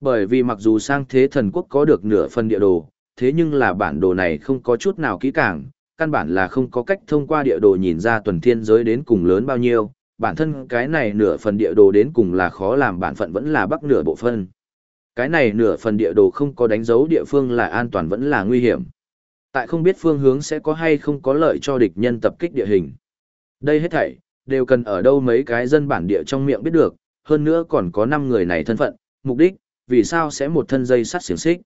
Bởi vì mặc dù sang thế thần quốc có được nửa phần địa đồ, thế nhưng là bản đồ này không có chút nào kỹ càng, căn bản là không có cách thông qua địa đồ nhìn ra tuần thiên giới đến cùng lớn bao nhiêu, bản thân cái này nửa phần địa đồ đến cùng là khó làm bản phận vẫn là bắc nửa bộ phân. Cái này nửa phần địa đồ không có đánh dấu địa phương là an toàn vẫn là nguy hiểm. Tại không biết phương hướng sẽ có hay không có lợi cho địch nhân tập kích địa hình. Đây hết thảy, đều cần ở đâu mấy cái dân bản địa trong miệng biết được, hơn nữa còn có 5 người này thân phận, mục đích, vì sao sẽ một thân dây sắt xiềng xích.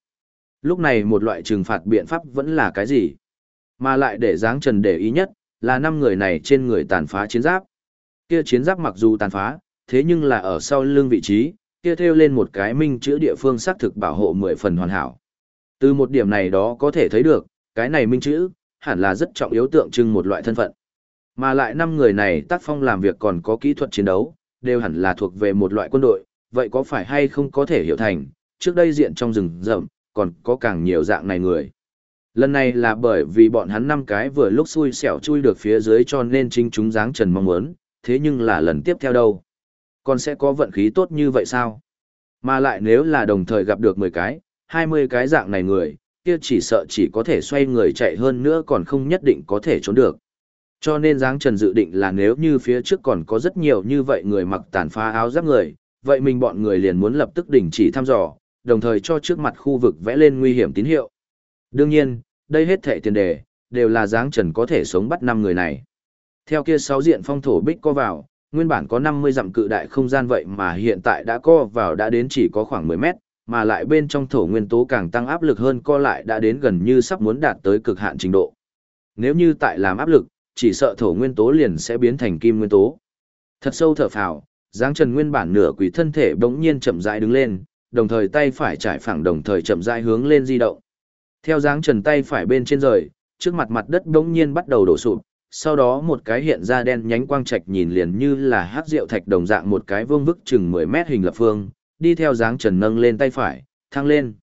Lúc này một loại trừng phạt biện pháp vẫn là cái gì? Mà lại để dáng trần để ý nhất, là năm người này trên người tàn phá chiến giáp. Kia chiến giáp mặc dù tàn phá, thế nhưng là ở sau lưng vị trí, kia theo lên một cái minh chữ địa phương xác thực bảo hộ 10 phần hoàn hảo. Từ một điểm này đó có thể thấy được, cái này minh chữ, hẳn là rất trọng yếu tượng trưng một loại thân phận. Mà lại năm người này tác phong làm việc còn có kỹ thuật chiến đấu, đều hẳn là thuộc về một loại quân đội, vậy có phải hay không có thể hiểu thành, trước đây diện trong rừng rậm, còn có càng nhiều dạng này người. Lần này là bởi vì bọn hắn năm cái vừa lúc xui xẻo chui được phía dưới cho nên chính chúng dáng trần mong muốn, thế nhưng là lần tiếp theo đâu? Còn sẽ có vận khí tốt như vậy sao? Mà lại nếu là đồng thời gặp được 10 cái, 20 cái dạng này người, kia chỉ sợ chỉ có thể xoay người chạy hơn nữa còn không nhất định có thể trốn được. Cho nên dáng Trần dự định là nếu như phía trước còn có rất nhiều như vậy người mặc tàn phá áo giáp người, vậy mình bọn người liền muốn lập tức đình chỉ thăm dò, đồng thời cho trước mặt khu vực vẽ lên nguy hiểm tín hiệu. Đương nhiên, đây hết thệ tiền đề, đều là Giáng Trần có thể sống bắt năm người này. Theo kia sáu diện phong thổ bích co vào, nguyên bản có 50 dặm cự đại không gian vậy mà hiện tại đã co vào đã đến chỉ có khoảng 10 mét, mà lại bên trong thổ nguyên tố càng tăng áp lực hơn co lại đã đến gần như sắp muốn đạt tới cực hạn trình độ. Nếu như tại làm áp lực, chỉ sợ thổ nguyên tố liền sẽ biến thành kim nguyên tố. Thật sâu thở phào, Giáng Trần nguyên bản nửa quỷ thân thể bỗng nhiên chậm rãi đứng lên, đồng thời tay phải trải phẳng đồng thời chậm rãi hướng lên di động. Theo Giáng Trần tay phải bên trên rời, trước mặt mặt đất bỗng nhiên bắt đầu đổ sụp, sau đó một cái hiện ra đen nhánh quang trạch nhìn liền như là hắc rượu thạch đồng dạng một cái vương vức chừng 10 mét hình lập phương, đi theo Giáng Trần nâng lên tay phải, thăng lên.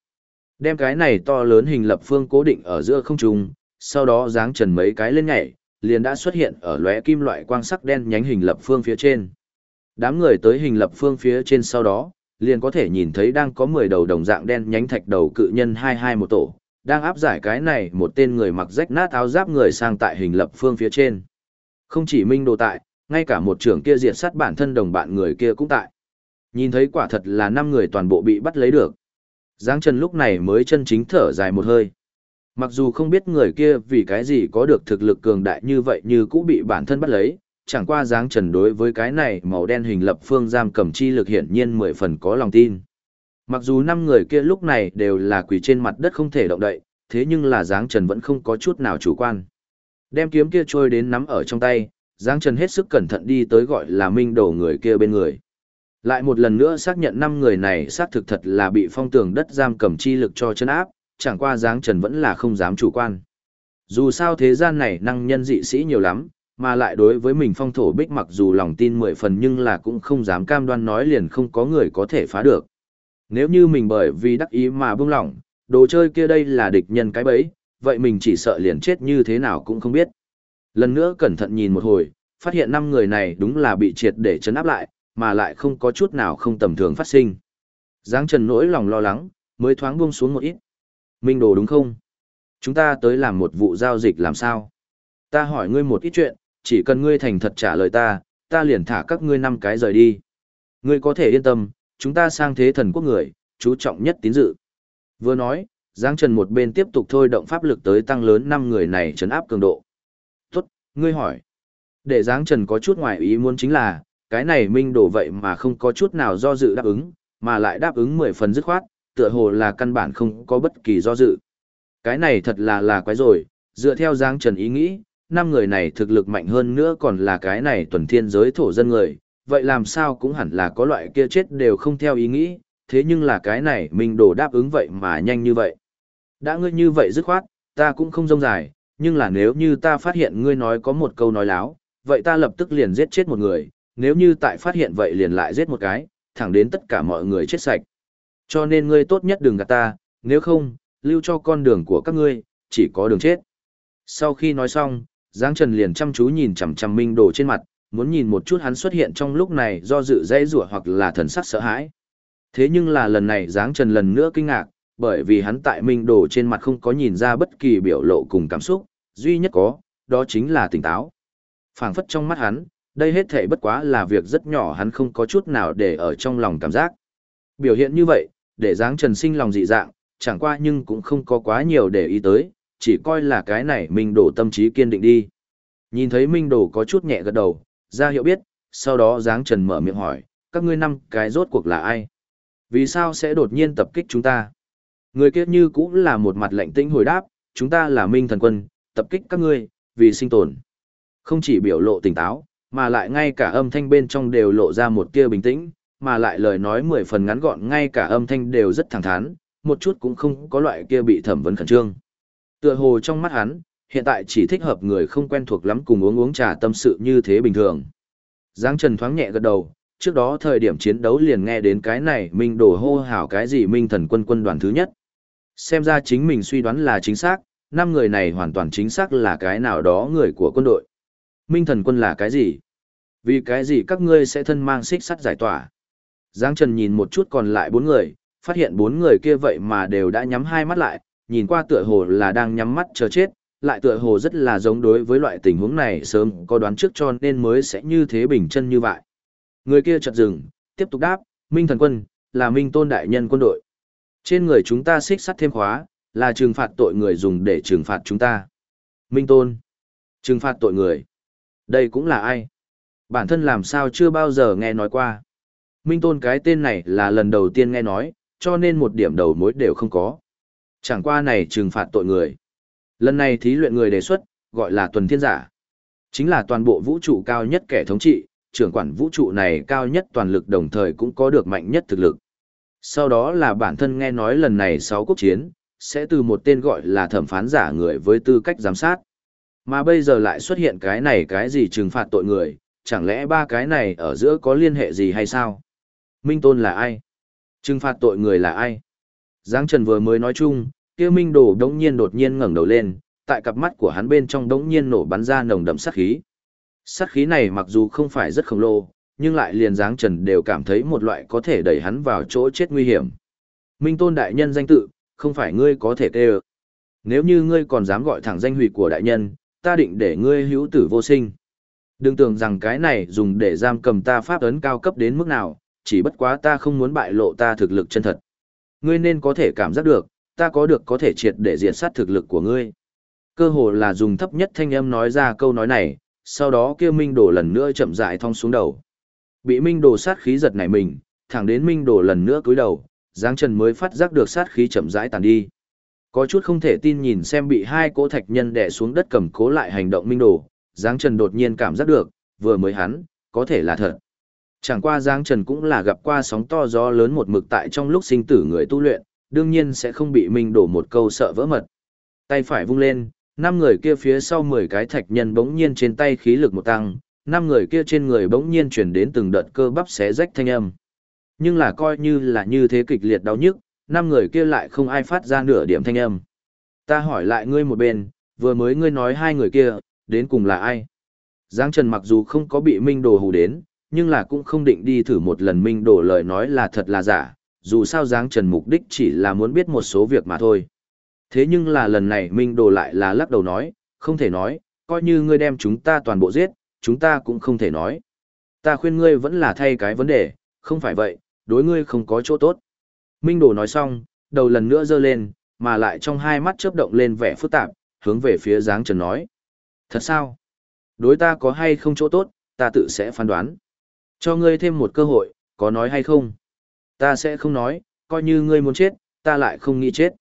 Đem cái này to lớn hình lập phương cố định ở giữa không trung, sau đó Giáng Trần mấy cái lên nhảy, liền đã xuất hiện ở lóe kim loại quang sắc đen nhánh hình lập phương phía trên. Đám người tới hình lập phương phía trên sau đó, liền có thể nhìn thấy đang có 10 đầu đồng dạng đen nhánh thạch đầu cự nhân 22 một tổ, đang áp giải cái này một tên người mặc rách nát áo giáp người sang tại hình lập phương phía trên. Không chỉ minh đồ tại, ngay cả một trưởng kia diệt sát bản thân đồng bạn người kia cũng tại. Nhìn thấy quả thật là năm người toàn bộ bị bắt lấy được. Giáng Trần lúc này mới chân chính thở dài một hơi. Mặc dù không biết người kia vì cái gì có được thực lực cường đại như vậy như cũng bị bản thân bắt lấy, chẳng qua dáng trần đối với cái này màu đen hình lập phương giam cầm chi lực hiển nhiên mười phần có lòng tin. Mặc dù năm người kia lúc này đều là quỳ trên mặt đất không thể động đậy, thế nhưng là dáng trần vẫn không có chút nào chủ quan. Đem kiếm kia trôi đến nắm ở trong tay, dáng trần hết sức cẩn thận đi tới gọi là minh đổ người kia bên người. Lại một lần nữa xác nhận năm người này xác thực thật là bị phong tường đất giam cầm chi lực cho chân áp, chẳng qua dáng trần vẫn là không dám chủ quan. Dù sao thế gian này năng nhân dị sĩ nhiều lắm, mà lại đối với mình phong thổ bích mặc dù lòng tin mười phần nhưng là cũng không dám cam đoan nói liền không có người có thể phá được. Nếu như mình bởi vì đắc ý mà buông lỏng, đồ chơi kia đây là địch nhân cái bẫy, vậy mình chỉ sợ liền chết như thế nào cũng không biết. Lần nữa cẩn thận nhìn một hồi, phát hiện năm người này đúng là bị triệt để chấn áp lại, mà lại không có chút nào không tầm thường phát sinh. Giáng Trần nỗi lòng lo lắng, mới thoáng buông xuống một ít. Minh đồ đúng không? Chúng ta tới làm một vụ giao dịch làm sao? Ta hỏi ngươi một ít chuyện, chỉ cần ngươi thành thật trả lời ta, ta liền thả các ngươi năm cái rời đi. Ngươi có thể yên tâm, chúng ta sang thế thần quốc người, chú trọng nhất tín dự. Vừa nói, Giang Trần một bên tiếp tục thôi động pháp lực tới tăng lớn năm người này trấn áp cường độ. Tốt, ngươi hỏi. Để Giang Trần có chút ngoài ý muốn chính là, cái này minh đổ vậy mà không có chút nào do dự đáp ứng, mà lại đáp ứng 10 phần dứt khoát, tựa hồ là căn bản không có bất kỳ do dự. Cái này thật là là quái rồi, dựa theo Giang Trần ý nghĩ, năm người này thực lực mạnh hơn nữa còn là cái này tuần thiên giới thổ dân người, vậy làm sao cũng hẳn là có loại kia chết đều không theo ý nghĩ, thế nhưng là cái này mình đổ đáp ứng vậy mà nhanh như vậy. Đã ngươi như vậy dứt khoát, ta cũng không rông dài, nhưng là nếu như ta phát hiện ngươi nói có một câu nói láo, vậy ta lập tức liền giết chết một người, nếu như tại phát hiện vậy liền lại giết một cái, thẳng đến tất cả mọi người chết sạch. Cho nên ngươi tốt nhất đừng gạt ta, nếu không, lưu cho con đường của các ngươi, chỉ có đường chết. Sau khi nói xong, Giang Trần liền chăm chú nhìn chằm chằm Minh Đồ trên mặt, muốn nhìn một chút hắn xuất hiện trong lúc này do dự dây rủa hoặc là thần sắc sợ hãi. Thế nhưng là lần này Giang trần lần nữa kinh ngạc, bởi vì hắn tại minh đồ trên mặt không có nhìn ra bất kỳ biểu lộ cùng cảm xúc, duy nhất có, đó chính là tỉnh táo. phảng phất trong mắt hắn, đây hết thể bất quá là việc rất nhỏ hắn không có chút nào để ở trong lòng cảm giác. Biểu hiện như vậy, để Giang trần sinh lòng dị dạng, chẳng qua nhưng cũng không có quá nhiều để ý tới, chỉ coi là cái này minh đồ tâm trí kiên định đi. Nhìn thấy minh đồ có chút nhẹ gật đầu, ra hiệu biết, sau đó dáng trần mở miệng hỏi, các ngươi năm cái rốt cuộc là ai? Vì sao sẽ đột nhiên tập kích chúng ta? Người kia như cũng là một mặt lạnh tĩnh hồi đáp, chúng ta là minh thần quân, tập kích các ngươi, vì sinh tồn. Không chỉ biểu lộ tỉnh táo, mà lại ngay cả âm thanh bên trong đều lộ ra một tia bình tĩnh, mà lại lời nói mười phần ngắn gọn ngay cả âm thanh đều rất thẳng thắn, một chút cũng không có loại kia bị thẩm vấn khẩn trương. Tựa hồ trong mắt hắn, hiện tại chỉ thích hợp người không quen thuộc lắm cùng uống uống trà tâm sự như thế bình thường. Giáng Trần thoáng nhẹ gật đầu, trước đó thời điểm chiến đấu liền nghe đến cái này minh đổ hô hào cái gì minh thần quân quân đoàn thứ nhất. Xem ra chính mình suy đoán là chính xác, năm người này hoàn toàn chính xác là cái nào đó người của quân đội. Minh thần quân là cái gì? Vì cái gì các ngươi sẽ thân mang xích sắt giải tỏa? Giang Trần nhìn một chút còn lại bốn người, phát hiện bốn người kia vậy mà đều đã nhắm hai mắt lại, nhìn qua tựa hồ là đang nhắm mắt chờ chết, lại tựa hồ rất là giống đối với loại tình huống này sớm có đoán trước cho nên mới sẽ như thế bình chân như vậy. Người kia chợt dừng, tiếp tục đáp, Minh thần quân, là Minh tôn đại nhân quân đội. Trên người chúng ta xích sắt thêm khóa, là trừng phạt tội người dùng để trừng phạt chúng ta. Minh tôn, trừng phạt tội người. Đây cũng là ai? Bản thân làm sao chưa bao giờ nghe nói qua. Minh tôn cái tên này là lần đầu tiên nghe nói, cho nên một điểm đầu mối đều không có. Chẳng qua này trừng phạt tội người. Lần này thí luyện người đề xuất, gọi là tuần thiên giả. Chính là toàn bộ vũ trụ cao nhất kẻ thống trị, trưởng quản vũ trụ này cao nhất toàn lực đồng thời cũng có được mạnh nhất thực lực. Sau đó là bản thân nghe nói lần này sáu quốc chiến, sẽ từ một tên gọi là thẩm phán giả người với tư cách giám sát. Mà bây giờ lại xuất hiện cái này cái gì trừng phạt tội người, chẳng lẽ ba cái này ở giữa có liên hệ gì hay sao? Minh Tôn là ai? Trừng phạt tội người là ai? Giáng Trần vừa mới nói chung, kia Minh Đồ đống nhiên đột nhiên ngẩng đầu lên, tại cặp mắt của hắn bên trong đống nhiên nổ bắn ra nồng đậm sát khí. Sát khí này mặc dù không phải rất khổng lồ, nhưng lại liền Giáng Trần đều cảm thấy một loại có thể đẩy hắn vào chỗ chết nguy hiểm. Minh Tôn đại nhân danh tự, không phải ngươi có thể tê Nếu như ngươi còn dám gọi thẳng danh hủy của đại nhân, ta định để ngươi hữu tử vô sinh. Đừng tưởng rằng cái này dùng để giam cầm ta pháp ấn cao cấp đến mức nào, chỉ bất quá ta không muốn bại lộ ta thực lực chân thật. Ngươi nên có thể cảm giác được, ta có được có thể triệt để diệt sát thực lực của ngươi. Cơ hồ là dùng thấp nhất thanh âm nói ra câu nói này, sau đó kia Minh Đồ lần nữa chậm rãi thong xuống đầu. Bị Minh Đồ sát khí giật nảy mình, thẳng đến Minh Đồ lần nữa cúi đầu, Giang Trần mới phát giác được sát khí chậm rãi tàn đi. Có chút không thể tin nhìn xem bị hai cỗ thạch nhân đè xuống đất cầm cố lại hành động Minh Đồ, Giang Trần đột nhiên cảm giác được, vừa mới hắn, có thể là thật. Chẳng qua Giang Trần cũng là gặp qua sóng to gió lớn một mực tại trong lúc sinh tử người tu luyện, đương nhiên sẽ không bị Minh đổ một câu sợ vỡ mật. Tay phải vung lên, năm người kia phía sau 10 cái thạch nhân bỗng nhiên trên tay khí lực một tăng, năm người kia trên người bỗng nhiên chuyển đến từng đợt cơ bắp xé rách thanh âm. Nhưng là coi như là như thế kịch liệt đau nhức, năm người kia lại không ai phát ra nửa điểm thanh âm. Ta hỏi lại ngươi một bên, vừa mới ngươi nói hai người kia, đến cùng là ai? Giang Trần mặc dù không có bị Minh Đồ hù đến, nhưng là cũng không định đi thử một lần Minh đổ lời nói là thật là giả, dù sao dáng Trần mục đích chỉ là muốn biết một số việc mà thôi. Thế nhưng là lần này Minh Đồ lại là lắc đầu nói, không thể nói, coi như ngươi đem chúng ta toàn bộ giết, chúng ta cũng không thể nói. Ta khuyên ngươi vẫn là thay cái vấn đề, không phải vậy, đối ngươi không có chỗ tốt. Minh Đồ nói xong, đầu lần nữa giơ lên, mà lại trong hai mắt chớp động lên vẻ phức tạp, hướng về phía Giáng Trần nói. Thật sao? Đối ta có hay không chỗ tốt, ta tự sẽ phán đoán. Cho ngươi thêm một cơ hội, có nói hay không? Ta sẽ không nói, coi như ngươi muốn chết, ta lại không nghĩ chết.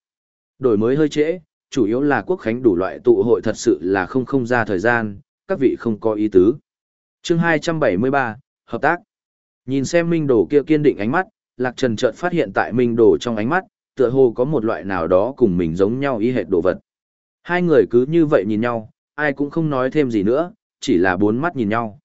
Đổi mới hơi trễ, chủ yếu là quốc khánh đủ loại tụ hội thật sự là không không ra thời gian, các vị không có ý tứ. chương 273, Hợp tác. Nhìn xem Minh Đồ kia kiên định ánh mắt, Lạc Trần chợt phát hiện tại Minh Đồ trong ánh mắt, tựa hồ có một loại nào đó cùng mình giống nhau ý hệt đồ vật. Hai người cứ như vậy nhìn nhau, ai cũng không nói thêm gì nữa, chỉ là bốn mắt nhìn nhau.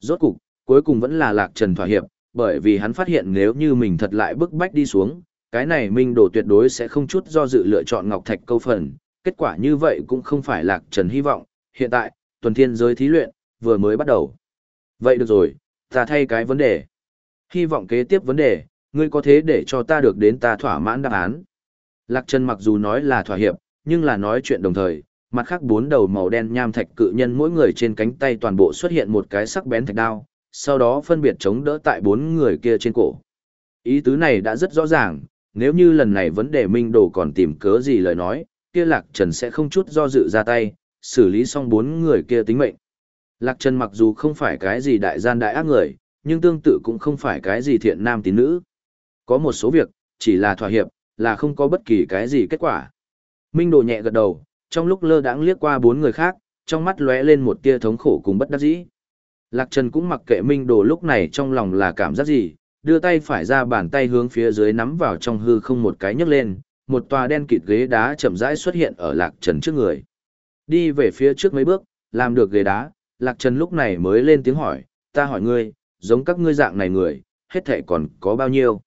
Rốt cục, cuối cùng vẫn là Lạc Trần thỏa hiệp, bởi vì hắn phát hiện nếu như mình thật lại bức bách đi xuống, cái này Minh Đồ tuyệt đối sẽ không chút do dự lựa chọn Ngọc Thạch câu phần, kết quả như vậy cũng không phải Lạc Trần hy vọng, hiện tại, tuần thiên giới thí luyện, vừa mới bắt đầu. Vậy được rồi, ta thay cái vấn đề. Hy vọng kế tiếp vấn đề, ngươi có thế để cho ta được đến ta thỏa mãn đáp án. Lạc Trần mặc dù nói là thỏa hiệp, nhưng là nói chuyện đồng thời, mặt khác bốn đầu màu đen nham thạch cự nhân mỗi người trên cánh tay toàn bộ xuất hiện một cái sắc bén thạch đao, sau đó phân biệt chống đỡ tại bốn người kia trên cổ. Ý tứ này đã rất rõ ràng, nếu như lần này vấn đề minh đồ còn tìm cớ gì lời nói, kia Lạc Trần sẽ không chút do dự ra tay, xử lý xong bốn người kia tính mệnh. Lạc Trần mặc dù không phải cái gì đại gian đại ác người, nhưng tương tự cũng không phải cái gì thiện nam tín nữ. Có một số việc, chỉ là thỏa hiệp, là không có bất kỳ cái gì kết quả. Minh Đồ nhẹ gật đầu, trong lúc lơ đãng liếc qua bốn người khác, trong mắt lóe lên một tia thống khổ cùng bất đắc dĩ. Lạc Trần cũng mặc kệ Minh Đồ lúc này trong lòng là cảm giác gì, đưa tay phải ra bàn tay hướng phía dưới nắm vào trong hư không một cái nhấc lên, một tòa đen kịt ghế đá chậm rãi xuất hiện ở Lạc Trần trước người. Đi về phía trước mấy bước, làm được ghế đá, Lạc Trần lúc này mới lên tiếng hỏi, ta hỏi ngươi, giống các ngươi dạng này người, hết thể còn có bao nhiêu?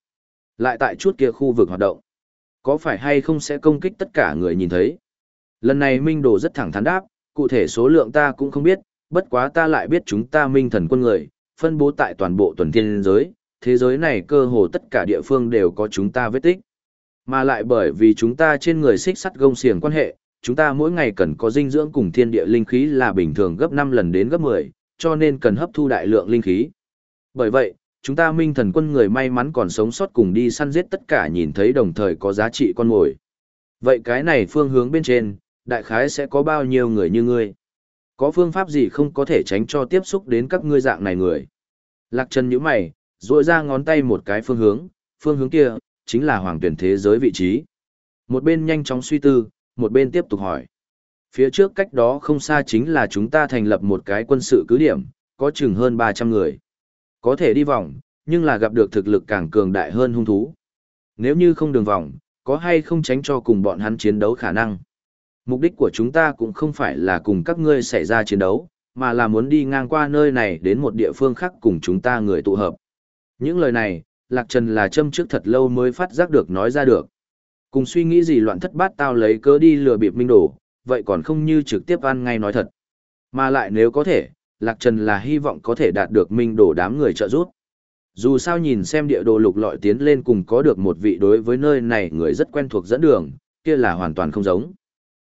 Lại tại chút kia khu vực hoạt động, có phải hay không sẽ công kích tất cả người nhìn thấy? Lần này Minh Đồ rất thẳng thắn đáp, cụ thể số lượng ta cũng không biết, bất quá ta lại biết chúng ta Minh thần quân người, phân bố tại toàn bộ tuần thiên giới, thế giới này cơ hồ tất cả địa phương đều có chúng ta vết tích. Mà lại bởi vì chúng ta trên người xích sắt gông xiềng quan hệ, chúng ta mỗi ngày cần có dinh dưỡng cùng thiên địa linh khí là bình thường gấp 5 lần đến gấp 10, cho nên cần hấp thu đại lượng linh khí. Bởi vậy, chúng ta minh thần quân người may mắn còn sống sót cùng đi săn giết tất cả nhìn thấy đồng thời có giá trị con mồi. Vậy cái này phương hướng bên trên, đại khái sẽ có bao nhiêu người như ngươi? Có phương pháp gì không có thể tránh cho tiếp xúc đến các ngươi dạng này người? Lạc chân nhíu mày, duỗi ra ngón tay một cái phương hướng, phương hướng kia, chính là hoàng tuyển thế giới vị trí. Một bên nhanh chóng suy tư, một bên tiếp tục hỏi. Phía trước cách đó không xa chính là chúng ta thành lập một cái quân sự cứ điểm, có chừng hơn 300 người. Có thể đi vòng, nhưng là gặp được thực lực càng cường đại hơn hung thú. Nếu như không đường vòng, có hay không tránh cho cùng bọn hắn chiến đấu khả năng. Mục đích của chúng ta cũng không phải là cùng các ngươi xảy ra chiến đấu, mà là muốn đi ngang qua nơi này đến một địa phương khác cùng chúng ta người tụ hợp. Những lời này, Lạc Trần là châm trước thật lâu mới phát giác được nói ra được. Cùng suy nghĩ gì loạn thất bát tao lấy cớ đi lừa bịp minh đồ, vậy còn không như trực tiếp ăn ngay nói thật. Mà lại nếu có thể, Lạc Trần là hy vọng có thể đạt được minh đồ đám người trợ giúp. Dù sao nhìn xem địa đồ lục lọi tiến lên cùng có được một vị đối với nơi này người rất quen thuộc dẫn đường, kia là hoàn toàn không giống.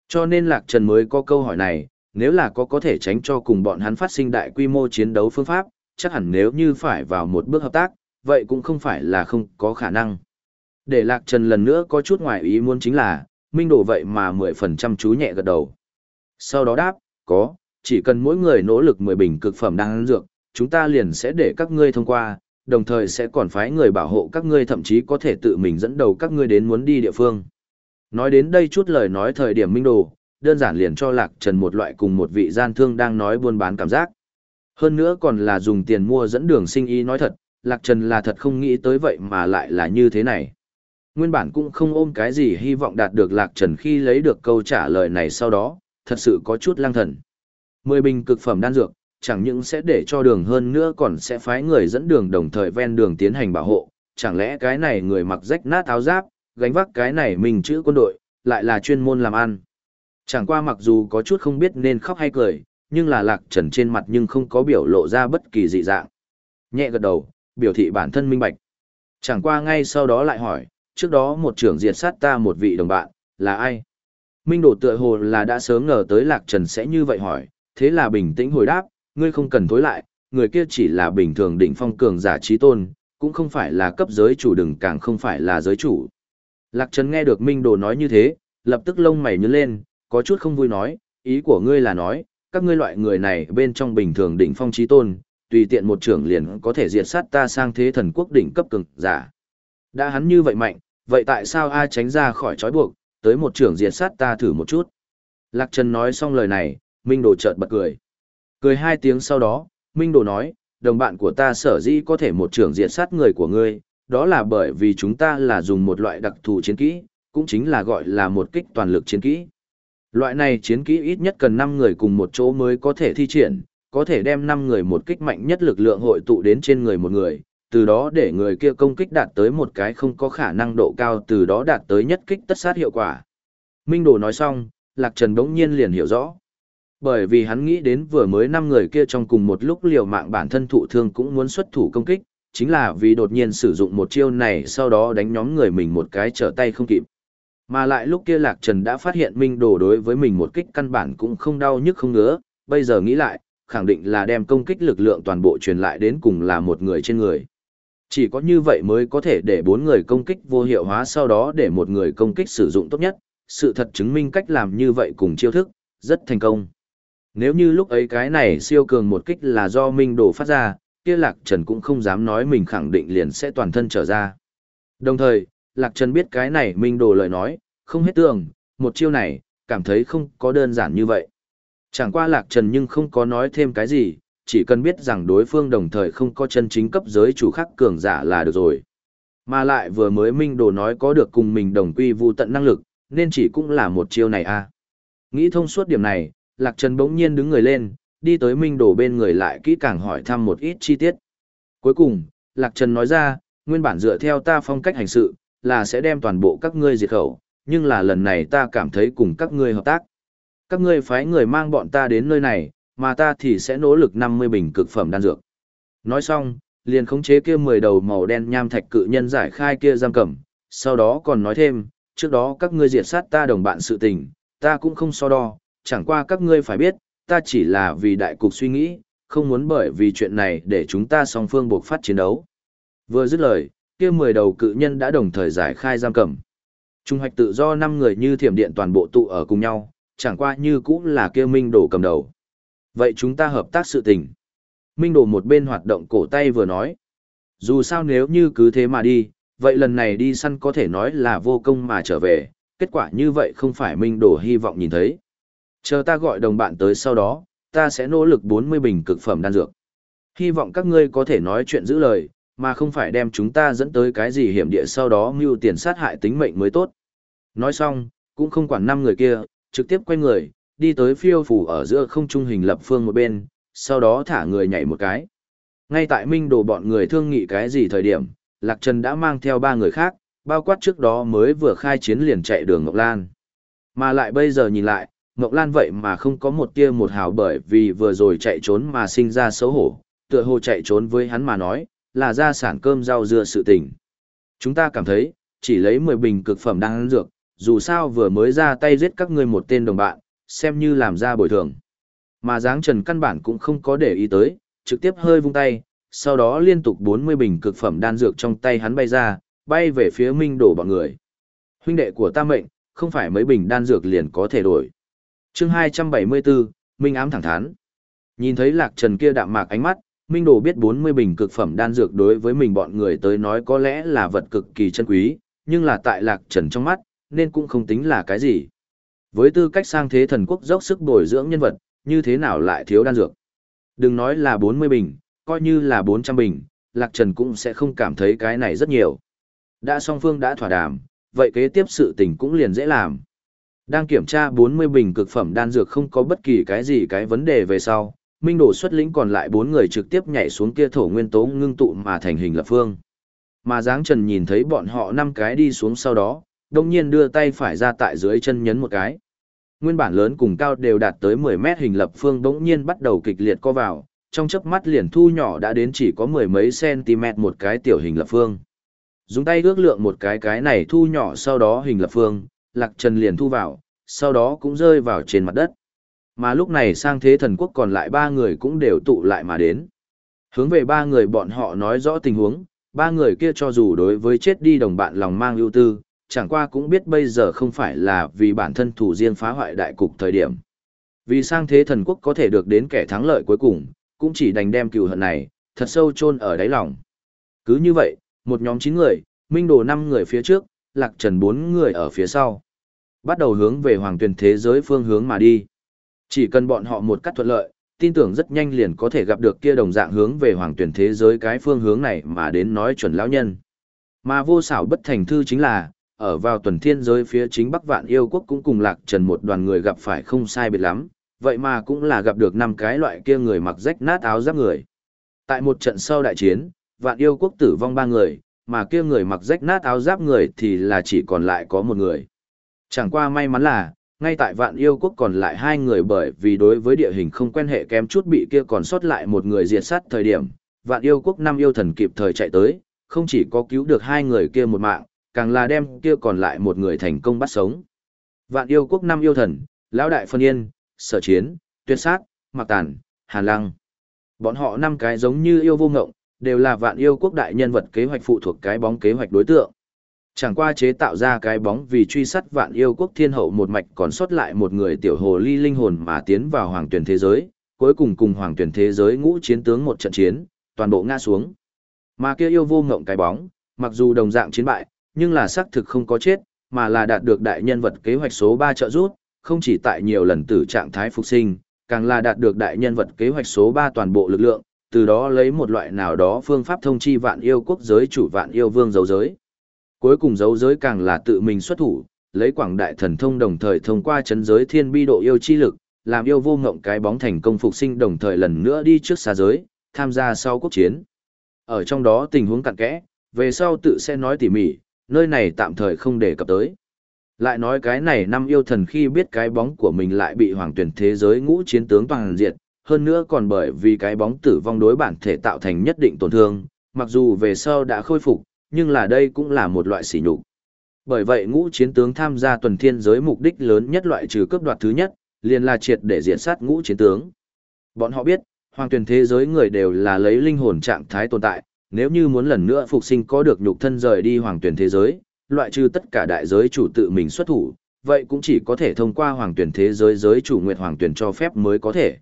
Cho nên Lạc Trần mới có câu hỏi này, nếu là có có thể tránh cho cùng bọn hắn phát sinh đại quy mô chiến đấu phương pháp, chắc hẳn nếu như phải vào một bước hợp tác, vậy cũng không phải là không có khả năng. Để Lạc Trần lần nữa có chút ngoài ý muốn chính là, Minh Đồ vậy mà 10% chú nhẹ gật đầu. Sau đó đáp, có, chỉ cần mỗi người nỗ lực 10 bình cực phẩm đang dược, chúng ta liền sẽ để các ngươi thông qua, đồng thời sẽ còn phái người bảo hộ các ngươi thậm chí có thể tự mình dẫn đầu các ngươi đến muốn đi địa phương. Nói đến đây chút lời nói thời điểm Minh Đồ, đơn giản liền cho Lạc Trần một loại cùng một vị gian thương đang nói buôn bán cảm giác. Hơn nữa còn là dùng tiền mua dẫn đường sinh ý nói thật, Lạc Trần là thật không nghĩ tới vậy mà lại là như thế này. Nguyên bản cũng không ôm cái gì hy vọng đạt được Lạc Trần khi lấy được câu trả lời này sau đó, thật sự có chút lang thần. Mười bình cực phẩm đan dược, chẳng những sẽ để cho đường hơn nữa còn sẽ phái người dẫn đường đồng thời ven đường tiến hành bảo hộ, chẳng lẽ cái này người mặc rách nát áo giáp, gánh vác cái này mình chữ quân đội, lại là chuyên môn làm ăn. Chẳng qua mặc dù có chút không biết nên khóc hay cười, nhưng là lạc trần trên mặt nhưng không có biểu lộ ra bất kỳ dị dạng. Nhẹ gật đầu, biểu thị bản thân minh bạch. Chẳng qua ngay sau đó lại hỏi, trước đó một trưởng diệt sát ta một vị đồng bạn, là ai? Minh đổ tựa hồ là đã sớm ngờ tới lạc trần sẽ như vậy hỏi, thế là bình tĩnh hồi đáp, ngươi không cần thối lại, người kia chỉ là bình thường đỉnh phong cường giả trí tôn, cũng không phải là cấp giới chủ đừng càng không phải là giới chủ. Lạc Trần nghe được Minh Đồ nói như thế, lập tức lông mày nhướng lên, có chút không vui nói, ý của ngươi là nói, các ngươi loại người này bên trong bình thường đỉnh phong trí tôn, tùy tiện một trưởng liền có thể diệt sát ta sang thế thần quốc đỉnh cấp cường giả. Đã hắn như vậy mạnh, vậy tại sao ai tránh ra khỏi trói buộc, tới một trưởng diệt sát ta thử một chút. Lạc Trần nói xong lời này, Minh Đồ chợt bật cười. Cười hai tiếng sau đó, Minh Đồ nói, đồng bạn của ta sở dĩ có thể một trưởng diệt sát người của ngươi, đó là bởi vì chúng ta là dùng một loại đặc thù chiến kỹ, cũng chính là gọi là một kích toàn lực chiến kỹ. Loại này chiến kỹ ít nhất cần 5 người cùng một chỗ mới có thể thi triển, có thể đem 5 người một kích mạnh nhất lực lượng hội tụ đến trên người một người, từ đó để người kia công kích đạt tới một cái không có khả năng độ cao từ đó đạt tới nhất kích tất sát hiệu quả. Minh Đồ nói xong, Lạc Trần đống nhiên liền hiểu rõ. Bởi vì hắn nghĩ đến vừa mới 5 người kia trong cùng một lúc liều mạng bản thân thụ thương cũng muốn xuất thủ công kích, chính là vì đột nhiên sử dụng một chiêu này sau đó đánh nhóm người mình một cái trở tay không kịp. Mà lại lúc kia Lạc Trần đã phát hiện Minh Đồ đối với mình một kích căn bản cũng không đau nhức không ngứa, bây giờ nghĩ lại, khẳng định là đem công kích lực lượng toàn bộ truyền lại đến cùng là một người trên người. Chỉ có như vậy mới có thể để bốn người công kích vô hiệu hóa sau đó để một người công kích sử dụng tốt nhất, sự thật chứng minh cách làm như vậy cùng chiêu thức, rất thành công. Nếu như lúc ấy cái này siêu cường một kích là do Minh Đồ phát ra, kia Lạc Trần cũng không dám nói mình khẳng định liền sẽ toàn thân trở ra. Đồng thời, Lạc Trần biết cái này Minh Đồ lời nói, không hết tường, một chiêu này, cảm thấy không có đơn giản như vậy. Chẳng qua Lạc Trần nhưng không có nói thêm cái gì, chỉ cần biết rằng đối phương đồng thời không có chân chính cấp giới chủ khắc cường giả là được rồi. Mà lại vừa mới Minh Đồ nói có được cùng mình đồng quy vu tận năng lực, nên chỉ cũng là một chiêu này a. À. Nghĩ thông suốt điểm này, Lạc Trần bỗng nhiên đứng người lên, đi tới Minh Đồ bên người lại kỹ càng hỏi thăm một ít chi tiết. Cuối cùng, Lạc Trần nói ra, nguyên bản dựa theo ta phong cách hành sự, là sẽ đem toàn bộ các ngươi diệt khẩu, nhưng là lần này ta cảm thấy cùng các ngươi hợp tác. Các ngươi phái người mang bọn ta đến nơi này, mà ta thì sẽ nỗ lực 50 bình cực phẩm đan dược. Nói xong, liền khống chế kia 10 đầu màu đen nham thạch cự nhân giải khai kia giam cầm, sau đó còn nói thêm, trước đó các ngươi diệt sát ta đồng bạn sự tình, ta cũng không so đo, chẳng qua các ngươi phải biết, ta chỉ là vì đại cục suy nghĩ, không muốn bởi vì chuyện này để chúng ta song phương buộc phát chiến đấu. Vừa dứt lời, kia 10 đầu cự nhân đã đồng thời giải khai giam cầm. Trung hoạch tự do 5 người như thiểm điện toàn bộ tụ ở cùng nhau, chẳng qua như cũng là kia Minh Đồ cầm đầu. Vậy chúng ta hợp tác sự tình. Minh Đồ một bên hoạt động cổ tay vừa nói. Dù sao nếu như cứ thế mà đi, vậy lần này đi săn có thể nói là vô công mà trở về, kết quả như vậy không phải Minh Đồ hy vọng nhìn thấy. Chờ ta gọi đồng bạn tới sau đó, ta sẽ nỗ lực 40 bình cực phẩm đan dược. Hy vọng các ngươi có thể nói chuyện giữ lời, mà không phải đem chúng ta dẫn tới cái gì hiểm địa sau đó mưu tiền sát hại tính mệnh mới tốt. Nói xong, cũng không quản năm người kia, trực tiếp quay người, đi tới phiêu phủ ở giữa không trung hình lập phương một bên, sau đó thả người nhảy một cái. Ngay tại Minh Đồ bọn người thương nghị cái gì thời điểm, Lạc Trần đã mang theo ba người khác, bao quát trước đó mới vừa khai chiến liền chạy đường Ngọc Lan. Mà lại bây giờ nhìn lại, Ngọc Lan vậy mà không có một tia một hào bởi vì vừa rồi chạy trốn mà sinh ra xấu hổ, tựa hồ chạy trốn với hắn mà nói, là ra sản cơm rau dưa sự tình. Chúng ta cảm thấy, chỉ lấy 10 bình cực phẩm đang ăn dược, dù sao vừa mới ra tay giết các ngươi một tên đồng bạn, xem như làm ra bồi thường. Mà dáng trần căn bản cũng không có để ý tới, trực tiếp hơi vung tay, sau đó liên tục 40 bình cực phẩm đan dược trong tay hắn bay ra, bay về phía minh đổ bọn người. Huynh đệ của ta mệnh, không phải mấy bình đan dược liền có thể đổi chương 274, Minh ám thẳng thắn. Nhìn thấy lạc trần kia đạm mạc ánh mắt, Minh Đồ biết 40 bình cực phẩm đan dược đối với mình bọn người tới nói có lẽ là vật cực kỳ chân quý, nhưng là tại lạc trần trong mắt, nên cũng không tính là cái gì. Với tư cách sang thế thần quốc dốc sức bồi dưỡng nhân vật, như thế nào lại thiếu đan dược. Đừng nói là 40 bình, coi như là 400 bình, lạc trần cũng sẽ không cảm thấy cái này rất nhiều. Đã song phương đã thỏa đàm, vậy kế tiếp sự tình cũng liền dễ làm. Đang kiểm tra 40 bình cực phẩm đan dược không có bất kỳ cái gì cái vấn đề về sau, Minh Đồ xuất lĩnh còn lại bốn người trực tiếp nhảy xuống kia thổ nguyên tố ngưng tụ mà thành hình lập phương. Mà Giáng Trần nhìn thấy bọn họ năm cái đi xuống sau đó, đồng nhiên đưa tay phải ra tại dưới chân nhấn một cái. Nguyên bản lớn cùng cao đều đạt tới 10 mét hình lập phương đống nhiên bắt đầu kịch liệt co vào, trong chớp mắt liền thu nhỏ đã đến chỉ có mười mấy cm một cái tiểu hình lập phương. Dùng tay ước lượng một cái cái này thu nhỏ sau đó hình lập phương, Lạc Trần liền thu vào, sau đó cũng rơi vào trên mặt đất. Mà lúc này sang thế thần quốc còn lại ba người cũng đều tụ lại mà đến. Hướng về ba người bọn họ nói rõ tình huống, ba người kia cho dù đối với chết đi đồng bạn lòng mang ưu tư, chẳng qua cũng biết bây giờ không phải là vì bản thân thủ riêng phá hoại đại cục thời điểm. Vì sang thế thần quốc có thể được đến kẻ thắng lợi cuối cùng, cũng chỉ đành đem cừu hận này, thật sâu chôn ở đáy lòng. Cứ như vậy, một nhóm 9 người, Minh Đồ 5 người phía trước, Lạc Trần bốn người ở phía sau. Bắt đầu hướng về hoàng tuyển thế giới phương hướng mà đi. Chỉ cần bọn họ một cách thuận lợi, tin tưởng rất nhanh liền có thể gặp được kia đồng dạng hướng về hoàng tuyển thế giới cái phương hướng này mà đến nói chuẩn lão nhân. Mà vô xảo bất thành thư chính là, ở vào tuần thiên giới phía chính Bắc Vạn Yêu Quốc cũng cùng lạc trần một đoàn người gặp phải không sai biệt lắm, vậy mà cũng là gặp được năm cái loại kia người mặc rách nát áo giáp người. Tại một trận sau đại chiến, Vạn Yêu Quốc tử vong ba người, mà kia người mặc rách nát áo giáp người thì là chỉ còn lại có một người. Chẳng qua may mắn là, ngay tại vạn yêu quốc còn lại hai người bởi vì đối với địa hình không quen hệ kém chút bị kia còn sót lại một người diệt sát thời điểm, vạn yêu quốc năm yêu thần kịp thời chạy tới, không chỉ có cứu được hai người kia một mạng, càng là đem kia còn lại một người thành công bắt sống. Vạn yêu quốc năm yêu thần, lão đại phân yên, sở chiến, tuyệt sát, mặc tàn, hàn lăng. Bọn họ năm cái giống như yêu vô ngộng, đều là vạn yêu quốc đại nhân vật kế hoạch phụ thuộc cái bóng kế hoạch đối tượng. Chẳng qua chế tạo ra cái bóng vì truy sát vạn yêu quốc thiên hậu một mạch còn sót lại một người tiểu hồ ly linh hồn mà tiến vào hoàng tuyển thế giới, cuối cùng cùng hoàng tuyển thế giới ngũ chiến tướng một trận chiến, toàn bộ ngã xuống. Mà kia yêu vô ngộng cái bóng, mặc dù đồng dạng chiến bại, nhưng là xác thực không có chết, mà là đạt được đại nhân vật kế hoạch số 3 trợ rút, không chỉ tại nhiều lần tử trạng thái phục sinh, càng là đạt được đại nhân vật kế hoạch số 3 toàn bộ lực lượng, từ đó lấy một loại nào đó phương pháp thông chi vạn yêu quốc giới chủ vạn yêu vương dấu giới. Cuối cùng dấu giới càng là tự mình xuất thủ, lấy quảng đại thần thông đồng thời thông qua chấn giới thiên bi độ yêu chi lực, làm yêu vô ngộng cái bóng thành công phục sinh đồng thời lần nữa đi trước xa giới, tham gia sau quốc chiến. Ở trong đó tình huống cặn kẽ, về sau tự sẽ nói tỉ mỉ, nơi này tạm thời không đề cập tới. Lại nói cái này năm yêu thần khi biết cái bóng của mình lại bị hoàng tuyển thế giới ngũ chiến tướng toàn diệt, hơn nữa còn bởi vì cái bóng tử vong đối bản thể tạo thành nhất định tổn thương, mặc dù về sau đã khôi phục, nhưng là đây cũng là một loại sỉ nhục. Bởi vậy ngũ chiến tướng tham gia tuần thiên giới mục đích lớn nhất loại trừ cướp đoạt thứ nhất, liền là triệt để diện sát ngũ chiến tướng. Bọn họ biết, hoàng tuyển thế giới người đều là lấy linh hồn trạng thái tồn tại, nếu như muốn lần nữa phục sinh có được nhục thân rời đi hoàng tuyển thế giới, loại trừ tất cả đại giới chủ tự mình xuất thủ, vậy cũng chỉ có thể thông qua hoàng tuyển thế giới giới chủ nguyệt hoàng tuyển cho phép mới có thể.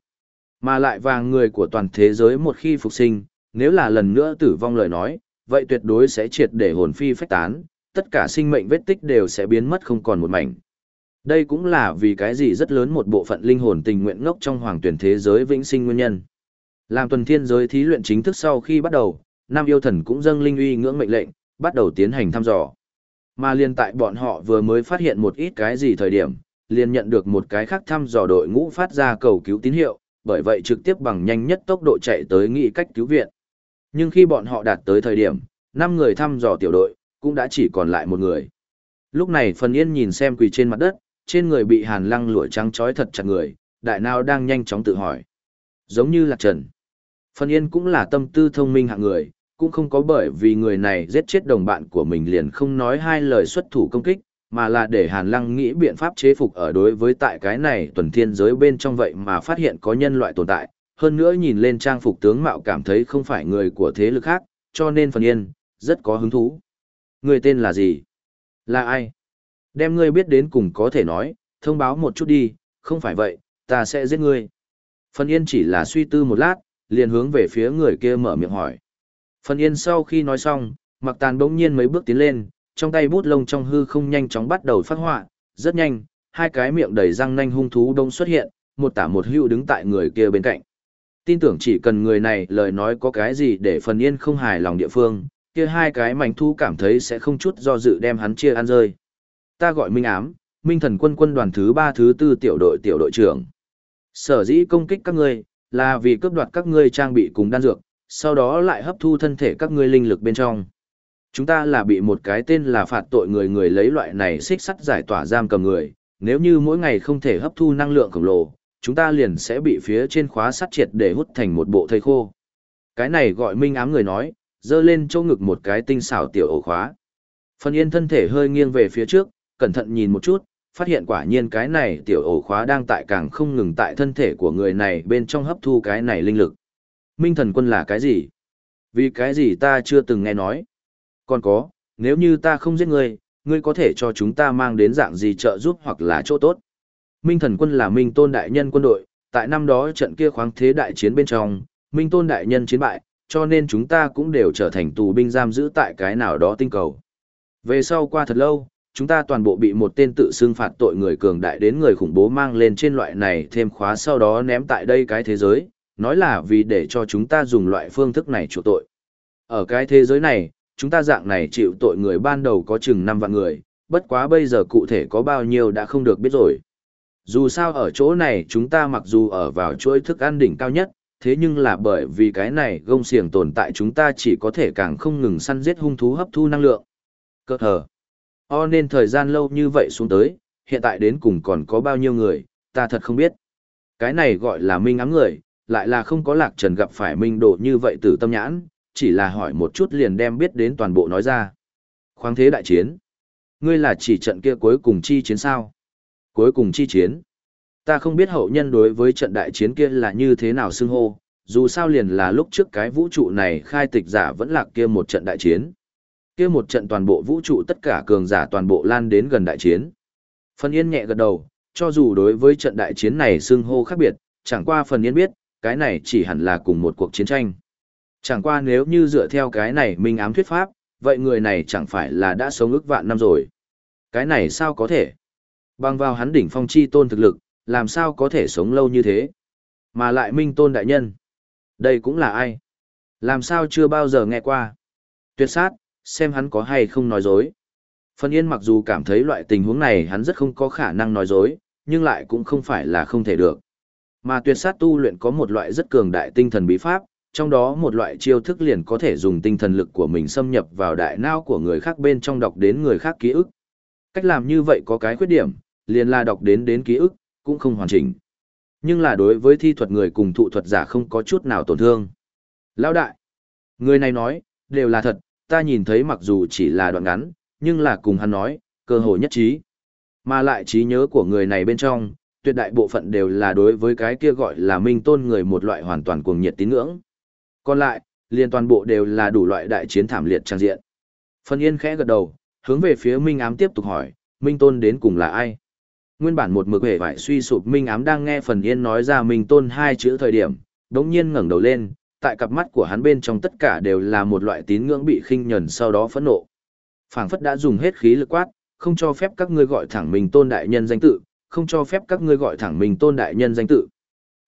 Mà lại vàng người của toàn thế giới một khi phục sinh, nếu là lần nữa tử vong lời nói, vậy tuyệt đối sẽ triệt để hồn phi phách tán, tất cả sinh mệnh vết tích đều sẽ biến mất không còn một mảnh. Đây cũng là vì cái gì rất lớn một bộ phận linh hồn tình nguyện ngốc trong hoàng tuyển thế giới vĩnh sinh nguyên nhân. Làm tuần thiên giới thí luyện chính thức sau khi bắt đầu, Nam yêu thần cũng dâng linh uy ngưỡng mệnh lệnh, bắt đầu tiến hành thăm dò. Mà liên tại bọn họ vừa mới phát hiện một ít cái gì thời điểm, liền nhận được một cái khác thăm dò đội ngũ phát ra cầu cứu tín hiệu, bởi vậy trực tiếp bằng nhanh nhất tốc độ chạy tới nghị cách cứu viện. Nhưng khi bọn họ đạt tới thời điểm, 5 người thăm dò tiểu đội, cũng đã chỉ còn lại một người. Lúc này phần yên nhìn xem quỳ trên mặt đất, trên người bị hàn lăng lụa trắng trói thật chặt người, đại nào đang nhanh chóng tự hỏi. Giống như là trần. Phần yên cũng là tâm tư thông minh hạng người, cũng không có bởi vì người này giết chết đồng bạn của mình liền không nói hai lời xuất thủ công kích, mà là để Hàn Lăng nghĩ biện pháp chế phục ở đối với tại cái này tuần thiên giới bên trong vậy mà phát hiện có nhân loại tồn tại, hơn nữa nhìn lên trang phục tướng mạo cảm thấy không phải người của thế lực khác, cho nên phần yên, rất có hứng thú. Người tên là gì? Là ai? Đem ngươi biết đến cùng có thể nói, thông báo một chút đi, không phải vậy, ta sẽ giết ngươi. Phần yên chỉ là suy tư một lát, liền hướng về phía người kia mở miệng hỏi. Phần yên sau khi nói xong, mặc tàn bỗng nhiên mấy bước tiến lên, trong tay bút lông trong hư không nhanh chóng bắt đầu phát họa, rất nhanh, hai cái miệng đầy răng nanh hung thú đông xuất hiện, một tả một hữu đứng tại người kia bên cạnh. Tin tưởng chỉ cần người này lời nói có cái gì để phần yên không hài lòng địa phương, kia hai cái mảnh thu cảm thấy sẽ không chút do dự đem hắn chia ăn rơi. Ta gọi Minh Ám, Minh Thần quân quân đoàn thứ ba thứ tư tiểu đội tiểu đội trưởng. Sở dĩ công kích các ngươi, là vì cướp đoạt các ngươi trang bị cùng đan dược, sau đó lại hấp thu thân thể các ngươi linh lực bên trong. Chúng ta là bị một cái tên là phạt tội người người lấy loại này xích sắt giải tỏa giam cầm người, nếu như mỗi ngày không thể hấp thu năng lượng khổng lồ, chúng ta liền sẽ bị phía trên khóa sắt triệt để hút thành một bộ thây khô. Cái này gọi minh ám người nói, dơ lên chỗ ngực một cái tinh xảo tiểu ổ khóa. Phần yên thân thể hơi nghiêng về phía trước, cẩn thận nhìn một chút, phát hiện quả nhiên cái này tiểu ổ khóa đang tại càng không ngừng tại thân thể của người này bên trong hấp thu cái này linh lực. Minh thần quân là cái gì? Vì cái gì ta chưa từng nghe nói? Còn có, nếu như ta không giết ngươi, ngươi có thể cho chúng ta mang đến dạng gì trợ giúp hoặc là chỗ tốt. Minh thần quân là Minh tôn đại nhân quân đội, tại năm đó trận kia khoáng thế đại chiến bên trong, Minh tôn đại nhân chiến bại, cho nên chúng ta cũng đều trở thành tù binh giam giữ tại cái nào đó tinh cầu. Về sau qua thật lâu, chúng ta toàn bộ bị một tên tự xưng phạt tội người cường đại đến người khủng bố mang lên trên loại này thêm khóa sau đó ném tại đây cái thế giới, nói là vì để cho chúng ta dùng loại phương thức này chủ tội. Ở cái thế giới này, chúng ta dạng này chịu tội người ban đầu có chừng 5 vạn người, bất quá bây giờ cụ thể có bao nhiêu đã không được biết rồi. Dù sao ở chỗ này chúng ta mặc dù ở vào chuỗi thức ăn đỉnh cao nhất, thế nhưng là bởi vì cái này gông xiềng tồn tại chúng ta chỉ có thể càng không ngừng săn giết hung thú hấp thu năng lượng. Cơ hờ. O nên thời gian lâu như vậy xuống tới, hiện tại đến cùng còn có bao nhiêu người, ta thật không biết. Cái này gọi là minh ám người, lại là không có lạc trần gặp phải minh độ như vậy từ tâm nhãn, chỉ là hỏi một chút liền đem biết đến toàn bộ nói ra. Khoáng thế đại chiến. Ngươi là chỉ trận kia cuối cùng chi chiến sao? Cuối cùng chi chiến. Ta không biết hậu nhân đối với trận đại chiến kia là như thế nào xưng hô, dù sao liền là lúc trước cái vũ trụ này khai tịch giả vẫn là kia một trận đại chiến. Kia một trận toàn bộ vũ trụ tất cả cường giả toàn bộ lan đến gần đại chiến. Phần Yên nhẹ gật đầu, cho dù đối với trận đại chiến này xưng hô khác biệt, chẳng qua Phần Yên biết, cái này chỉ hẳn là cùng một cuộc chiến tranh. Chẳng qua nếu như dựa theo cái này mình ám thuyết pháp, vậy người này chẳng phải là đã sống ức vạn năm rồi. Cái này sao có thể? Bằng vào hắn đỉnh phong chi tôn thực lực, làm sao có thể sống lâu như thế? Mà lại minh tôn đại nhân. Đây cũng là ai? Làm sao chưa bao giờ nghe qua? Tuyệt sát, xem hắn có hay không nói dối. Phân Yên mặc dù cảm thấy loại tình huống này hắn rất không có khả năng nói dối, nhưng lại cũng không phải là không thể được. Mà tuyệt sát tu luyện có một loại rất cường đại tinh thần bí pháp, trong đó một loại chiêu thức liền có thể dùng tinh thần lực của mình xâm nhập vào đại não của người khác bên trong đọc đến người khác ký ức. Cách làm như vậy có cái khuyết điểm, liền là đọc đến đến ký ức, cũng không hoàn chỉnh. Nhưng là đối với thi thuật người cùng thụ thuật giả không có chút nào tổn thương. Lão đại, người này nói, đều là thật, ta nhìn thấy mặc dù chỉ là đoạn ngắn, nhưng là cùng hắn nói, cơ hội nhất trí. Mà lại trí nhớ của người này bên trong, tuyệt đại bộ phận đều là đối với cái kia gọi là minh tôn người một loại hoàn toàn cuồng nhiệt tín ngưỡng. Còn lại, liền toàn bộ đều là đủ loại đại chiến thảm liệt trang diện. phần Yên khẽ gật đầu, hướng về phía Minh Ám tiếp tục hỏi, Minh Tôn đến cùng là ai? Nguyên bản một mực hề vải suy sụp Minh Ám đang nghe Phần Yên nói ra Minh Tôn hai chữ thời điểm, đống nhiên ngẩng đầu lên, tại cặp mắt của hắn bên trong tất cả đều là một loại tín ngưỡng bị khinh nhẫn sau đó phẫn nộ. Phảng phất đã dùng hết khí lực quát, không cho phép các ngươi gọi thẳng Minh Tôn đại nhân danh tự, không cho phép các ngươi gọi thẳng Minh Tôn đại nhân danh tự.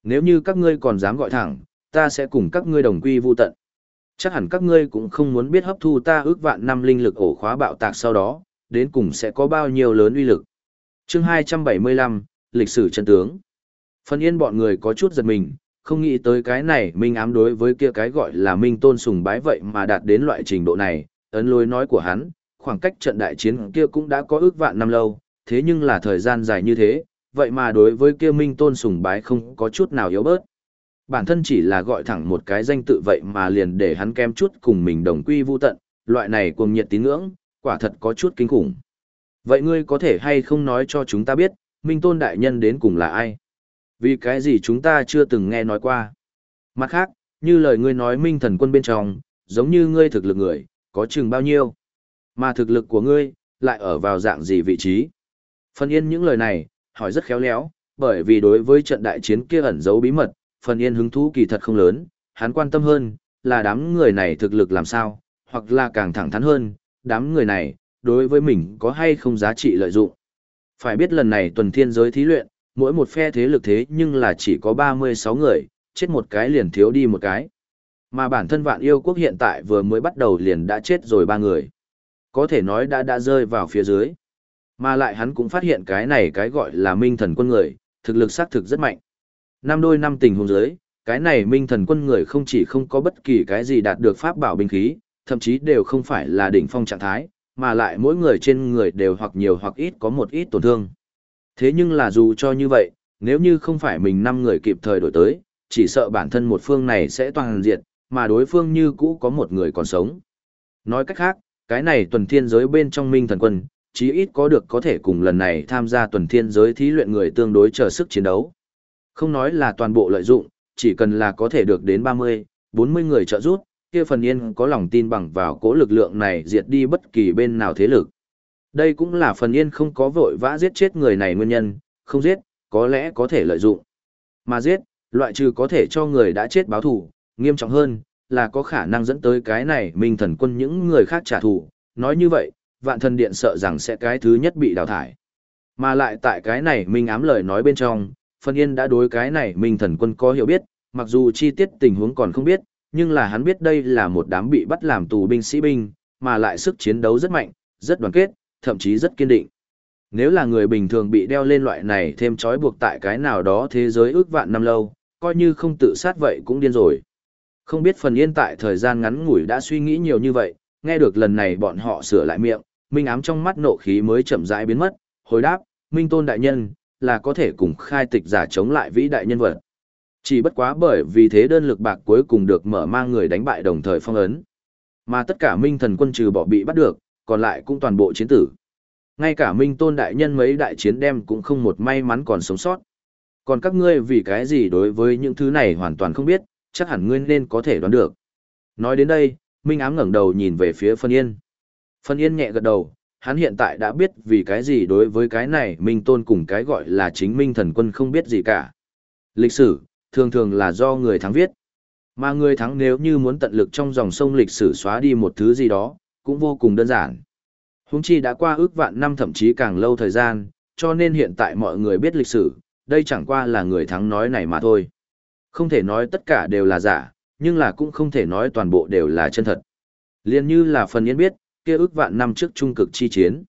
Nếu như các ngươi còn dám gọi thẳng, ta sẽ cùng các ngươi đồng quy vu tận. Chắc hẳn các ngươi cũng không muốn biết hấp thu ta ước vạn năm linh lực ổ khóa bạo tạc sau đó, đến cùng sẽ có bao nhiêu lớn uy lực. Chương 275, lịch sử chân tướng. Phần yên bọn người có chút giật mình, không nghĩ tới cái này minh ám đối với kia cái gọi là minh tôn sùng bái vậy mà đạt đến loại trình độ này, ấn lối nói của hắn, khoảng cách trận đại chiến kia cũng đã có ước vạn năm lâu, thế nhưng là thời gian dài như thế, vậy mà đối với kia minh tôn sùng bái không có chút nào yếu bớt. Bản thân chỉ là gọi thẳng một cái danh tự vậy mà liền để hắn kem chút cùng mình đồng quy vu tận, loại này cuồng nhiệt tín ngưỡng, quả thật có chút kinh khủng. Vậy ngươi có thể hay không nói cho chúng ta biết, Minh Tôn Đại Nhân đến cùng là ai? Vì cái gì chúng ta chưa từng nghe nói qua? Mặt khác, như lời ngươi nói Minh Thần Quân bên trong, giống như ngươi thực lực người, có chừng bao nhiêu? Mà thực lực của ngươi, lại ở vào dạng gì vị trí? Phân yên những lời này, hỏi rất khéo léo, bởi vì đối với trận đại chiến kia ẩn giấu bí mật, phần yên hứng thú kỳ thật không lớn, hắn quan tâm hơn, là đám người này thực lực làm sao, hoặc là càng thẳng thắn hơn, đám người này, đối với mình có hay không giá trị lợi dụng. Phải biết lần này tuần thiên giới thí luyện, mỗi một phe thế lực thế nhưng là chỉ có 36 người, chết một cái liền thiếu đi một cái. Mà bản thân vạn yêu quốc hiện tại vừa mới bắt đầu liền đã chết rồi ba người. Có thể nói đã đã rơi vào phía dưới. Mà lại hắn cũng phát hiện cái này cái gọi là minh thần quân người, thực lực xác thực rất mạnh. Năm đôi năm tình huống giới, cái này minh thần quân người không chỉ không có bất kỳ cái gì đạt được pháp bảo binh khí, thậm chí đều không phải là đỉnh phong trạng thái, mà lại mỗi người trên người đều hoặc nhiều hoặc ít có một ít tổn thương. Thế nhưng là dù cho như vậy, nếu như không phải mình năm người kịp thời đổi tới, chỉ sợ bản thân một phương này sẽ toàn diệt, mà đối phương như cũ có một người còn sống. Nói cách khác, cái này tuần thiên giới bên trong minh thần quân, chí ít có được có thể cùng lần này tham gia tuần thiên giới thí luyện người tương đối chờ sức chiến đấu. Không nói là toàn bộ lợi dụng, chỉ cần là có thể được đến 30, 40 người trợ giúp, kia phần yên có lòng tin bằng vào cố lực lượng này diệt đi bất kỳ bên nào thế lực. Đây cũng là phần yên không có vội vã giết chết người này nguyên nhân, không giết, có lẽ có thể lợi dụng. Mà giết, loại trừ có thể cho người đã chết báo thù, nghiêm trọng hơn, là có khả năng dẫn tới cái này minh thần quân những người khác trả thù. Nói như vậy, vạn thần điện sợ rằng sẽ cái thứ nhất bị đào thải. Mà lại tại cái này minh ám lời nói bên trong, Phân Yên đã đối cái này Minh Thần Quân có hiểu biết, mặc dù chi tiết tình huống còn không biết, nhưng là hắn biết đây là một đám bị bắt làm tù binh sĩ binh, mà lại sức chiến đấu rất mạnh, rất đoàn kết, thậm chí rất kiên định. Nếu là người bình thường bị đeo lên loại này thêm trói buộc tại cái nào đó thế giới ước vạn năm lâu, coi như không tự sát vậy cũng điên rồi. Không biết phần yên tại thời gian ngắn ngủi đã suy nghĩ nhiều như vậy, nghe được lần này bọn họ sửa lại miệng, minh ám trong mắt nộ khí mới chậm rãi biến mất, hồi đáp, minh tôn đại nhân, là có thể cùng khai tịch giả chống lại vĩ đại nhân vật. Chỉ bất quá bởi vì thế đơn lực bạc cuối cùng được mở mang người đánh bại đồng thời phong ấn. Mà tất cả minh thần quân trừ bỏ bị bắt được, còn lại cũng toàn bộ chiến tử. Ngay cả minh tôn đại nhân mấy đại chiến đem cũng không một may mắn còn sống sót. Còn các ngươi vì cái gì đối với những thứ này hoàn toàn không biết, chắc hẳn ngươi nên có thể đoán được. Nói đến đây, Minh ám ngẩng đầu nhìn về phía Phân Yên. Phân Yên nhẹ gật đầu, hắn hiện tại đã biết vì cái gì đối với cái này Minh Tôn cùng cái gọi là chính Minh Thần Quân không biết gì cả. Lịch sử, thường thường là do người thắng viết. Mà người thắng nếu như muốn tận lực trong dòng sông lịch sử xóa đi một thứ gì đó, cũng vô cùng đơn giản. Húng chi đã qua ước vạn năm thậm chí càng lâu thời gian, cho nên hiện tại mọi người biết lịch sử, đây chẳng qua là người thắng nói này mà thôi. Không thể nói tất cả đều là giả, nhưng là cũng không thể nói toàn bộ đều là chân thật. Liên như là phần yên biết, kia ước vạn năm trước trung cực chi chiến.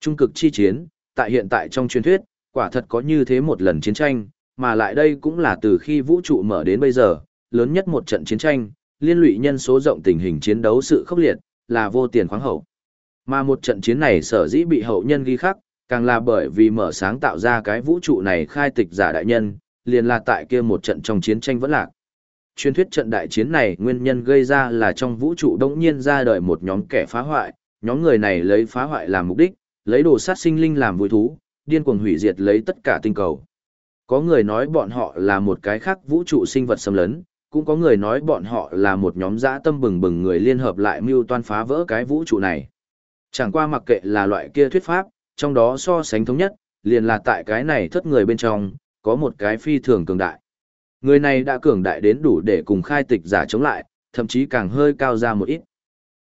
Trung cực chi chiến, tại hiện tại trong truyền thuyết, quả thật có như thế một lần chiến tranh, mà lại đây cũng là từ khi vũ trụ mở đến bây giờ, lớn nhất một trận chiến tranh, liên lụy nhân số rộng tình hình chiến đấu sự khốc liệt, là vô tiền khoáng hậu. Mà một trận chiến này sở dĩ bị hậu nhân ghi khắc, càng là bởi vì mở sáng tạo ra cái vũ trụ này khai tịch giả đại nhân, liền là tại kia một trận trong chiến tranh vẫn lạc. Truyền thuyết trận đại chiến này nguyên nhân gây ra là trong vũ trụ đống nhiên ra đời một nhóm kẻ phá hoại, nhóm người này lấy phá hoại làm mục đích, lấy đồ sát sinh linh làm vui thú, điên cuồng hủy diệt lấy tất cả tinh cầu. Có người nói bọn họ là một cái khác vũ trụ sinh vật xâm lấn, cũng có người nói bọn họ là một nhóm dã tâm bừng bừng người liên hợp lại mưu toan phá vỡ cái vũ trụ này. Chẳng qua mặc kệ là loại kia thuyết pháp, trong đó so sánh thống nhất, liền là tại cái này thất người bên trong, có một cái phi thường cường đại. Người này đã cường đại đến đủ để cùng khai tịch giả chống lại, thậm chí càng hơi cao ra một ít.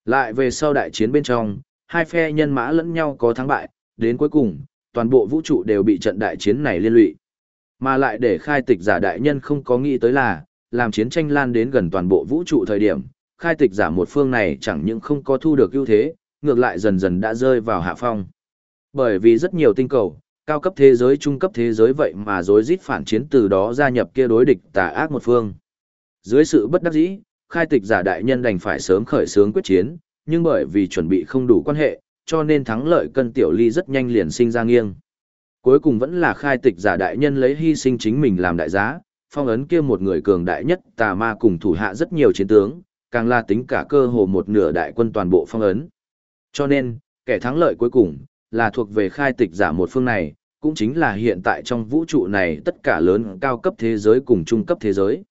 Lại về sau đại chiến bên trong, hai phe nhân mã lẫn nhau có thắng bại, đến cuối cùng, toàn bộ vũ trụ đều bị trận đại chiến này liên lụy. Mà lại để khai tịch giả đại nhân không có nghĩ tới là, làm chiến tranh lan đến gần toàn bộ vũ trụ thời điểm, khai tịch giả một phương này chẳng những không có thu được ưu thế, ngược lại dần dần đã rơi vào hạ phong. Bởi vì rất nhiều tinh cầu, cao cấp thế giới trung cấp thế giới vậy mà rối rít phản chiến từ đó gia nhập kia đối địch tà ác một phương. Dưới sự bất đắc dĩ, khai tịch giả đại nhân đành phải sớm khởi xướng quyết chiến, nhưng bởi vì chuẩn bị không đủ quan hệ, cho nên thắng lợi cân tiểu ly rất nhanh liền sinh ra nghiêng. Cuối cùng vẫn là khai tịch giả đại nhân lấy hy sinh chính mình làm đại giá, phong ấn kia một người cường đại nhất tà ma cùng thủ hạ rất nhiều chiến tướng, càng là tính cả cơ hồ một nửa đại quân toàn bộ phong ấn. Cho nên, kẻ thắng lợi cuối cùng, là thuộc về khai tịch giả một phương này, cũng chính là hiện tại trong vũ trụ này tất cả lớn cao cấp thế giới cùng trung cấp thế giới.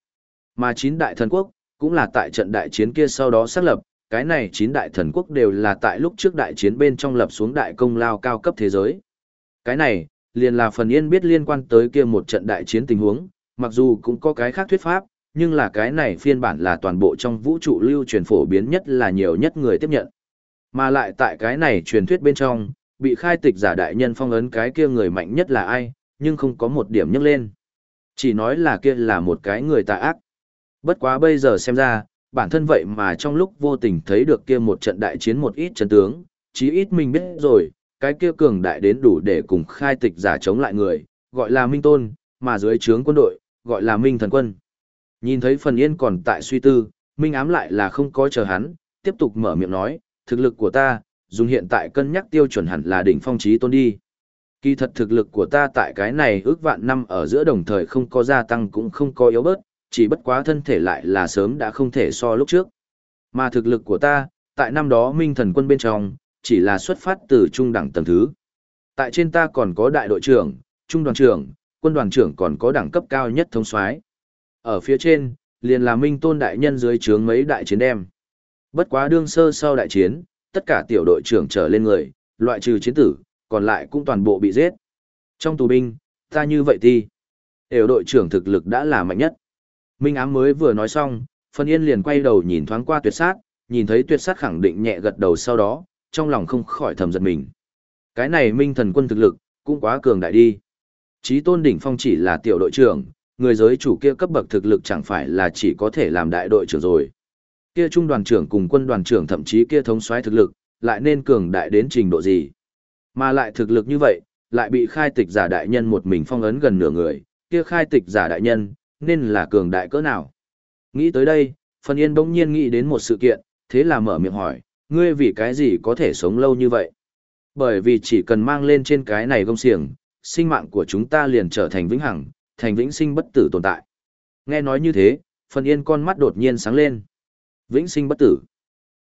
Mà chín đại thần quốc, cũng là tại trận đại chiến kia sau đó xác lập, cái này chín đại thần quốc đều là tại lúc trước đại chiến bên trong lập xuống đại công lao cao cấp thế giới. Cái này, liền là phần yên biết liên quan tới kia một trận đại chiến tình huống, mặc dù cũng có cái khác thuyết pháp, nhưng là cái này phiên bản là toàn bộ trong vũ trụ lưu truyền phổ biến nhất là nhiều nhất người tiếp nhận. Mà lại tại cái này truyền thuyết bên trong, bị khai tịch giả đại nhân phong ấn cái kia người mạnh nhất là ai, nhưng không có một điểm nhắc lên. Chỉ nói là kia là một cái người tà ác. Bất quá bây giờ xem ra, bản thân vậy mà trong lúc vô tình thấy được kia một trận đại chiến một ít chân tướng, chí ít mình biết rồi, cái kia cường đại đến đủ để cùng khai tịch giả chống lại người, gọi là Minh Tôn, mà dưới trướng quân đội, gọi là Minh Thần Quân. Nhìn thấy phần yên còn tại suy tư, Minh ám lại là không có chờ hắn, tiếp tục mở miệng nói, thực lực của ta, dùng hiện tại cân nhắc tiêu chuẩn hẳn là đỉnh phong trí tôn đi. Kỳ thật thực lực của ta tại cái này ước vạn năm ở giữa đồng thời không có gia tăng cũng không có yếu bớt, chỉ bất quá thân thể lại là sớm đã không thể so lúc trước. Mà thực lực của ta, tại năm đó minh thần quân bên trong, chỉ là xuất phát từ trung đẳng tầng thứ. Tại trên ta còn có đại đội trưởng, trung đoàn trưởng, quân đoàn trưởng còn có đẳng cấp cao nhất thống soái. Ở phía trên, liền là minh tôn đại nhân dưới trướng mấy đại chiến đem. Bất quá đương sơ sau đại chiến, tất cả tiểu đội trưởng trở lên người, loại trừ chiến tử, còn lại cũng toàn bộ bị giết. Trong tù binh, ta như vậy thì, đều đội trưởng thực lực đã là mạnh nhất. Minh ám mới vừa nói xong, phân yên liền quay đầu nhìn thoáng qua tuyệt sát, nhìn thấy tuyệt sát khẳng định nhẹ gật đầu sau đó, trong lòng không khỏi thầm giật mình. Cái này minh thần quân thực lực, cũng quá cường đại đi. Chí tôn đỉnh phong chỉ là tiểu đội trưởng, người giới chủ kia cấp bậc thực lực chẳng phải là chỉ có thể làm đại đội trưởng rồi. Kia trung đoàn trưởng cùng quân đoàn trưởng thậm chí kia thống soái thực lực, lại nên cường đại đến trình độ gì. Mà lại thực lực như vậy, lại bị khai tịch giả đại nhân một mình phong ấn gần nửa người, kia khai tịch giả đại nhân, nên là cường đại cỡ nào. Nghĩ tới đây, phần yên bỗng nhiên nghĩ đến một sự kiện, thế là mở miệng hỏi, ngươi vì cái gì có thể sống lâu như vậy? Bởi vì chỉ cần mang lên trên cái này gông xiềng, sinh mạng của chúng ta liền trở thành vĩnh hằng, thành vĩnh sinh bất tử tồn tại. Nghe nói như thế, phần yên con mắt đột nhiên sáng lên. Vĩnh sinh bất tử.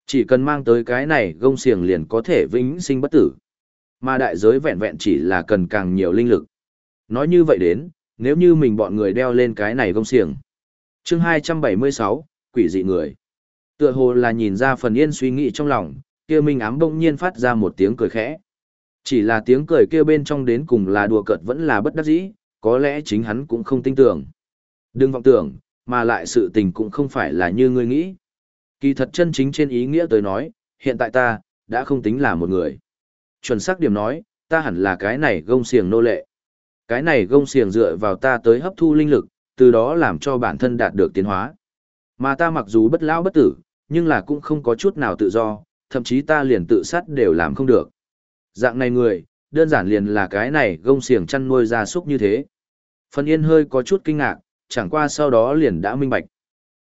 Chỉ cần mang tới cái này gông xiềng liền có thể vĩnh sinh bất tử. Mà đại giới vẹn vẹn chỉ là cần càng nhiều linh lực. Nói như vậy đến, nếu như mình bọn người đeo lên cái này gông xiềng. chương 276, quỷ dị người. Tựa hồ là nhìn ra phần yên suy nghĩ trong lòng, kia minh ám bỗng nhiên phát ra một tiếng cười khẽ. Chỉ là tiếng cười kia bên trong đến cùng là đùa cợt vẫn là bất đắc dĩ, có lẽ chính hắn cũng không tin tưởng. Đừng vọng tưởng, mà lại sự tình cũng không phải là như ngươi nghĩ. Kỳ thật chân chính trên ý nghĩa tới nói, hiện tại ta, đã không tính là một người. Chuẩn xác điểm nói, ta hẳn là cái này gông xiềng nô lệ. Cái này gông xiềng dựa vào ta tới hấp thu linh lực, từ đó làm cho bản thân đạt được tiến hóa. Mà ta mặc dù bất lão bất tử, nhưng là cũng không có chút nào tự do, thậm chí ta liền tự sát đều làm không được. Dạng này người, đơn giản liền là cái này gông xiềng chăn nuôi gia súc như thế. Phần yên hơi có chút kinh ngạc, chẳng qua sau đó liền đã minh bạch.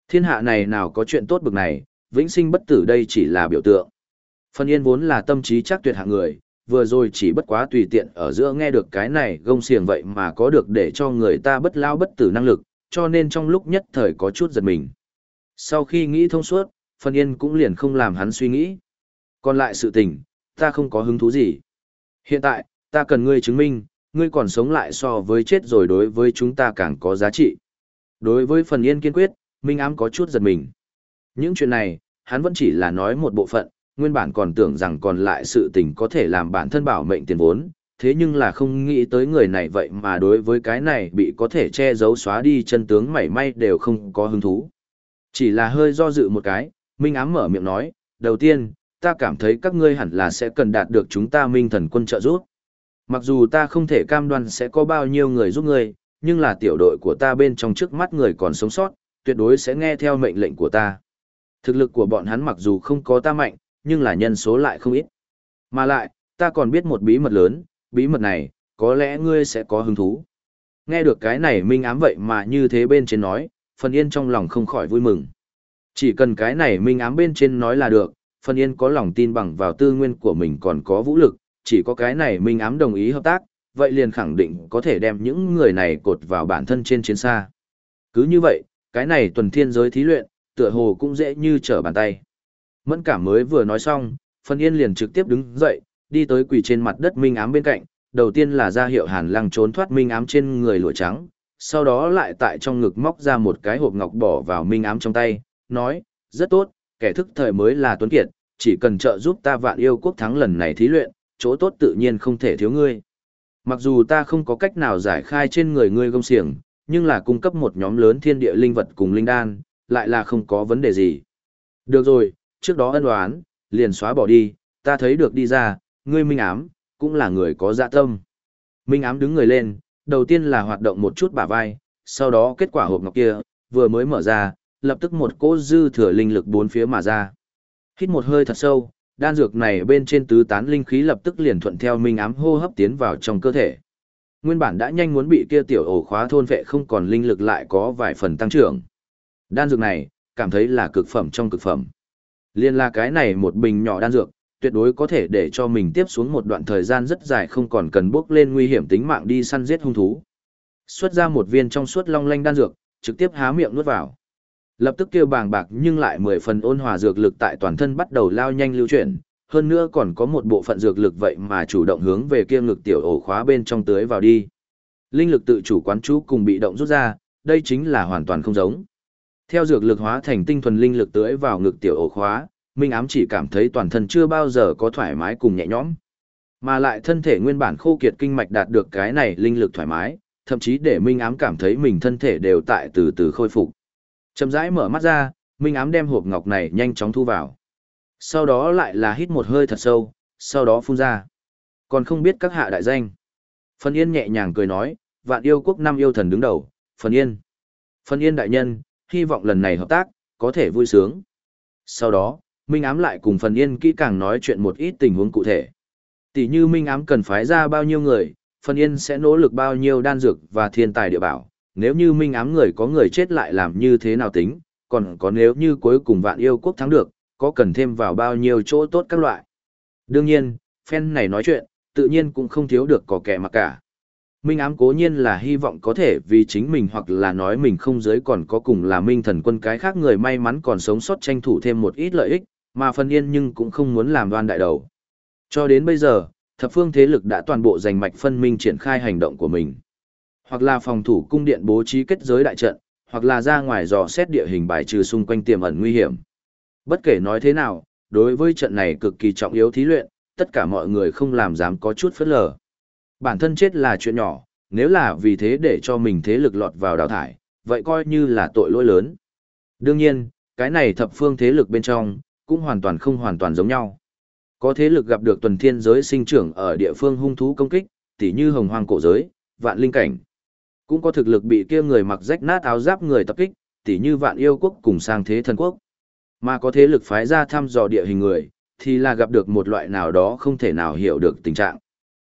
Thiên hạ này nào có chuyện tốt bực này, vĩnh sinh bất tử đây chỉ là biểu tượng. Phần yên vốn là tâm trí chắc tuyệt hạng người, vừa rồi chỉ bất quá tùy tiện ở giữa nghe được cái này gông xiềng vậy mà có được để cho người ta bất lao bất tử năng lực, cho nên trong lúc nhất thời có chút giật mình. Sau khi nghĩ thông suốt, phần yên cũng liền không làm hắn suy nghĩ. Còn lại sự tình, ta không có hứng thú gì. Hiện tại, ta cần ngươi chứng minh, ngươi còn sống lại so với chết rồi đối với chúng ta càng có giá trị. Đối với phần yên kiên quyết, Minh Ám có chút giật mình. Những chuyện này, hắn vẫn chỉ là nói một bộ phận, nguyên bản còn tưởng rằng còn lại sự tình có thể làm bản thân bảo mệnh tiền vốn, thế nhưng là không nghĩ tới người này vậy mà đối với cái này bị có thể che giấu xóa đi chân tướng mảy may đều không có hứng thú. Chỉ là hơi do dự một cái, Minh Ám mở miệng nói, đầu tiên, ta cảm thấy các ngươi hẳn là sẽ cần đạt được chúng ta Minh Thần quân trợ giúp. Mặc dù ta không thể cam đoan sẽ có bao nhiêu người giúp ngươi, nhưng là tiểu đội của ta bên trong trước mắt người còn sống sót, tuyệt đối sẽ nghe theo mệnh lệnh của ta. Thực lực của bọn hắn mặc dù không có ta mạnh, nhưng là nhân số lại không ít. Mà lại, ta còn biết một bí mật lớn, bí mật này, có lẽ ngươi sẽ có hứng thú. Nghe được cái này minh ám vậy mà như thế bên trên nói, phần yên trong lòng không khỏi vui mừng. Chỉ cần cái này minh ám bên trên nói là được, phần yên có lòng tin bằng vào tư nguyên của mình còn có vũ lực, chỉ có cái này minh ám đồng ý hợp tác, vậy liền khẳng định có thể đem những người này cột vào bản thân trên chiến xa. Cứ như vậy, cái này tuần thiên giới thí luyện, tựa hồ cũng dễ như trở bàn tay. Mẫn cảm mới vừa nói xong, phần yên liền trực tiếp đứng dậy, đi tới quỳ trên mặt đất minh ám bên cạnh, đầu tiên là ra hiệu hàn lăng trốn thoát minh ám trên người lụa trắng, sau đó lại tại trong ngực móc ra một cái hộp ngọc bỏ vào minh ám trong tay, nói, rất tốt, kẻ thức thời mới là tuấn kiệt, chỉ cần trợ giúp ta vạn yêu quốc thắng lần này thí luyện, chỗ tốt tự nhiên không thể thiếu ngươi. Mặc dù ta không có cách nào giải khai trên người ngươi gông xiềng, nhưng là cung cấp một nhóm lớn thiên địa linh vật cùng linh đan, lại là không có vấn đề gì. Được rồi, trước đó ân đoán, liền xóa bỏ đi, ta thấy được đi ra, ngươi minh ám, cũng là người có dạ tâm. Minh ám đứng người lên, đầu tiên là hoạt động một chút bả vai, sau đó kết quả hộp ngọc kia, vừa mới mở ra, lập tức một cỗ dư thừa linh lực bốn phía mà ra. Hít một hơi thật sâu, đan dược này bên trên tứ tán linh khí lập tức liền thuận theo minh ám hô hấp tiến vào trong cơ thể. Nguyên bản đã nhanh muốn bị kia tiểu ổ khóa thôn vệ không còn linh lực lại có vài phần tăng trưởng. Đan dược này, cảm thấy là cực phẩm trong cực phẩm. Liên là cái này một bình nhỏ đan dược, tuyệt đối có thể để cho mình tiếp xuống một đoạn thời gian rất dài không còn cần bước lên nguy hiểm tính mạng đi săn giết hung thú. Xuất ra một viên trong suốt long lanh đan dược, trực tiếp há miệng nuốt vào. Lập tức kêu bàng bạc nhưng lại mười phần ôn hòa dược lực tại toàn thân bắt đầu lao nhanh lưu chuyển, hơn nữa còn có một bộ phận dược lực vậy mà chủ động hướng về kia ngực tiểu ổ khóa bên trong tưới vào đi. Linh lực tự chủ quán chú cùng bị động rút ra, đây chính là hoàn toàn không giống. Theo dược lực hóa thành tinh thuần linh lực tưới vào ngực tiểu ổ khóa, Minh Ám chỉ cảm thấy toàn thân chưa bao giờ có thoải mái cùng nhẹ nhõm. Mà lại thân thể nguyên bản khô kiệt kinh mạch đạt được cái này linh lực thoải mái, thậm chí để Minh Ám cảm thấy mình thân thể đều tại từ từ khôi phục. Chậm rãi mở mắt ra, Minh Ám đem hộp ngọc này nhanh chóng thu vào. Sau đó lại là hít một hơi thật sâu, sau đó phun ra. Còn không biết các hạ đại danh. Phần Yên nhẹ nhàng cười nói, vạn yêu quốc năm yêu thần đứng đầu, Phần Yên. Phần Yên đại nhân, hy vọng lần này hợp tác, có thể vui sướng. Sau đó, Minh Ám lại cùng Phần Yên kỹ càng nói chuyện một ít tình huống cụ thể. Tỷ như Minh Ám cần phái ra bao nhiêu người, Phần Yên sẽ nỗ lực bao nhiêu đan dược và thiên tài địa bảo. Nếu như Minh Ám người có người chết lại làm như thế nào tính, còn có nếu như cuối cùng vạn yêu quốc thắng được, có cần thêm vào bao nhiêu chỗ tốt các loại. Đương nhiên, fan này nói chuyện, tự nhiên cũng không thiếu được có kẻ mặc cả. Minh ám cố nhiên là hy vọng có thể vì chính mình hoặc là nói mình không giới còn có cùng là minh thần quân cái khác người may mắn còn sống sót tranh thủ thêm một ít lợi ích, mà phần yên nhưng cũng không muốn làm đoan đại đầu. Cho đến bây giờ, thập phương thế lực đã toàn bộ giành mạch phân minh triển khai hành động của mình. Hoặc là phòng thủ cung điện bố trí kết giới đại trận, hoặc là ra ngoài dò xét địa hình bài trừ xung quanh tiềm ẩn nguy hiểm. Bất kể nói thế nào, đối với trận này cực kỳ trọng yếu thí luyện, tất cả mọi người không làm dám có chút phất lờ. Bản thân chết là chuyện nhỏ, nếu là vì thế để cho mình thế lực lọt vào đào thải, vậy coi như là tội lỗi lớn. Đương nhiên, cái này thập phương thế lực bên trong, cũng hoàn toàn không hoàn toàn giống nhau. Có thế lực gặp được tuần thiên giới sinh trưởng ở địa phương hung thú công kích, tỉ như hồng hoang cổ giới, vạn linh cảnh. Cũng có thực lực bị kia người mặc rách nát áo giáp người tập kích, tỉ như vạn yêu quốc cùng sang thế thần quốc. Mà có thế lực phái ra thăm dò địa hình người, thì là gặp được một loại nào đó không thể nào hiểu được tình trạng.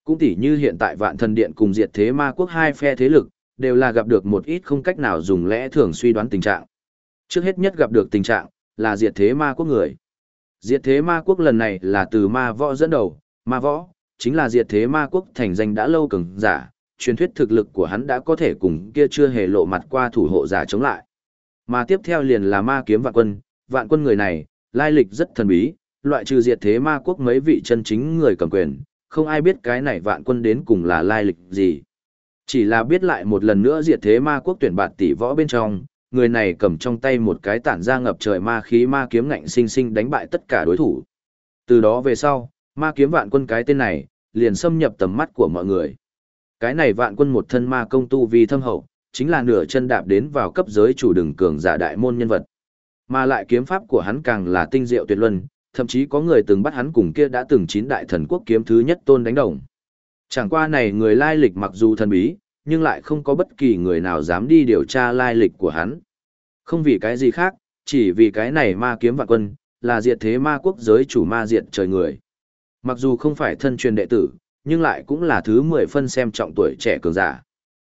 Cũng tỉ như hiện tại vạn thần điện cùng diệt thế ma quốc hai phe thế lực, đều là gặp được một ít không cách nào dùng lẽ thường suy đoán tình trạng. Trước hết nhất gặp được tình trạng, là diệt thế ma quốc người. Diệt thế ma quốc lần này là từ ma võ dẫn đầu, ma võ, chính là diệt thế ma quốc thành danh đã lâu cứng, giả, truyền thuyết thực lực của hắn đã có thể cùng kia chưa hề lộ mặt qua thủ hộ giả chống lại. Mà tiếp theo liền là ma kiếm vạn quân, vạn quân người này, lai lịch rất thần bí, loại trừ diệt thế ma quốc mấy vị chân chính người cầm quyền, không ai biết cái này vạn quân đến cùng là lai lịch gì. Chỉ là biết lại một lần nữa diệt thế ma quốc tuyển bạt tỷ võ bên trong, người này cầm trong tay một cái tản ra ngập trời ma khí ma kiếm ngạnh sinh sinh đánh bại tất cả đối thủ. Từ đó về sau, ma kiếm vạn quân cái tên này, liền xâm nhập tầm mắt của mọi người. Cái này vạn quân một thân ma công tu vi thâm hậu, chính là nửa chân đạp đến vào cấp giới chủ đường cường giả đại môn nhân vật. Mà lại kiếm pháp của hắn càng là tinh diệu tuyệt luân, thậm chí có người từng bắt hắn cùng kia đã từng chín đại thần quốc kiếm thứ nhất tôn đánh đồng. Chẳng qua này người lai lịch mặc dù thần bí, nhưng lại không có bất kỳ người nào dám đi điều tra lai lịch của hắn. Không vì cái gì khác, chỉ vì cái này ma kiếm vạn quân, là diệt thế ma quốc giới chủ ma diệt trời người. Mặc dù không phải thân truyền đệ tử, nhưng lại cũng là thứ 10 phân xem trọng tuổi trẻ cường giả.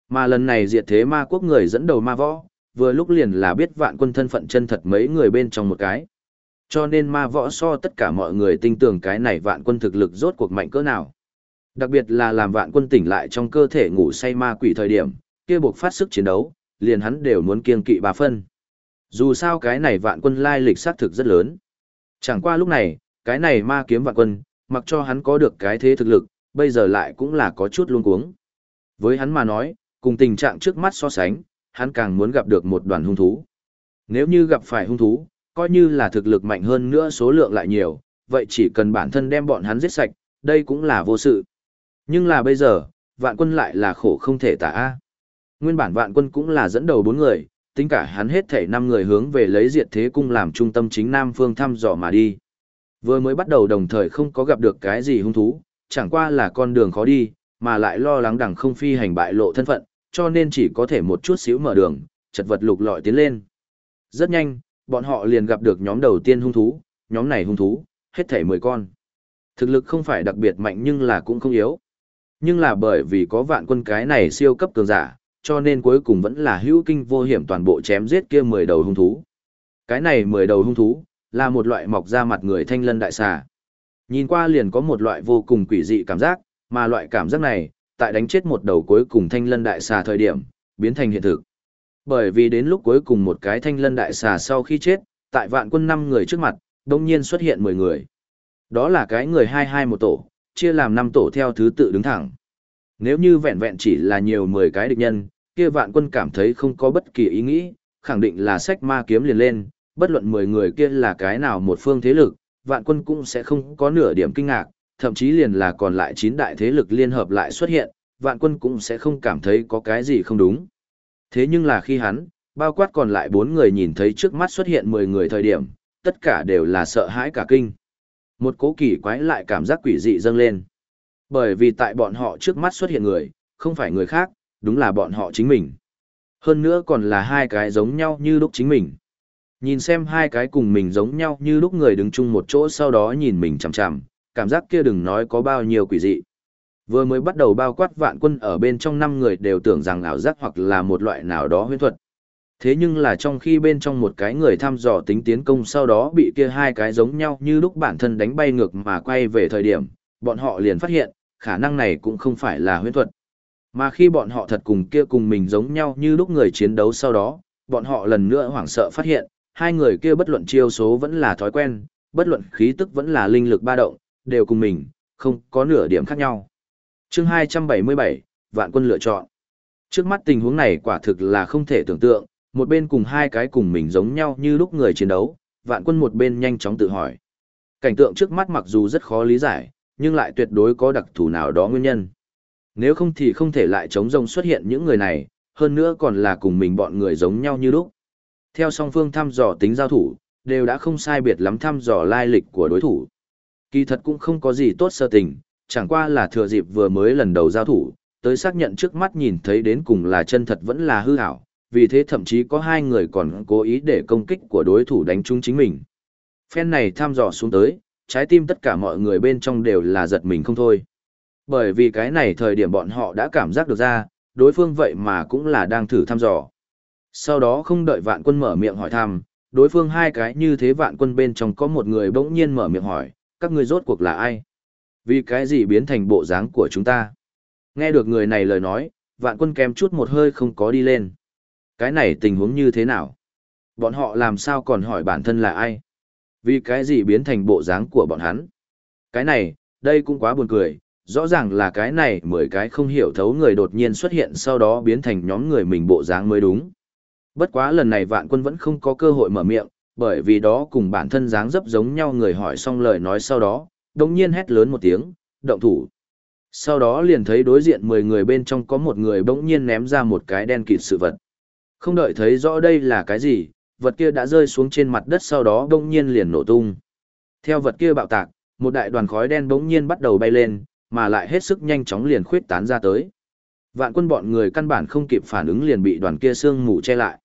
Mà lần này diệt thế ma quốc người dẫn đầu ma võ, vừa lúc liền là biết vạn quân thân phận chân thật mấy người bên trong một cái. Cho nên ma võ so tất cả mọi người tin tưởng cái này vạn quân thực lực rốt cuộc mạnh cỡ nào. Đặc biệt là làm vạn quân tỉnh lại trong cơ thể ngủ say ma quỷ thời điểm, kia buộc phát sức chiến đấu, liền hắn đều muốn kiêng kỵ bà phân. Dù sao cái này vạn quân lai lịch xác thực rất lớn. Chẳng qua lúc này, cái này ma kiếm vạn quân, mặc cho hắn có được cái thế thực lực, bây giờ lại cũng là có chút luống cuống. Với hắn mà nói, cùng tình trạng trước mắt so sánh, hắn càng muốn gặp được một đoàn hung thú. Nếu như gặp phải hung thú, coi như là thực lực mạnh hơn nữa số lượng lại nhiều, vậy chỉ cần bản thân đem bọn hắn giết sạch, đây cũng là vô sự. Nhưng là bây giờ, vạn quân lại là khổ không thể tả. Nguyên bản vạn quân cũng là dẫn đầu bốn người, tính cả hắn hết thảy năm người hướng về lấy diệt thế cung làm trung tâm chính Nam phương thăm dò mà đi. Vừa mới bắt đầu đồng thời không có gặp được cái gì hung thú, chẳng qua là con đường khó đi, mà lại lo lắng đằng không phi hành bại lộ thân phận, cho nên chỉ có thể một chút xíu mở đường, chật vật lục lọi tiến lên. Rất nhanh, bọn họ liền gặp được nhóm đầu tiên hung thú, nhóm này hung thú, hết thể 10 con. Thực lực không phải đặc biệt mạnh nhưng là cũng không yếu. Nhưng là bởi vì có vạn quân cái này siêu cấp cường giả, cho nên cuối cùng vẫn là hữu kinh vô hiểm toàn bộ chém giết kia 10 đầu hung thú. Cái này 10 đầu hung thú, là một loại mọc ra mặt người thanh lân đại xà. Nhìn qua liền có một loại vô cùng quỷ dị cảm giác, mà loại cảm giác này, tại đánh chết một đầu cuối cùng thanh lân đại xà thời điểm, biến thành hiện thực. Bởi vì đến lúc cuối cùng một cái thanh lân đại xà sau khi chết, tại vạn quân năm người trước mặt, đông nhiên xuất hiện 10 người. Đó là cái người hai hai một tổ, chia làm năm tổ theo thứ tự đứng thẳng. Nếu như vẹn vẹn chỉ là nhiều 10 cái địch nhân, kia vạn quân cảm thấy không có bất kỳ ý nghĩ, khẳng định là sách ma kiếm liền lên, bất luận 10 người kia là cái nào một phương thế lực, vạn quân cũng sẽ không có nửa điểm kinh ngạc, thậm chí liền là còn lại 9 đại thế lực liên hợp lại xuất hiện, vạn quân cũng sẽ không cảm thấy có cái gì không đúng. Thế nhưng là khi hắn, bao quát còn lại 4 người nhìn thấy trước mắt xuất hiện 10 người thời điểm, tất cả đều là sợ hãi cả kinh. Một cố kỳ quái lại cảm giác quỷ dị dâng lên. Bởi vì tại bọn họ trước mắt xuất hiện người, không phải người khác, đúng là bọn họ chính mình. Hơn nữa còn là hai cái giống nhau như lúc chính mình. Nhìn xem hai cái cùng mình giống nhau như lúc người đứng chung một chỗ sau đó nhìn mình chằm chằm, cảm giác kia đừng nói có bao nhiêu quỷ dị. Vừa mới bắt đầu bao quát vạn quân ở bên trong năm người đều tưởng rằng ảo giác hoặc là một loại nào đó huyễn thuật. Thế nhưng là trong khi bên trong một cái người thăm dò tính tiến công sau đó bị kia hai cái giống nhau như lúc bản thân đánh bay ngược mà quay về thời điểm, bọn họ liền phát hiện, khả năng này cũng không phải là huyễn thuật, Mà khi bọn họ thật cùng kia cùng mình giống nhau như lúc người chiến đấu sau đó, bọn họ lần nữa hoảng sợ phát hiện, hai người kia bất luận chiêu số vẫn là thói quen, bất luận khí tức vẫn là linh lực ba động, đều cùng mình, không có nửa điểm khác nhau chương 277, Vạn quân lựa chọn. Trước mắt tình huống này quả thực là không thể tưởng tượng, một bên cùng hai cái cùng mình giống nhau như lúc người chiến đấu, vạn quân một bên nhanh chóng tự hỏi. Cảnh tượng trước mắt mặc dù rất khó lý giải, nhưng lại tuyệt đối có đặc thù nào đó nguyên nhân. Nếu không thì không thể lại chống rông xuất hiện những người này, hơn nữa còn là cùng mình bọn người giống nhau như lúc. Theo song phương thăm dò tính giao thủ, đều đã không sai biệt lắm thăm dò lai lịch của đối thủ. Kỳ thật cũng không có gì tốt sơ tình, chẳng qua là thừa dịp vừa mới lần đầu giao thủ, tới xác nhận trước mắt nhìn thấy đến cùng là chân thật vẫn là hư ảo, vì thế thậm chí có hai người còn cố ý để công kích của đối thủ đánh trúng chính mình. Phen này thăm dò xuống tới, trái tim tất cả mọi người bên trong đều là giật mình không thôi. Bởi vì cái này thời điểm bọn họ đã cảm giác được ra, đối phương vậy mà cũng là đang thử thăm dò. Sau đó không đợi vạn quân mở miệng hỏi thăm, đối phương hai cái như thế vạn quân bên trong có một người bỗng nhiên mở miệng hỏi, các ngươi rốt cuộc là ai? Vì cái gì biến thành bộ dáng của chúng ta? Nghe được người này lời nói, vạn quân kém chút một hơi không có đi lên. Cái này tình huống như thế nào? Bọn họ làm sao còn hỏi bản thân là ai? Vì cái gì biến thành bộ dáng của bọn hắn? Cái này, đây cũng quá buồn cười, rõ ràng là cái này mười cái không hiểu thấu người đột nhiên xuất hiện sau đó biến thành nhóm người mình bộ dáng mới đúng. Bất quá lần này vạn quân vẫn không có cơ hội mở miệng, bởi vì đó cùng bản thân dáng dấp giống nhau người hỏi xong lời nói sau đó, đồng nhiên hét lớn một tiếng, động thủ. Sau đó liền thấy đối diện 10 người bên trong có một người bỗng nhiên ném ra một cái đen kịt sự vật. Không đợi thấy rõ đây là cái gì, vật kia đã rơi xuống trên mặt đất sau đó bỗng nhiên liền nổ tung. Theo vật kia bạo tạc, một đại đoàn khói đen bỗng nhiên bắt đầu bay lên, mà lại hết sức nhanh chóng liền khuyết tán ra tới. Vạn quân bọn người căn bản không kịp phản ứng liền bị đoàn kia sương mù che lại.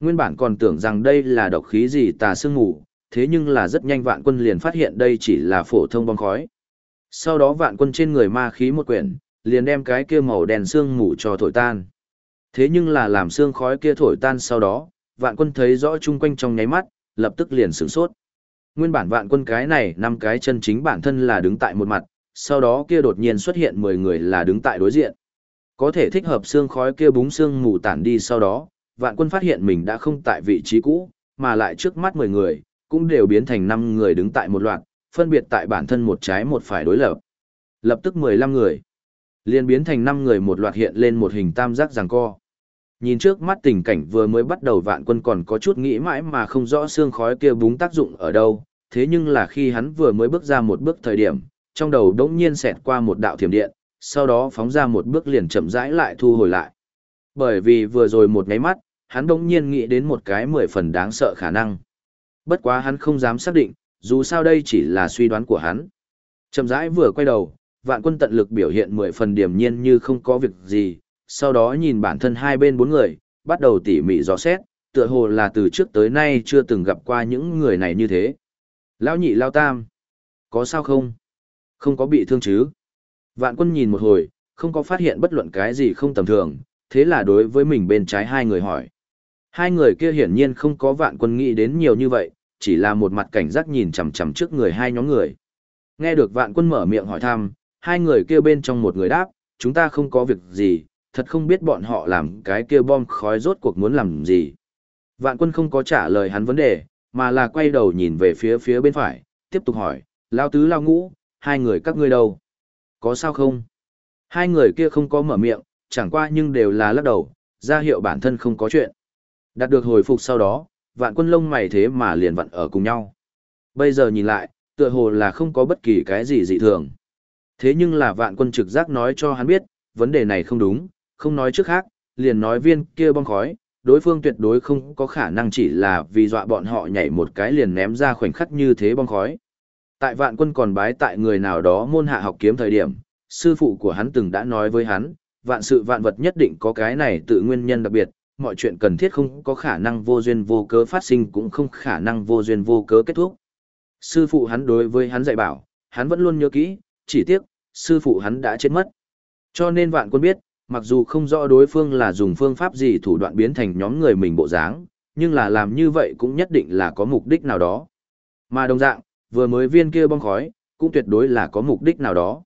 Nguyên bản còn tưởng rằng đây là độc khí gì tà sương mù, thế nhưng là rất nhanh vạn quân liền phát hiện đây chỉ là phổ thông bom khói. Sau đó vạn quân trên người ma khí một quyển, liền đem cái kia màu đèn xương mù cho thổi tan. Thế nhưng là làm xương khói kia thổi tan sau đó, vạn quân thấy rõ chung quanh trong nháy mắt, lập tức liền sửng sốt. Nguyên bản vạn quân cái này năm cái chân chính bản thân là đứng tại một mặt, sau đó kia đột nhiên xuất hiện 10 người là đứng tại đối diện. Có thể thích hợp xương khói kia búng xương mù tản đi sau đó, vạn quân phát hiện mình đã không tại vị trí cũ, mà lại trước mắt 10 người, cũng đều biến thành 5 người đứng tại một loạt, phân biệt tại bản thân một trái một phải đối lập. Lập tức 15 người, liền biến thành 5 người một loạt hiện lên một hình tam giác giằng co. Nhìn trước mắt tình cảnh vừa mới bắt đầu vạn quân còn có chút nghĩ mãi mà không rõ xương khói kia búng tác dụng ở đâu, thế nhưng là khi hắn vừa mới bước ra một bước thời điểm, trong đầu đống nhiên xẹt qua một đạo thiểm điện, sau đó phóng ra một bước liền chậm rãi lại thu hồi lại. Bởi vì vừa rồi một ngáy mắt, hắn đống nhiên nghĩ đến một cái mười phần đáng sợ khả năng. Bất quá hắn không dám xác định, dù sao đây chỉ là suy đoán của hắn. Chậm rãi vừa quay đầu, vạn quân tận lực biểu hiện mười phần điểm nhiên như không có việc gì, sau đó nhìn bản thân hai bên bốn người, bắt đầu tỉ mỉ dò xét, tựa hồ là từ trước tới nay chưa từng gặp qua những người này như thế. Lão nhị lao tam, có sao không? Không có bị thương chứ? Vạn quân nhìn một hồi, không có phát hiện bất luận cái gì không tầm thường, thế là đối với mình bên trái hai người hỏi. Hai người kia hiển nhiên không có vạn quân nghĩ đến nhiều như vậy, chỉ là một mặt cảnh giác nhìn chằm chằm trước người hai nhóm người. Nghe được vạn quân mở miệng hỏi thăm, hai người kia bên trong một người đáp, chúng ta không có việc gì, thật không biết bọn họ làm cái kia bom khói rốt cuộc muốn làm gì. Vạn quân không có trả lời hắn vấn đề, mà là quay đầu nhìn về phía phía bên phải, tiếp tục hỏi, lao tứ lao ngũ, hai người các ngươi đâu? Có sao không? Hai người kia không có mở miệng, chẳng qua nhưng đều là lắc đầu, ra hiệu bản thân không có chuyện. Đạt được hồi phục sau đó, vạn quân lông mày thế mà liền vặn ở cùng nhau. Bây giờ nhìn lại, tựa hồ là không có bất kỳ cái gì dị thường. Thế nhưng là vạn quân trực giác nói cho hắn biết, vấn đề này không đúng, không nói trước khác, liền nói viên kia bong khói, đối phương tuyệt đối không có khả năng chỉ là vì dọa bọn họ nhảy một cái liền ném ra khoảnh khắc như thế bong khói. Tại vạn quân còn bái tại người nào đó môn hạ học kiếm thời điểm, sư phụ của hắn từng đã nói với hắn, vạn sự vạn vật nhất định có cái này tự nguyên nhân đặc biệt, mọi chuyện cần thiết không có khả năng vô duyên vô cớ phát sinh cũng không khả năng vô duyên vô cớ kết thúc. Sư phụ hắn đối với hắn dạy bảo, hắn vẫn luôn nhớ kỹ, chỉ tiếc, sư phụ hắn đã chết mất. Cho nên vạn quân biết, mặc dù không rõ đối phương là dùng phương pháp gì thủ đoạn biến thành nhóm người mình bộ dáng, nhưng là làm như vậy cũng nhất định là có mục đích nào đó. Mà đồng dạng, vừa mới viên kia bong khói, cũng tuyệt đối là có mục đích nào đó.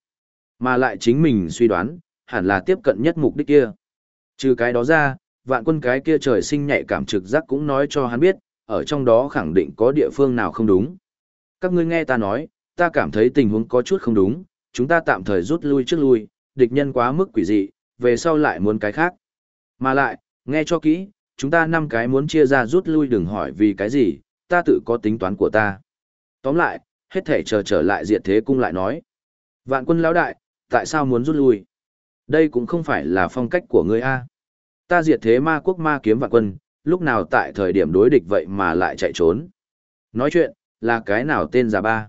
Mà lại chính mình suy đoán, hẳn là tiếp cận nhất mục đích kia. Trừ cái đó ra, vạn quân cái kia trời sinh nhạy cảm trực giác cũng nói cho hắn biết, ở trong đó khẳng định có địa phương nào không đúng. Các ngươi nghe ta nói, ta cảm thấy tình huống có chút không đúng, chúng ta tạm thời rút lui trước lui, địch nhân quá mức quỷ dị, về sau lại muốn cái khác. Mà lại, nghe cho kỹ, chúng ta năm cái muốn chia ra rút lui đừng hỏi vì cái gì, ta tự có tính toán của ta. Tóm lại, hết thể chờ trở lại diệt thế cung lại nói. Vạn quân lão đại, tại sao muốn rút lui? Đây cũng không phải là phong cách của ngươi a. Ta diệt thế ma quốc ma kiếm vạn quân, lúc nào tại thời điểm đối địch vậy mà lại chạy trốn. Nói chuyện, là cái nào tên giả ba.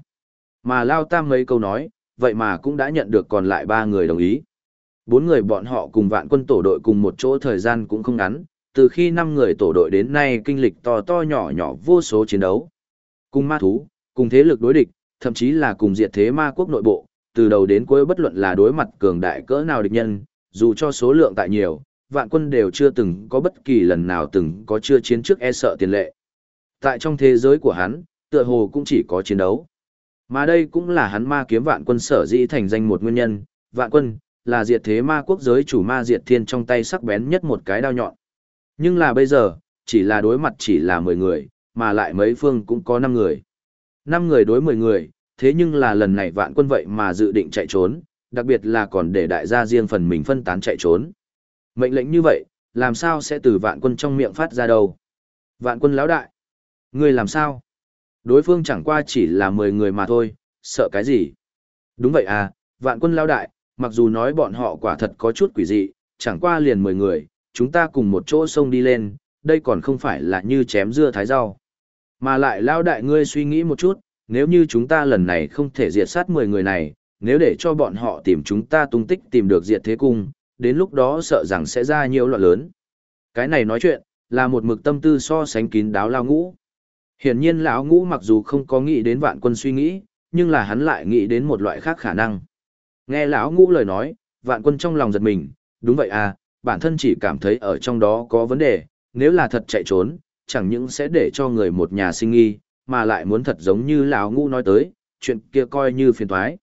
Mà lao tam mấy câu nói, vậy mà cũng đã nhận được còn lại ba người đồng ý. Bốn người bọn họ cùng vạn quân tổ đội cùng một chỗ thời gian cũng không ngắn, từ khi năm người tổ đội đến nay kinh lịch to to nhỏ nhỏ vô số chiến đấu. Cùng ma thú, cùng thế lực đối địch, thậm chí là cùng diệt thế ma quốc nội bộ, từ đầu đến cuối bất luận là đối mặt cường đại cỡ nào địch nhân, dù cho số lượng tại nhiều, vạn quân đều chưa từng có bất kỳ lần nào từng có chưa chiến trước e sợ tiền lệ. Tại trong thế giới của hắn, tựa hồ cũng chỉ có chiến đấu. Mà đây cũng là hắn ma kiếm vạn quân sở dĩ thành danh một nguyên nhân, vạn quân, là diệt thế ma quốc giới chủ ma diệt thiên trong tay sắc bén nhất một cái đao nhọn. Nhưng là bây giờ, chỉ là đối mặt chỉ là 10 người, mà lại mấy phương cũng có 5 người. 5 người đối 10 người, thế nhưng là lần này vạn quân vậy mà dự định chạy trốn, đặc biệt là còn để đại gia riêng phần mình phân tán chạy trốn. Mệnh lệnh như vậy, làm sao sẽ từ vạn quân trong miệng phát ra đâu? Vạn quân lão đại, ngươi làm sao? Đối phương chẳng qua chỉ là 10 người mà thôi, sợ cái gì? Đúng vậy à, vạn quân lão đại, mặc dù nói bọn họ quả thật có chút quỷ dị, chẳng qua liền 10 người, chúng ta cùng một chỗ sông đi lên, đây còn không phải là như chém dưa thái rau. Mà lại lão đại ngươi suy nghĩ một chút, nếu như chúng ta lần này không thể diệt sát 10 người này, nếu để cho bọn họ tìm chúng ta tung tích tìm được diệt thế cung, đến lúc đó sợ rằng sẽ ra nhiều loạn lớn. Cái này nói chuyện, là một mực tâm tư so sánh kín đáo lao ngũ. Hiển nhiên lão ngũ mặc dù không có nghĩ đến vạn quân suy nghĩ, nhưng là hắn lại nghĩ đến một loại khác khả năng. Nghe lão ngũ lời nói, vạn quân trong lòng giật mình, đúng vậy à, bản thân chỉ cảm thấy ở trong đó có vấn đề, nếu là thật chạy trốn, chẳng những sẽ để cho người một nhà sinh nghi, mà lại muốn thật giống như lão ngũ nói tới, chuyện kia coi như phiền toái.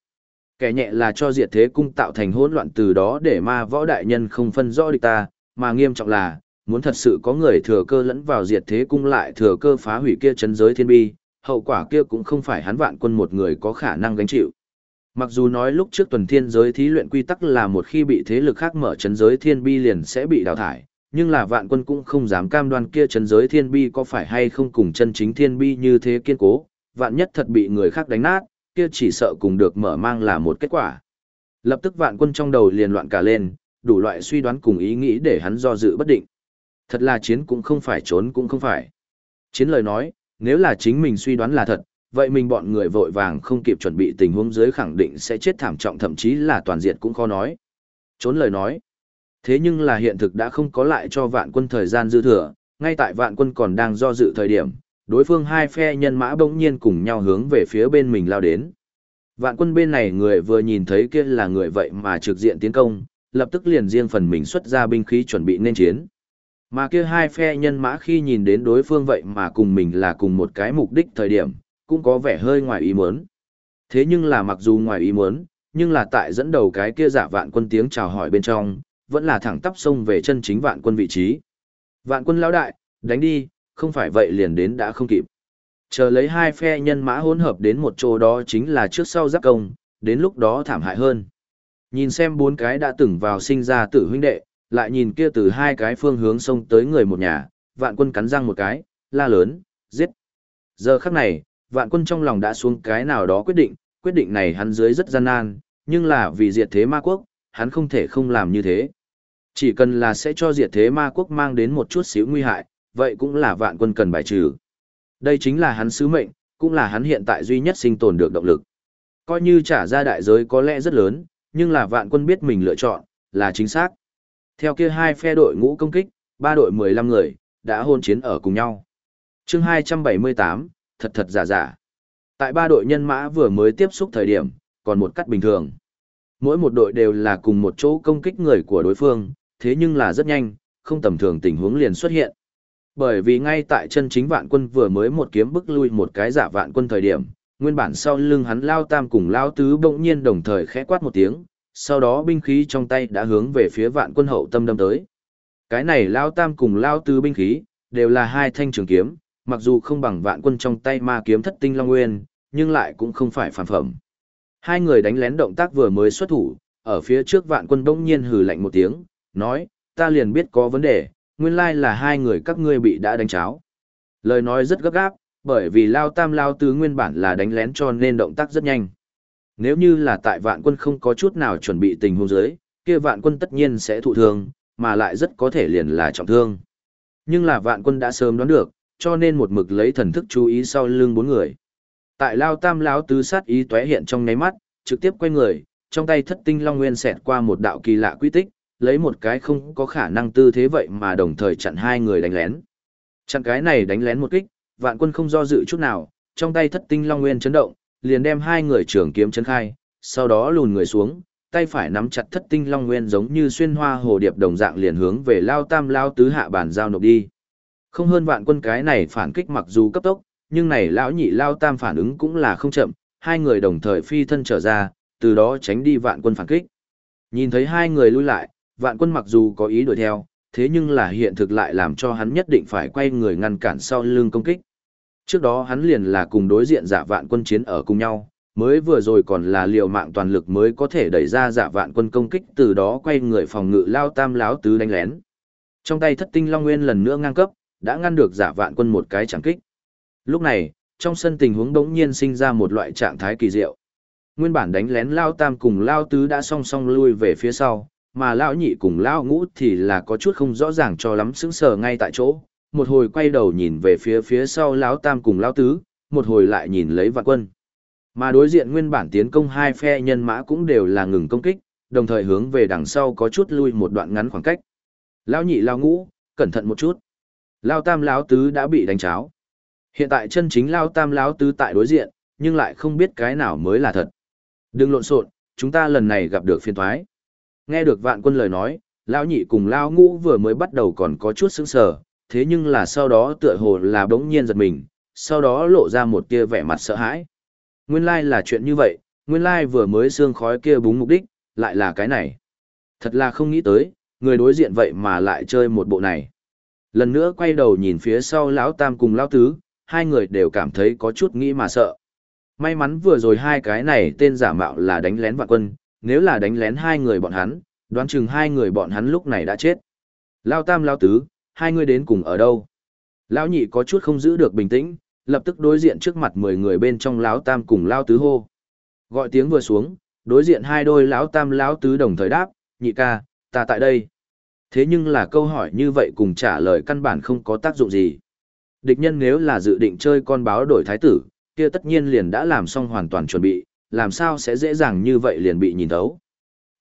Kẻ nhẹ là cho diệt thế cung tạo thành hỗn loạn từ đó để ma võ đại nhân không phân rõ địch ta, mà nghiêm trọng là, muốn thật sự có người thừa cơ lẫn vào diệt thế cung lại thừa cơ phá hủy kia chấn giới thiên bi, hậu quả kia cũng không phải hắn vạn quân một người có khả năng gánh chịu. Mặc dù nói lúc trước tuần thiên giới thí luyện quy tắc là một khi bị thế lực khác mở chấn giới thiên bi liền sẽ bị đào thải, nhưng là vạn quân cũng không dám cam đoan kia chấn giới thiên bi có phải hay không cùng chân chính thiên bi như thế kiên cố, vạn nhất thật bị người khác đánh nát, kia chỉ sợ cùng được mở mang là một kết quả. Lập tức vạn quân trong đầu liền loạn cả lên, đủ loại suy đoán cùng ý nghĩ để hắn do dự bất định. Thật là chiến cũng không phải trốn cũng không phải. Chiến lời nói, nếu là chính mình suy đoán là thật, vậy mình bọn người vội vàng không kịp chuẩn bị tình huống dưới khẳng định sẽ chết thảm trọng thậm chí là toàn diện cũng khó nói. Trốn lời nói. Thế nhưng là hiện thực đã không có lại cho vạn quân thời gian dư thừa, ngay tại vạn quân còn đang do dự thời điểm, đối phương hai phe nhân mã bỗng nhiên cùng nhau hướng về phía bên mình lao đến. Vạn quân bên này người vừa nhìn thấy kia là người vậy mà trực diện tiến công, lập tức liền riêng phần mình xuất ra binh khí chuẩn bị nên chiến. Mà kia hai phe nhân mã khi nhìn đến đối phương vậy mà cùng mình là cùng một cái mục đích thời điểm, cũng có vẻ hơi ngoài ý muốn. Thế nhưng là mặc dù ngoài ý muốn, nhưng là tại dẫn đầu cái kia giả vạn quân tiếng chào hỏi bên trong, vẫn là thẳng tắp sông về chân chính vạn quân vị trí. Vạn quân lão đại, đánh đi, không phải vậy liền đến đã không kịp. Chờ lấy hai phe nhân mã hỗn hợp đến một chỗ đó chính là trước sau giáp công, đến lúc đó thảm hại hơn. Nhìn xem bốn cái đã từng vào sinh ra tử huynh đệ, lại nhìn kia từ hai cái phương hướng xông tới người một nhà, vạn quân cắn răng một cái, la lớn, giết. Giờ khắc này, vạn quân trong lòng đã xuống cái nào đó quyết định, quyết định này hắn dưới rất gian nan, nhưng là vì diệt thế ma quốc, hắn không thể không làm như thế. Chỉ cần là sẽ cho diệt thế ma quốc mang đến một chút xíu nguy hại, vậy cũng là vạn quân cần bài trừ. Đây chính là hắn sứ mệnh, cũng là hắn hiện tại duy nhất sinh tồn được động lực. Coi như trả ra đại giới có lẽ rất lớn, nhưng là vạn quân biết mình lựa chọn, là chính xác. Theo kia hai phe đội ngũ công kích, ba đội 15 người, đã hôn chiến ở cùng nhau. chương 278, thật thật giả giả. Tại ba đội nhân mã vừa mới tiếp xúc thời điểm, còn một cách bình thường. Mỗi một đội đều là cùng một chỗ công kích người của đối phương, thế nhưng là rất nhanh, không tầm thường tình huống liền xuất hiện. Bởi vì ngay tại chân chính vạn quân vừa mới một kiếm bức lui một cái giả vạn quân thời điểm, nguyên bản sau lưng hắn lao tam cùng lao tứ bỗng nhiên đồng thời khẽ quát một tiếng, sau đó binh khí trong tay đã hướng về phía vạn quân hậu tâm đâm tới. Cái này lao tam cùng lao tứ binh khí, đều là hai thanh trường kiếm, mặc dù không bằng vạn quân trong tay ma kiếm thất tinh long nguyên, nhưng lại cũng không phải phản phẩm. Hai người đánh lén động tác vừa mới xuất thủ, ở phía trước vạn quân bỗng nhiên hừ lạnh một tiếng, nói, ta liền biết có vấn đề, nguyên lai là hai người các ngươi bị đã đánh cháo. Lời nói rất gấp gáp, bởi vì lao tam lao tứ nguyên bản là đánh lén cho nên động tác rất nhanh. Nếu như là tại vạn quân không có chút nào chuẩn bị tình huống dưới, kia vạn quân tất nhiên sẽ thụ thương, mà lại rất có thể liền là trọng thương. Nhưng là vạn quân đã sớm đoán được, cho nên một mực lấy thần thức chú ý sau lưng bốn người. Tại lao tam lão tứ sát ý tóe hiện trong ngáy mắt, trực tiếp quay người, trong tay thất tinh long nguyên xẹt qua một đạo kỳ lạ quy tích, lấy một cái không có khả năng tư thế vậy mà đồng thời chặn hai người đánh lén. Chặn cái này đánh lén một kích, vạn quân không do dự chút nào, trong tay thất tinh long nguyên chấn động, liền đem hai người trưởng kiếm chấn khai, sau đó lùn người xuống, tay phải nắm chặt thất tinh long nguyên giống như xuyên hoa hồ điệp đồng dạng liền hướng về lao tam lao tứ hạ bản giao nộp đi. Không hơn vạn quân cái này phản kích mặc dù cấp tốc, nhưng này lão nhị lao tam phản ứng cũng là không chậm, hai người đồng thời phi thân trở ra, từ đó tránh đi vạn quân phản kích. Nhìn thấy hai người lui lại, vạn quân mặc dù có ý đuổi theo, thế nhưng là hiện thực lại làm cho hắn nhất định phải quay người ngăn cản sau lưng công kích. Trước đó hắn liền là cùng đối diện giả vạn quân chiến ở cùng nhau, mới vừa rồi còn là liều mạng toàn lực mới có thể đẩy ra giả vạn quân công kích từ đó quay người phòng ngự lao tam láo tứ đánh lén. Trong tay thất tinh long nguyên lần nữa ngang cấp, đã ngăn được giả vạn quân một cái chẳng kích. Lúc này, trong sân tình huống đống nhiên sinh ra một loại trạng thái kỳ diệu. Nguyên bản đánh lén lao tam cùng lao tứ đã song song lui về phía sau, mà lão nhị cùng lão ngũ thì là có chút không rõ ràng cho lắm sững sờ ngay tại chỗ, một hồi quay đầu nhìn về phía phía sau lão tam cùng lão tứ, một hồi lại nhìn lấy vạn quân. Mà đối diện nguyên bản tiến công hai phe nhân mã cũng đều là ngừng công kích, đồng thời hướng về đằng sau có chút lui một đoạn ngắn khoảng cách. Lão nhị lão ngũ, cẩn thận một chút. Lão tam lão tứ đã bị đánh cháo. Hiện tại chân chính lão tam lão tứ tại đối diện, nhưng lại không biết cái nào mới là thật. Đừng lộn xộn, chúng ta lần này gặp được phiên thoái. Nghe được vạn quân lời nói, lão nhị cùng lão ngũ vừa mới bắt đầu còn có chút sững sờ, thế nhưng là sau đó tựa hồ là bỗng nhiên giật mình, sau đó lộ ra một tia vẻ mặt sợ hãi. Nguyên lai là chuyện như vậy, nguyên lai vừa mới xương khói kia búng mục đích, lại là cái này. Thật là không nghĩ tới, người đối diện vậy mà lại chơi một bộ này. Lần nữa quay đầu nhìn phía sau lão tam cùng lão tứ, hai người đều cảm thấy có chút nghĩ mà sợ. May mắn vừa rồi hai cái này tên giả mạo là đánh lén vạn quân, nếu là đánh lén hai người bọn hắn, đoán chừng hai người bọn hắn lúc này đã chết. Lão tam lão tứ, hai người đến cùng ở đâu? Lão nhị có chút không giữ được bình tĩnh, lập tức đối diện trước mặt mười người bên trong lão tam cùng lão tứ hô. Gọi tiếng vừa xuống, đối diện hai đôi lão tam lão tứ đồng thời đáp, nhị ca, ta tại đây. Thế nhưng là câu hỏi như vậy cùng trả lời căn bản không có tác dụng gì. Địch nhân nếu là dự định chơi con báo đổi thái tử, kia tất nhiên liền đã làm xong hoàn toàn chuẩn bị, làm sao sẽ dễ dàng như vậy liền bị nhìn thấu.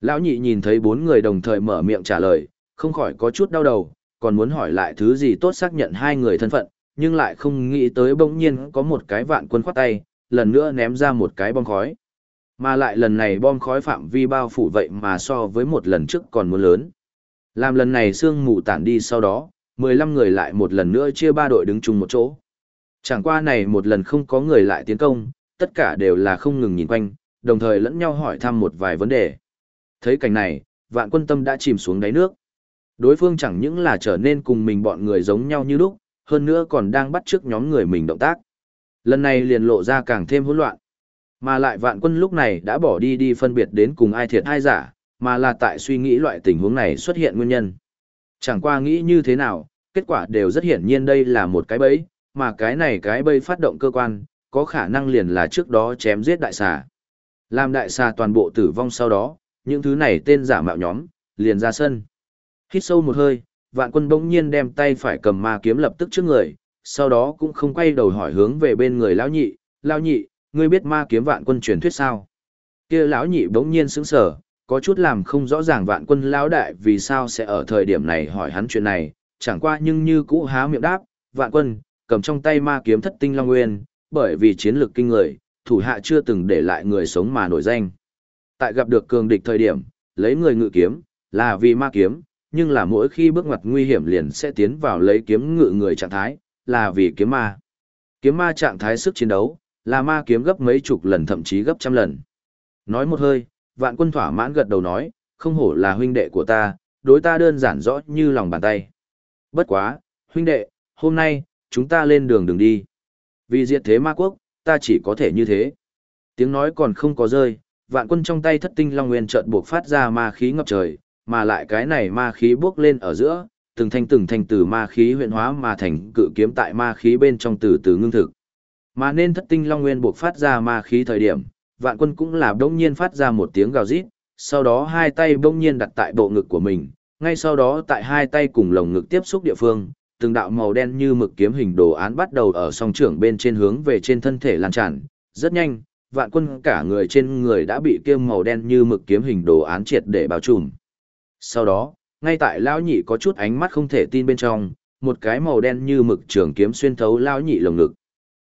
Lão nhị nhìn thấy bốn người đồng thời mở miệng trả lời, không khỏi có chút đau đầu, còn muốn hỏi lại thứ gì tốt xác nhận hai người thân phận, nhưng lại không nghĩ tới bỗng nhiên có một cái vạn quân khoát tay, lần nữa ném ra một cái bom khói. Mà lại lần này bom khói phạm vi bao phủ vậy mà so với một lần trước còn muốn lớn. Làm lần này sương mù tản đi sau đó, 15 người lại một lần nữa chia ba đội đứng chung một chỗ. Chẳng qua này một lần không có người lại tiến công, tất cả đều là không ngừng nhìn quanh, đồng thời lẫn nhau hỏi thăm một vài vấn đề. Thấy cảnh này, vạn quân tâm đã chìm xuống đáy nước. Đối phương chẳng những là trở nên cùng mình bọn người giống nhau như lúc, hơn nữa còn đang bắt trước nhóm người mình động tác. Lần này liền lộ ra càng thêm hỗn loạn. Mà lại vạn quân lúc này đã bỏ đi đi phân biệt đến cùng ai thiệt ai giả, mà là tại suy nghĩ loại tình huống này xuất hiện nguyên nhân. Chẳng qua nghĩ như thế nào, kết quả đều rất hiển nhiên đây là một cái bẫy, mà cái này cái bẫy phát động cơ quan, có khả năng liền là trước đó chém giết đại xà. Làm đại xà toàn bộ tử vong sau đó, những thứ này tên giả mạo nhóm, liền ra sân. Hít sâu một hơi, vạn quân bỗng nhiên đem tay phải cầm ma kiếm lập tức trước người, sau đó cũng không quay đầu hỏi hướng về bên người lão nhị, lão nhị, ngươi biết ma kiếm vạn quân truyền thuyết sao? kia lão nhị bỗng nhiên sững sờ, có chút làm không rõ ràng vạn quân lão đại vì sao sẽ ở thời điểm này hỏi hắn chuyện này, chẳng qua nhưng như cũ há miệng đáp, vạn quân, cầm trong tay ma kiếm thất tinh long nguyên, bởi vì chiến lược kinh người, thủ hạ chưa từng để lại người sống mà nổi danh. Tại gặp được cường địch thời điểm, lấy người ngự kiếm, là vì ma kiếm, nhưng là mỗi khi bước ngoặt nguy hiểm liền sẽ tiến vào lấy kiếm ngự người trạng thái, là vì kiếm ma. Kiếm ma trạng thái sức chiến đấu, là ma kiếm gấp mấy chục lần thậm chí gấp trăm lần. Nói một hơi, vạn quân thỏa mãn gật đầu nói, không hổ là huynh đệ của ta, đối ta đơn giản rõ như lòng bàn tay. Bất quá, huynh đệ, hôm nay, chúng ta lên đường đường đi. Vì diệt thế ma quốc, ta chỉ có thể như thế. Tiếng nói còn không có rơi, vạn quân trong tay thất tinh long nguyên chợt buộc phát ra ma khí ngập trời, mà lại cái này ma khí bước lên ở giữa, từng thanh từng thanh từ ma khí huyện hóa mà thành cự kiếm tại ma khí bên trong từ từ ngưng thực. Mà nên thất tinh long nguyên buộc phát ra ma khí thời điểm, vạn quân cũng là bỗng nhiên phát ra một tiếng gào rít, sau đó hai tay bỗng nhiên đặt tại bộ ngực của mình, ngay sau đó tại hai tay cùng lồng ngực tiếp xúc địa phương, từng đạo màu đen như mực kiếm hình đồ án bắt đầu ở song trưởng bên trên hướng về trên thân thể lan tràn, rất nhanh, vạn quân cả người trên người đã bị kiêm màu đen như mực kiếm hình đồ án triệt để bao trùm. Sau đó, ngay tại lão nhị có chút ánh mắt không thể tin bên trong, một cái màu đen như mực trường kiếm xuyên thấu lão nhị lồng ngực.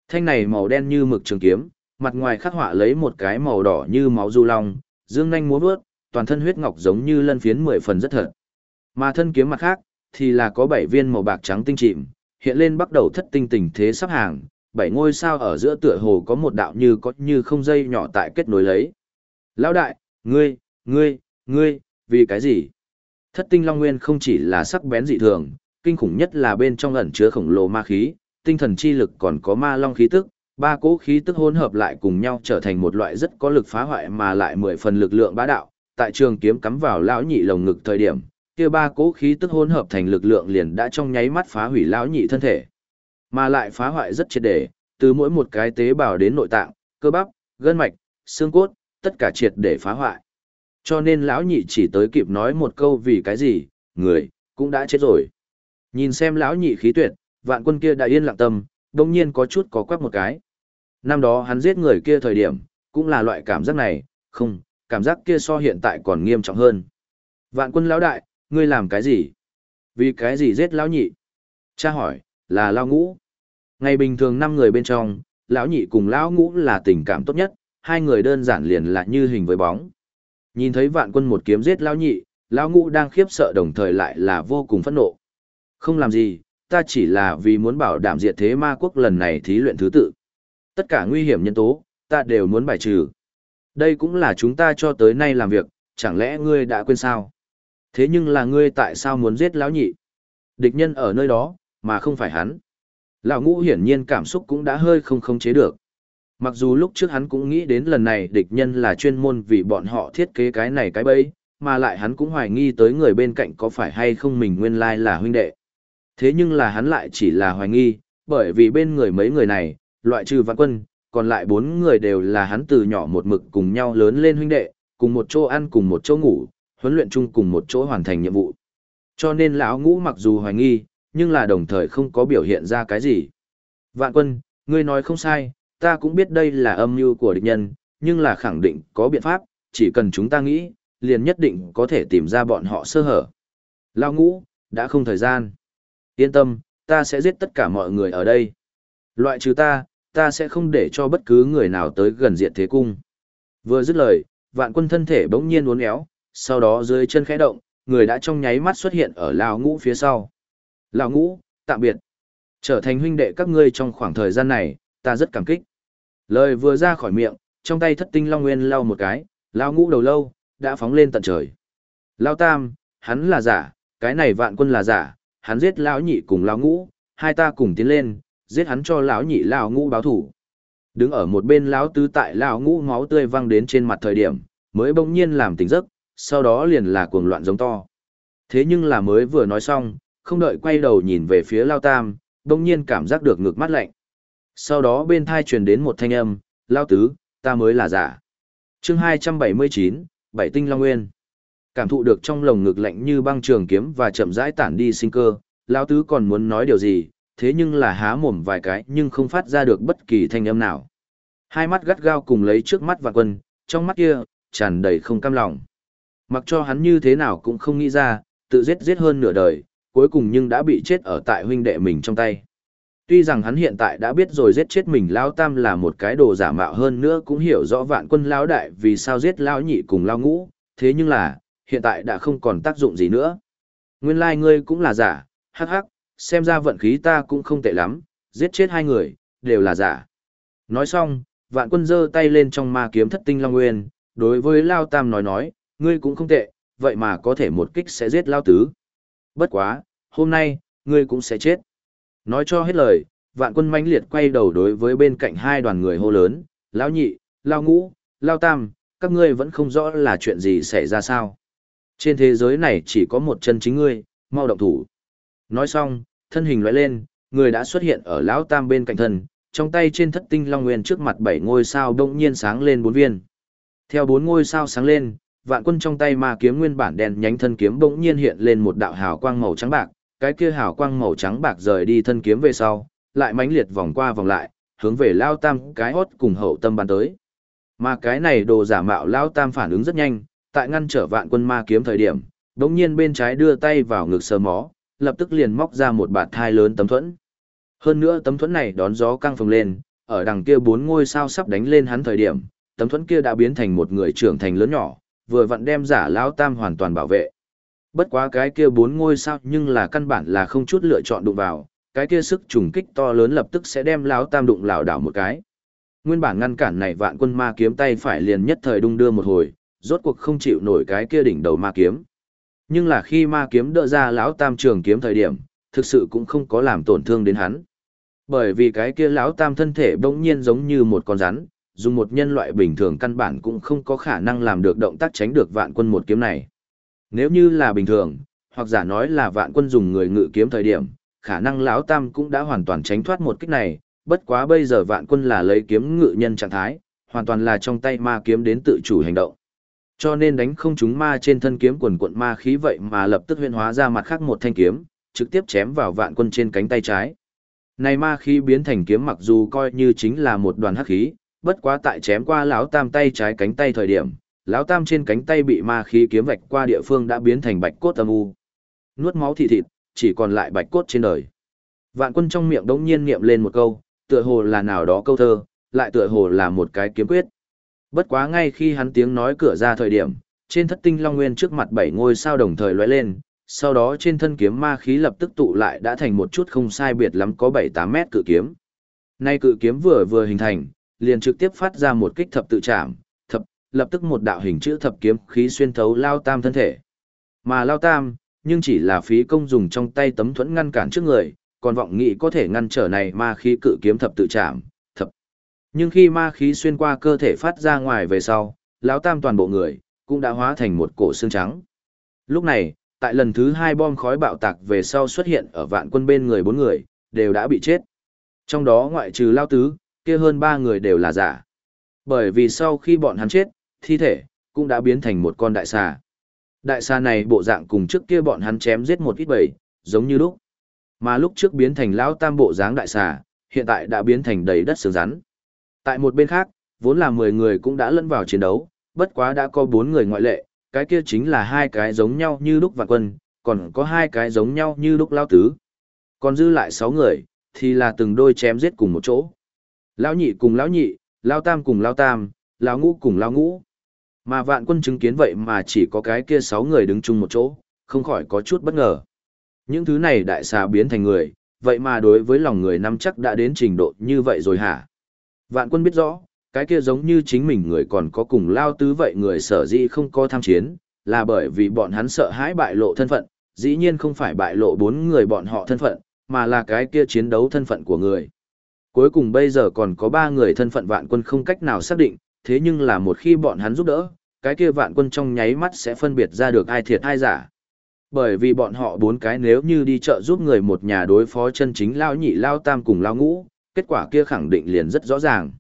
Thanh này màu đen như mực trường kiếm, mặt ngoài khắc họa lấy một cái màu đỏ như máu du long, dương nhanh múa vớt, toàn thân huyết ngọc giống như lân phiến mười phần rất thật. Mà thân kiếm mặt khác, thì là có bảy viên màu bạc trắng tinh chìm, hiện lên bắt đầu thất tinh tình thế sắp hàng, bảy ngôi sao ở giữa tựa hồ có một đạo như có như không dây nhỏ tại kết nối lấy. Lão đại, ngươi, ngươi, ngươi, vì cái gì? Thất tinh long nguyên không chỉ là sắc bén dị thường, kinh khủng nhất là bên trong ẩn chứa khổng lồ ma khí, tinh thần chi lực còn có ma long khí tức, ba cỗ khí tức hỗn hợp lại cùng nhau trở thành một loại rất có lực phá hoại mà lại mười phần lực lượng bá đạo. Tại trường kiếm cắm vào lão nhị lồng ngực thời điểm, kia ba cỗ khí tức hỗn hợp thành lực lượng liền đã trong nháy mắt phá hủy lão nhị thân thể. Mà lại phá hoại rất triệt để, từ mỗi một cái tế bào đến nội tạng, cơ bắp, gân mạch, xương cốt, tất cả triệt để phá hoại. Cho nên lão nhị chỉ tới kịp nói một câu vì cái gì, người, cũng đã chết rồi. Nhìn xem lão nhị khí tuyệt, vạn quân kia đã yên lặng tâm, đương nhiên có chút có quắc một cái. Năm đó hắn giết người kia thời điểm, cũng là loại cảm giác này, không, cảm giác kia so hiện tại còn nghiêm trọng hơn. Vạn quân lão đại, ngươi làm cái gì? Vì cái gì giết lão nhị? Cha hỏi, là lão ngũ. Ngày bình thường năm người bên trong, lão nhị cùng lão ngũ là tình cảm tốt nhất, hai người đơn giản liền là như hình với bóng. Nhìn thấy vạn quân một kiếm giết lão nhị, lão ngũ đang khiếp sợ đồng thời lại là vô cùng phẫn nộ. Không làm gì, ta chỉ là vì muốn bảo đảm diệt thế ma quốc lần này thí luyện thứ tự. Tất cả nguy hiểm nhân tố, ta đều muốn bài trừ. Đây cũng là chúng ta cho tới nay làm việc, chẳng lẽ ngươi đã quên sao? Thế nhưng là ngươi tại sao muốn giết lão nhị? Địch nhân ở nơi đó, mà không phải hắn. Lão ngũ hiển nhiên cảm xúc cũng đã hơi không khống chế được. Mặc dù lúc trước hắn cũng nghĩ đến lần này địch nhân là chuyên môn vì bọn họ thiết kế cái này cái bẫy, mà lại hắn cũng hoài nghi tới người bên cạnh có phải hay không mình nguyên lai là huynh đệ. Thế nhưng là hắn lại chỉ là hoài nghi, bởi vì bên người mấy người này, loại trừ vạn quân, còn lại bốn người đều là hắn từ nhỏ một mực cùng nhau lớn lên huynh đệ, cùng một chỗ ăn cùng một chỗ ngủ, huấn luyện chung cùng một chỗ hoàn thành nhiệm vụ. Cho nên lão ngũ mặc dù hoài nghi, nhưng là đồng thời không có biểu hiện ra cái gì. Vạn quân, ngươi nói không sai, ta cũng biết đây là âm mưu của địch nhân, nhưng là khẳng định có biện pháp, chỉ cần chúng ta nghĩ, liền nhất định có thể tìm ra bọn họ sơ hở. Lão ngũ, đã không thời gian. Yên tâm, ta sẽ giết tất cả mọi người ở đây. Loại trừ ta, ta sẽ không để cho bất cứ người nào tới gần diện thế cung. Vừa dứt lời, vạn quân thân thể bỗng nhiên uốn éo, sau đó dưới chân khẽ động, người đã trong nháy mắt xuất hiện ở lão ngũ phía sau. Lão ngũ, tạm biệt. Trở thành huynh đệ các ngươi trong khoảng thời gian này, ta rất cảm kích. Lời vừa ra khỏi miệng, trong tay thất tinh long nguyên lau một cái, lão ngũ đầu lâu, đã phóng lên tận trời. Lão tam, hắn là giả, cái này vạn quân là giả, hắn giết lão nhị cùng lão ngũ, hai ta cùng tiến lên, giết hắn cho lão nhị lão ngũ báo thủ. Đứng ở một bên lão tứ tại lão ngũ máu tươi văng đến trên mặt thời điểm, mới bỗng nhiên làm tỉnh giấc, sau đó liền là cuồng loạn giống to. Thế nhưng là mới vừa nói xong, không đợi quay đầu nhìn về phía Lao Tam, đông nhiên cảm giác được ngực mắt lạnh. Sau đó bên thai truyền đến một thanh âm, Lao Tứ, ta mới là giả. chương 279, Bảy Tinh Long Nguyên. Cảm thụ được trong lồng ngực lạnh như băng trường kiếm và chậm rãi tản đi sinh cơ, Lao Tứ còn muốn nói điều gì, thế nhưng là há mồm vài cái nhưng không phát ra được bất kỳ thanh âm nào. Hai mắt gắt gao cùng lấy trước mắt và quân, trong mắt kia, tràn đầy không cam lòng. Mặc cho hắn như thế nào cũng không nghĩ ra, tự giết giết hơn nửa đời, cuối cùng nhưng đã bị chết ở tại huynh đệ mình trong tay. Tuy rằng hắn hiện tại đã biết rồi giết chết mình Lão Tam là một cái đồ giả mạo hơn nữa cũng hiểu rõ vạn quân Lão Đại vì sao giết Lão Nhị cùng Lão Ngũ, thế nhưng là, hiện tại đã không còn tác dụng gì nữa. Nguyên lai like ngươi cũng là giả, hắc hắc, xem ra vận khí ta cũng không tệ lắm, giết chết hai người, đều là giả. Nói xong, vạn quân giơ tay lên trong ma kiếm thất tinh Long Nguyên, đối với Lao Tam nói nói, ngươi cũng không tệ, vậy mà có thể một kích sẽ giết Lao Tứ. Bất quá, hôm nay, ngươi cũng sẽ chết. Nói cho hết lời, vạn quân mãnh liệt quay đầu đối với bên cạnh hai đoàn người hô lớn, Lão Nhị, Lao Ngũ, Lao Tam, các ngươi vẫn không rõ là chuyện gì xảy ra sao. Trên thế giới này chỉ có một chân chính ngươi, mau động thủ. Nói xong, thân hình lóe lên, người đã xuất hiện ở Lão Tam bên cạnh thân, trong tay trên thất tinh long nguyên trước mặt bảy ngôi sao đông nhiên sáng lên bốn viên. Theo bốn ngôi sao sáng lên, vạn quân trong tay ma kiếm nguyên bản đen nhánh thân kiếm bỗng nhiên hiện lên một đạo hào quang màu trắng bạc, cái kia hào quang màu trắng bạc rời đi thân kiếm về sau, lại mãnh liệt vòng qua vòng lại, hướng về Lao Tam cái hót cùng hậu tâm bắn tới. Mà cái này đồ giả mạo Lao Tam phản ứng rất nhanh, tại ngăn trở vạn quân ma kiếm thời điểm, bỗng nhiên bên trái đưa tay vào ngực sờ mó, lập tức liền móc ra một bạt thai lớn tấm thuẫn. Hơn nữa tấm thuẫn này đón gió căng phồng lên, ở đằng kia bốn ngôi sao sắp đánh lên hắn thời điểm, tấm thuẫn kia đã biến thành một người trưởng thành lớn nhỏ, vừa vặn đem giả lão tam hoàn toàn bảo vệ. Bất quá cái kia bốn ngôi sao nhưng là căn bản là không chút lựa chọn đụng vào, cái kia sức trùng kích to lớn lập tức sẽ đem lão tam đụng lảo đảo một cái. Nguyên bản ngăn cản này vạn quân ma kiếm tay phải liền nhất thời đung đưa một hồi, rốt cuộc không chịu nổi cái kia đỉnh đầu ma kiếm. Nhưng là khi ma kiếm đỡ ra lão tam trường kiếm thời điểm, thực sự cũng không có làm tổn thương đến hắn. Bởi vì cái kia lão tam thân thể bỗng nhiên giống như một con rắn, dùng một nhân loại bình thường căn bản cũng không có khả năng làm được động tác tránh được vạn quân một kiếm này. Nếu như là bình thường, hoặc giả nói là vạn quân dùng người ngự kiếm thời điểm, khả năng lão tam cũng đã hoàn toàn tránh thoát một kích này, bất quá bây giờ vạn quân là lấy kiếm ngự nhân trạng thái, hoàn toàn là trong tay ma kiếm đến tự chủ hành động. Cho nên đánh không chúng ma trên thân kiếm quần quận ma khí vậy mà lập tức huyên hóa ra mặt khác một thanh kiếm, trực tiếp chém vào vạn quân trên cánh tay trái. Này ma khí biến thành kiếm mặc dù coi như chính là một đoàn hắc khí, bất quá tại chém qua lão tam tay trái cánh tay thời điểm, lão tam trên cánh tay bị ma khí kiếm vạch qua địa phương đã biến thành bạch cốt âm u. Nuốt máu thị thịt, chỉ còn lại bạch cốt trên đời. Vạn quân trong miệng đống nhiên niệm lên một câu, tựa hồ là nào đó câu thơ, lại tựa hồ là một cái kiếm quyết. Bất quá ngay khi hắn tiếng nói cửa ra thời điểm, trên thất tinh long nguyên trước mặt bảy ngôi sao đồng thời lóe lên, sau đó trên thân kiếm ma khí lập tức tụ lại đã thành một chút không sai biệt lắm có 7-8 mét cự kiếm. Nay cự kiếm vừa vừa hình thành, liền trực tiếp phát ra một kích thập tự chạm, thập, lập tức một đạo hình chữ thập kiếm khí xuyên thấu Lao Tam thân thể. Mà Lao Tam, nhưng chỉ là phí công dùng trong tay tấm thuẫn ngăn cản trước người, còn vọng nghị có thể ngăn trở này ma khí cự kiếm thập tự chạm, thập. Nhưng khi ma khí xuyên qua cơ thể phát ra ngoài về sau, lão tam toàn bộ người cũng đã hóa thành một cổ xương trắng. Lúc này, tại lần thứ hai bom khói bạo tạc về sau xuất hiện ở vạn quân bên người bốn người, đều đã bị chết. Trong đó ngoại trừ lao tứ, kia hơn ba người đều là giả. Bởi vì sau khi bọn hắn chết, thi thể, cũng đã biến thành một con đại xà. Đại xà này bộ dạng cùng trước kia bọn hắn chém giết một ít bầy, giống như lúc. Mà lúc trước biến thành lão tam bộ dáng đại xà, hiện tại đã biến thành đầy đất sướng rắn. Tại một bên khác, vốn là 10 người cũng đã lẫn vào chiến đấu, bất quá đã có 4 người ngoại lệ, cái kia chính là hai cái giống nhau như lúc vạn quân, còn có hai cái giống nhau như lúc lao tứ. Còn dư lại 6 người, thì là từng đôi chém giết cùng một chỗ. Lão nhị cùng lão nhị, lão tam cùng lão tam, lão ngũ cùng lão ngũ. Mà vạn quân chứng kiến vậy mà chỉ có cái kia sáu người đứng chung một chỗ, không khỏi có chút bất ngờ. Những thứ này đại xà biến thành người, vậy mà đối với lòng người năm chắc đã đến trình độ như vậy rồi hả? Vạn quân biết rõ, cái kia giống như chính mình người còn có cùng lao tứ vậy người sở dĩ không có tham chiến, là bởi vì bọn hắn sợ hãi bại lộ thân phận, dĩ nhiên không phải bại lộ bốn người bọn họ thân phận, mà là cái kia chiến đấu thân phận của người. Cuối cùng bây giờ còn có ba người thân phận vạn quân không cách nào xác định, thế nhưng là một khi bọn hắn giúp đỡ, cái kia vạn quân trong nháy mắt sẽ phân biệt ra được ai thiệt ai giả. Bởi vì bọn họ bốn cái nếu như đi chợ giúp người một nhà đối phó chân chính lao nhị lao tam cùng lao ngũ, kết quả kia khẳng định liền rất rõ ràng.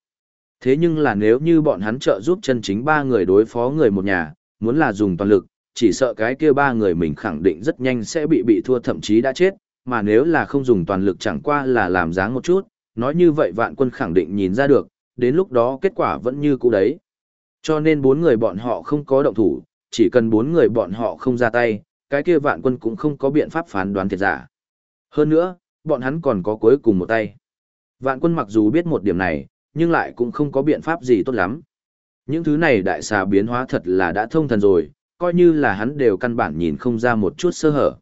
Thế nhưng là nếu như bọn hắn trợ giúp chân chính ba người đối phó người một nhà, muốn là dùng toàn lực, chỉ sợ cái kia ba người mình khẳng định rất nhanh sẽ bị bị thua thậm chí đã chết, mà nếu là không dùng toàn lực chẳng qua là làm dáng một chút, nói như vậy vạn quân khẳng định nhìn ra được, đến lúc đó kết quả vẫn như cũ đấy. Cho nên bốn người bọn họ không có động thủ, chỉ cần bốn người bọn họ không ra tay, cái kia vạn quân cũng không có biện pháp phán đoán thiệt giả. Hơn nữa, bọn hắn còn có cuối cùng một tay. Vạn quân mặc dù biết một điểm này, nhưng lại cũng không có biện pháp gì tốt lắm. Những thứ này đại xà biến hóa thật là đã thông thần rồi, coi như là hắn đều căn bản nhìn không ra một chút sơ hở.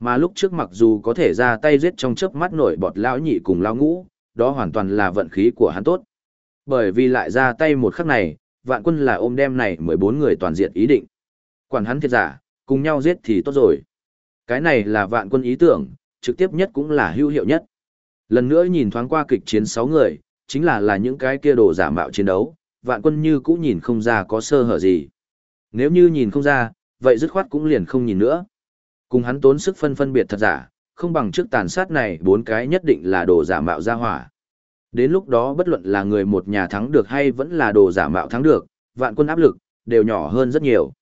Mà lúc trước mặc dù có thể ra tay giết trong chớp mắt nổi bọt lão nhị cùng lão ngũ, đó hoàn toàn là vận khí của hắn tốt. Bởi vì lại ra tay một khắc này, vạn quân là ôm đem này 14 người toàn diện ý định. Quản hắn thiệt giả, cùng nhau giết thì tốt rồi. Cái này là vạn quân ý tưởng, trực tiếp nhất cũng là hữu hiệu nhất. Lần nữa nhìn thoáng qua kịch chiến 6 người, chính là là những cái kia đồ giả mạo chiến đấu, vạn quân như cũng nhìn không ra có sơ hở gì. Nếu như nhìn không ra, vậy dứt khoát cũng liền không nhìn nữa. Cùng hắn tốn sức phân phân biệt thật giả, không bằng trước tàn sát này bốn cái nhất định là đồ giả mạo ra hỏa. Đến lúc đó bất luận là người một nhà thắng được hay vẫn là đồ giả mạo thắng được, vạn quân áp lực, đều nhỏ hơn rất nhiều.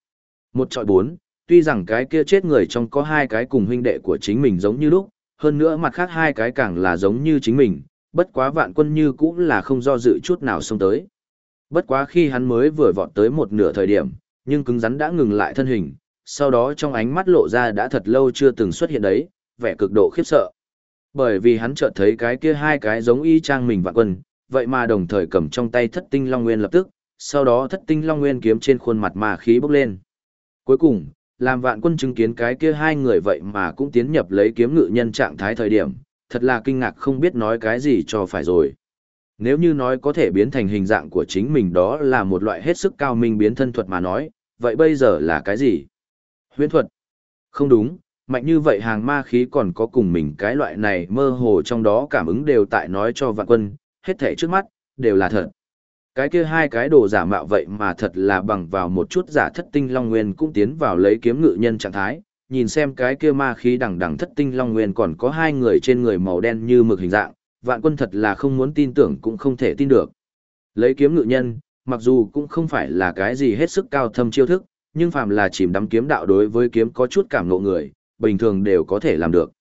Một trọi bốn, tuy rằng cái kia chết người trong có hai cái cùng huynh đệ của chính mình giống như lúc, hơn nữa mặt khác hai cái càng là giống như chính mình, bất quá vạn quân như cũng là không do dự chút nào xông tới. Bất quá khi hắn mới vừa vọt tới một nửa thời điểm, nhưng cứng rắn đã ngừng lại thân hình, sau đó trong ánh mắt lộ ra đã thật lâu chưa từng xuất hiện đấy, vẻ cực độ khiếp sợ. Bởi vì hắn chợt thấy cái kia hai cái giống y chang mình vạn quân, vậy mà đồng thời cầm trong tay thất tinh long nguyên lập tức, sau đó thất tinh long nguyên kiếm trên khuôn mặt mà khí bốc lên. Cuối cùng, làm vạn quân chứng kiến cái kia hai người vậy mà cũng tiến nhập lấy kiếm ngự nhân trạng thái thời điểm, thật là kinh ngạc không biết nói cái gì cho phải rồi. Nếu như nói có thể biến thành hình dạng của chính mình đó là một loại hết sức cao minh biến thân thuật mà nói, vậy bây giờ là cái gì? Huyễn thuật. Không đúng, mạnh như vậy hàng ma khí còn có cùng mình cái loại này mơ hồ trong đó cảm ứng đều tại nói cho vạn quân, hết thể trước mắt, đều là thật. Cái kia hai cái đồ giả mạo vậy mà thật là bằng vào một chút giả thất tinh long nguyên cũng tiến vào lấy kiếm ngự nhân trạng thái, nhìn xem cái kia ma khí đằng đằng thất tinh long nguyên còn có hai người trên người màu đen như mực hình dạng, vạn quân thật là không muốn tin tưởng cũng không thể tin được. Lấy kiếm ngự nhân, mặc dù cũng không phải là cái gì hết sức cao thâm chiêu thức, nhưng phàm là chìm đắm kiếm đạo đối với kiếm có chút cảm ngộ người, bình thường đều có thể làm được.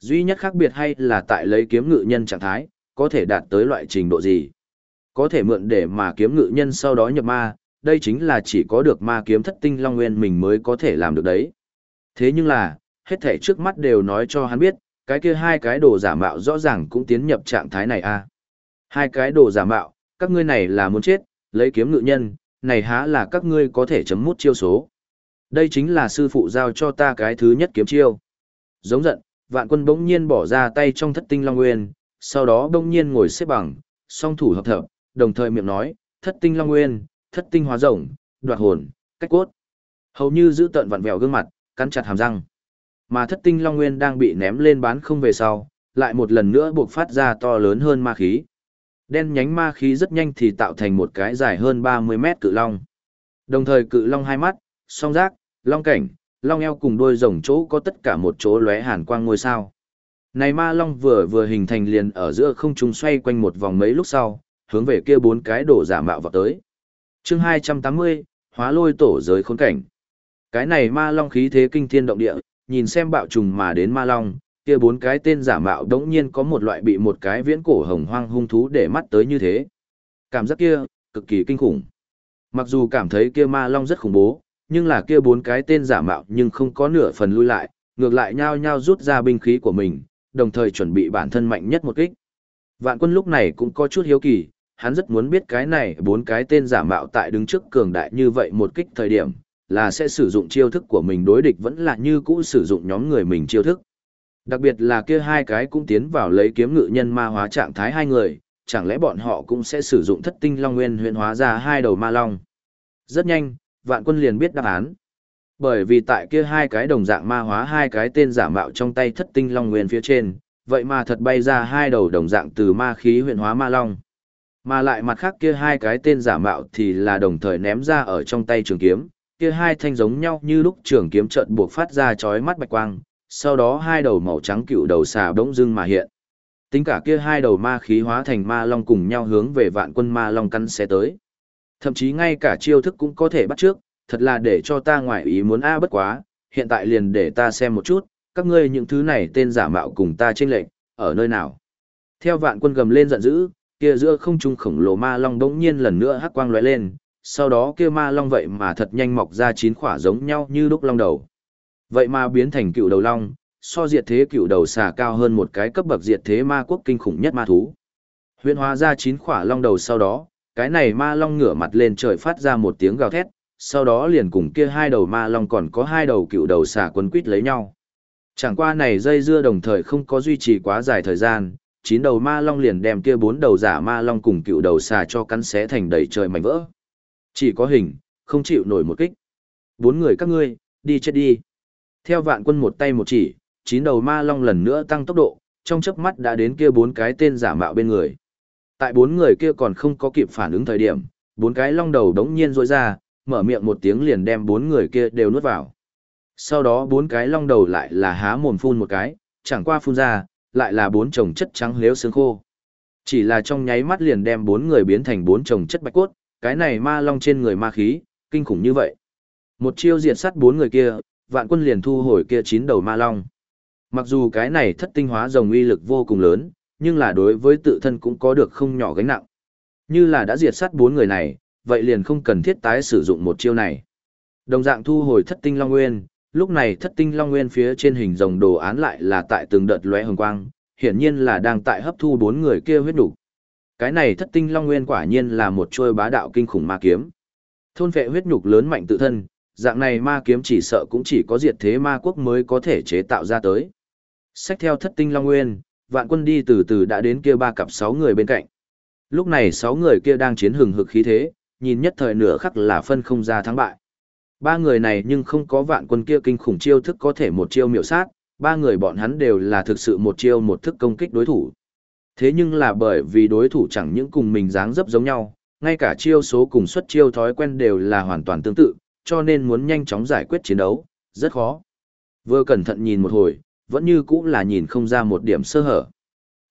Duy nhất khác biệt hay là tại lấy kiếm ngự nhân trạng thái, có thể đạt tới loại trình độ gì. Có thể mượn để mà kiếm ngự nhân sau đó nhập ma, đây chính là chỉ có được ma kiếm thất tinh long nguyên mình mới có thể làm được đấy. Thế nhưng là, hết thể trước mắt đều nói cho hắn biết, cái kia hai cái đồ giả mạo rõ ràng cũng tiến nhập trạng thái này a. À. Hai cái đồ giả mạo, các ngươi này là muốn chết, lấy kiếm ngự nhân, này há là các ngươi có thể chấm mút chiêu số. Đây chính là sư phụ giao cho ta cái thứ nhất kiếm chiêu. Giống giận, vạn quân bỗng nhiên bỏ ra tay trong thất tinh long nguyên, sau đó bỗng nhiên ngồi xếp bằng, song thủ hợp thập, đồng thời miệng nói, thất tinh long nguyên, thất tinh hóa rồng, đoạt hồn, cách cốt. Hầu như giữ tận vặn vẹo gương mặt, cắn chặt hàm răng. Mà thất tinh long nguyên đang bị ném lên bán không về sau, lại một lần nữa buộc phát ra to lớn hơn ma khí. Đen nhánh ma khí rất nhanh thì tạo thành một cái dài hơn 30 mét cự long. Đồng thời cự long hai mắt, song giác, long cảnh, long eo cùng đôi rồng chỗ có tất cả một chỗ lóe hàn quang ngôi sao. Này ma long vừa vừa hình thành liền ở giữa không trung xoay quanh một vòng mấy lúc sau, hướng về kia bốn cái đổ giả mạo vào tới. chương 280, hóa lôi tổ giới khốn cảnh. Cái này ma long khí thế kinh thiên động địa, nhìn xem bạo trùng mà đến ma long, kia bốn cái tên giả mạo đống nhiên có một loại bị một cái viễn cổ hồng hoang hung thú để mắt tới như thế. Cảm giác kia, cực kỳ kinh khủng. Mặc dù cảm thấy kia ma long rất khủng bố, nhưng là kia bốn cái tên giả mạo nhưng không có nửa phần lui lại, ngược lại nhao nhao rút ra binh khí của mình, đồng thời chuẩn bị bản thân mạnh nhất một kích. Vạn quân lúc này cũng có chút hiếu kỳ, hắn rất muốn biết cái này bốn cái tên giả mạo tại đứng trước cường đại như vậy một kích thời điểm, là sẽ sử dụng chiêu thức của mình đối địch vẫn là như cũ sử dụng nhóm người mình chiêu thức. Đặc biệt là kia hai cái cũng tiến vào lấy kiếm ngự nhân ma hóa trạng thái hai người, chẳng lẽ bọn họ cũng sẽ sử dụng thất tinh long nguyên huyền hóa ra hai đầu ma long. Rất nhanh, vạn quân liền biết đáp án. Bởi vì tại kia hai cái đồng dạng ma hóa hai cái tên giả mạo trong tay thất tinh long nguyên phía trên, vậy mà thật bay ra hai đầu đồng dạng từ ma khí huyện hóa ma long. Mà lại mặt khác kia hai cái tên giả mạo thì là đồng thời ném ra ở trong tay trường kiếm, kia hai thanh giống nhau như lúc trường kiếm trận buộc phát ra chói mắt bạch quang, sau đó hai đầu màu trắng cựu đầu xà bỗng dưng mà hiện. Tính cả kia hai đầu ma khí hóa thành ma long cùng nhau hướng về vạn quân ma long căn xé tới. Thậm chí ngay cả chiêu thức cũng có thể bắt trước, thật là để cho ta ngoại ý muốn a bất quá, hiện tại liền để ta xem một chút, các ngươi những thứ này tên giả mạo cùng ta chênh lệnh, ở nơi nào. Theo vạn quân gầm lên giận dữ, kia giữa không trung khổng lồ ma long đống nhiên lần nữa hắc quang lóe lên, sau đó kia ma long vậy mà thật nhanh mọc ra chín khỏa giống nhau như đúc long đầu. Vậy mà biến thành cựu đầu long, so diệt thế cựu đầu xà cao hơn một cái cấp bậc diệt thế ma quốc kinh khủng nhất ma thú. Huyễn hóa ra chín khỏa long đầu sau đó, cái này ma long ngửa mặt lên trời phát ra một tiếng gào thét, sau đó liền cùng kia hai đầu ma long còn có hai đầu cựu đầu xà quấn quít lấy nhau. Chẳng qua này dây dưa đồng thời không có duy trì quá dài thời gian, chín đầu ma long liền đem kia bốn đầu giả ma long cùng cựu đầu xà cho cắn xé thành đầy trời mảnh vỡ. Chỉ có hình, không chịu nổi một kích. Bốn người các ngươi, đi chết đi. Theo vạn quân một tay một chỉ, chín đầu ma long lần nữa tăng tốc độ, trong chớp mắt đã đến kia bốn cái tên giả mạo bên người. Tại bốn người kia còn không có kịp phản ứng thời điểm, bốn cái long đầu đống nhiên rôi ra, mở miệng một tiếng liền đem bốn người kia đều nuốt vào. Sau đó bốn cái long đầu lại là há mồm phun một cái, chẳng qua phun ra, lại là bốn chồng chất trắng lếu xương khô. Chỉ là trong nháy mắt liền đem bốn người biến thành bốn chồng chất bạch cốt, cái này ma long trên người ma khí, kinh khủng như vậy. Một chiêu diệt sát bốn người kia, vạn quân liền thu hồi kia chín đầu ma long. Mặc dù cái này thất tinh hóa rồng uy lực vô cùng lớn, nhưng là đối với tự thân cũng có được không nhỏ gánh nặng. Như là đã diệt sát bốn người này, vậy liền không cần thiết tái sử dụng một chiêu này. Đồng dạng thu hồi thất tinh long nguyên, lúc này thất tinh long nguyên phía trên hình rồng đồ án lại là tại từng đợt lóe hồng quang, hiển nhiên là đang tại hấp thu bốn người kia huyết đủ. Cái này thất tinh long nguyên quả nhiên là một trôi bá đạo kinh khủng ma kiếm. Thôn vệ huyết nhục lớn mạnh tự thân, dạng này ma kiếm chỉ sợ cũng chỉ có diệt thế ma quốc mới có thể chế tạo ra tới. Xét theo thất tinh long nguyên, vạn quân đi từ từ đã đến kia ba cặp sáu người bên cạnh. Lúc này sáu người kia đang chiến hừng hực khí thế, nhìn nhất thời nửa khắc là phân không ra thắng bại. Ba người này nhưng không có vạn quân kia kinh khủng chiêu thức có thể một chiêu miểu sát, ba người bọn hắn đều là thực sự một chiêu một thức công kích đối thủ. Thế nhưng là bởi vì đối thủ chẳng những cùng mình dáng dấp giống nhau, ngay cả chiêu số cùng xuất chiêu thói quen đều là hoàn toàn tương tự, cho nên muốn nhanh chóng giải quyết chiến đấu, rất khó. Vừa cẩn thận nhìn một hồi, vẫn như cũng là nhìn không ra một điểm sơ hở.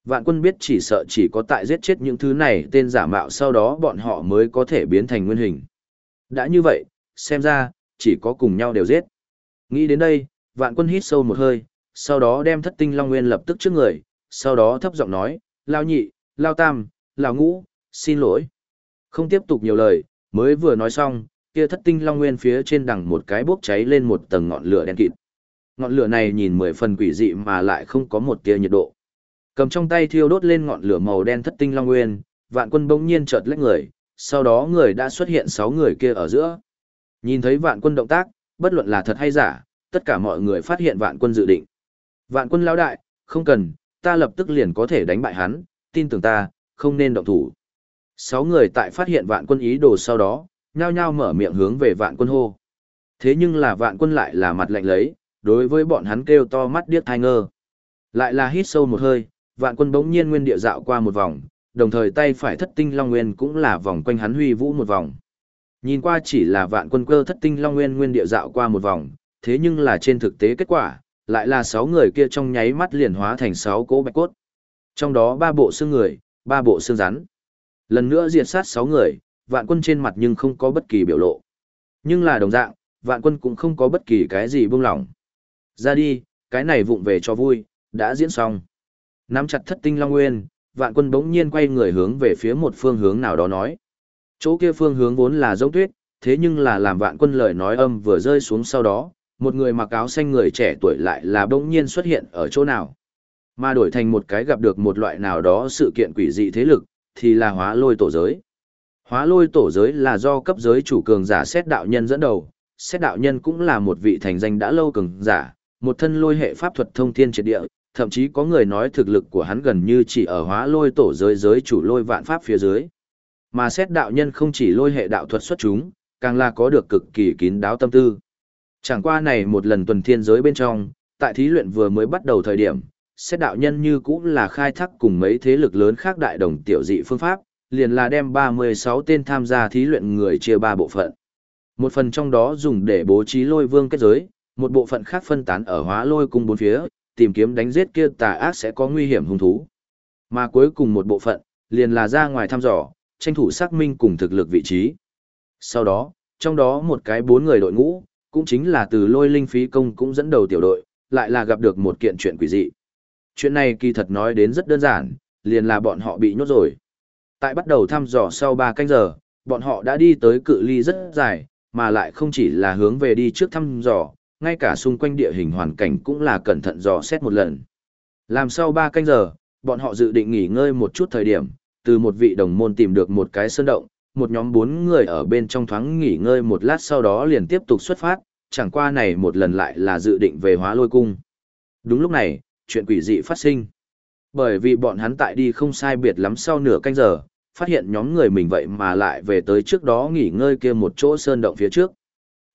Vạn quân biết chỉ sợ chỉ có tại giết chết những thứ này tên giả mạo sau đó bọn họ mới có thể biến thành nguyên hình. Đã như vậy, xem ra, chỉ có cùng nhau đều giết. Nghĩ đến đây, vạn quân hít sâu một hơi, sau đó đem thất tinh long nguyên lập tức trước người, sau đó thấp giọng nói, lao nhị, lao tam, lao ngũ, xin lỗi. Không tiếp tục nhiều lời, mới vừa nói xong, kia thất tinh long nguyên phía trên đằng một cái bốc cháy lên một tầng ngọn lửa đen kịt. Ngọn lửa này nhìn mười phần quỷ dị mà lại không có một tia nhiệt độ. Cầm trong tay thiêu đốt lên ngọn lửa màu đen thất tinh long nguyên, vạn quân bỗng nhiên chợt lách người, sau đó người đã xuất hiện sáu người kia ở giữa. Nhìn thấy vạn quân động tác, bất luận là thật hay giả, tất cả mọi người phát hiện vạn quân dự định. Vạn quân lão đại, không cần, ta lập tức liền có thể đánh bại hắn, tin tưởng ta, không nên động thủ. Sáu người tại phát hiện vạn quân ý đồ sau đó, nhao nhao mở miệng hướng về vạn quân hô. Thế nhưng là vạn quân lại là mặt lạnh lấy, đối với bọn hắn kêu to mắt điếc thai ngơ. Lại là hít sâu một hơi, vạn quân bỗng nhiên nguyên địa dạo qua một vòng, đồng thời tay phải thất tinh long nguyên cũng là vòng quanh hắn huy vũ một vòng. Nhìn qua chỉ là vạn quân cơ thất tinh long nguyên nguyên địa dạo qua một vòng, thế nhưng là trên thực tế kết quả, lại là sáu người kia trong nháy mắt liền hóa thành sáu cỗ bạch cốt. Trong đó ba bộ xương người, ba bộ xương rắn. Lần nữa diệt sát sáu người, vạn quân trên mặt nhưng không có bất kỳ biểu lộ. Nhưng là đồng dạng, vạn quân cũng không có bất kỳ cái gì buông lỏng. Ra đi, cái này vụng về cho vui, đã diễn xong. Nắm chặt thất tinh long nguyên, vạn quân bỗng nhiên quay người hướng về phía một phương hướng nào đó nói. Chỗ kia phương hướng vốn là giống tuyết, thế nhưng là làm vạn quân lời nói âm vừa rơi xuống sau đó, một người mặc áo xanh người trẻ tuổi lại là bỗng nhiên xuất hiện ở chỗ nào. Mà đổi thành một cái gặp được một loại nào đó sự kiện quỷ dị thế lực, thì là hóa lôi tổ giới. Hóa lôi tổ giới là do cấp giới chủ cường giả xét đạo nhân dẫn đầu, xét đạo nhân cũng là một vị thành danh đã lâu cường giả, một thân lôi hệ pháp thuật thông thiên triệt địa, thậm chí có người nói thực lực của hắn gần như chỉ ở hóa lôi tổ giới giới chủ lôi vạn pháp phía dưới. Mà xét đạo nhân không chỉ lôi hệ đạo thuật xuất chúng, càng là có được cực kỳ kín đáo tâm tư. Chẳng qua này một lần tuần thiên giới bên trong, tại thí luyện vừa mới bắt đầu thời điểm, xét đạo nhân như cũng là khai thác cùng mấy thế lực lớn khác đại đồng tiểu dị phương pháp, liền là đem 36 tên tham gia thí luyện người chia ba bộ phận. Một phần trong đó dùng để bố trí lôi vương kết giới, một bộ phận khác phân tán ở hóa lôi cung bốn phía, tìm kiếm đánh giết kia tà ác sẽ có nguy hiểm hung thú. Mà cuối cùng một bộ phận, liền là ra ngoài thăm dò, tranh thủ xác minh cùng thực lực vị trí. Sau đó, trong đó một cái bốn người đội ngũ, cũng chính là từ lôi linh phí công cũng dẫn đầu tiểu đội, lại là gặp được một kiện chuyện quỷ dị. Chuyện này kỳ thật nói đến rất đơn giản, liền là bọn họ bị nhốt rồi. Tại bắt đầu thăm dò sau 3 canh giờ, bọn họ đã đi tới cự ly rất dài, mà lại không chỉ là hướng về đi trước thăm dò, ngay cả xung quanh địa hình hoàn cảnh cũng là cẩn thận dò xét một lần. Làm sau 3 canh giờ, bọn họ dự định nghỉ ngơi một chút thời điểm, từ một vị đồng môn tìm được một cái sơn động, một nhóm bốn người ở bên trong thoáng nghỉ ngơi một lát sau đó liền tiếp tục xuất phát, chẳng qua này một lần lại là dự định về hóa lôi cung. Đúng lúc này, chuyện quỷ dị phát sinh. Bởi vì bọn hắn tại đi không sai biệt lắm sau nửa canh giờ, phát hiện nhóm người mình vậy mà lại về tới trước đó nghỉ ngơi kia một chỗ sơn động phía trước.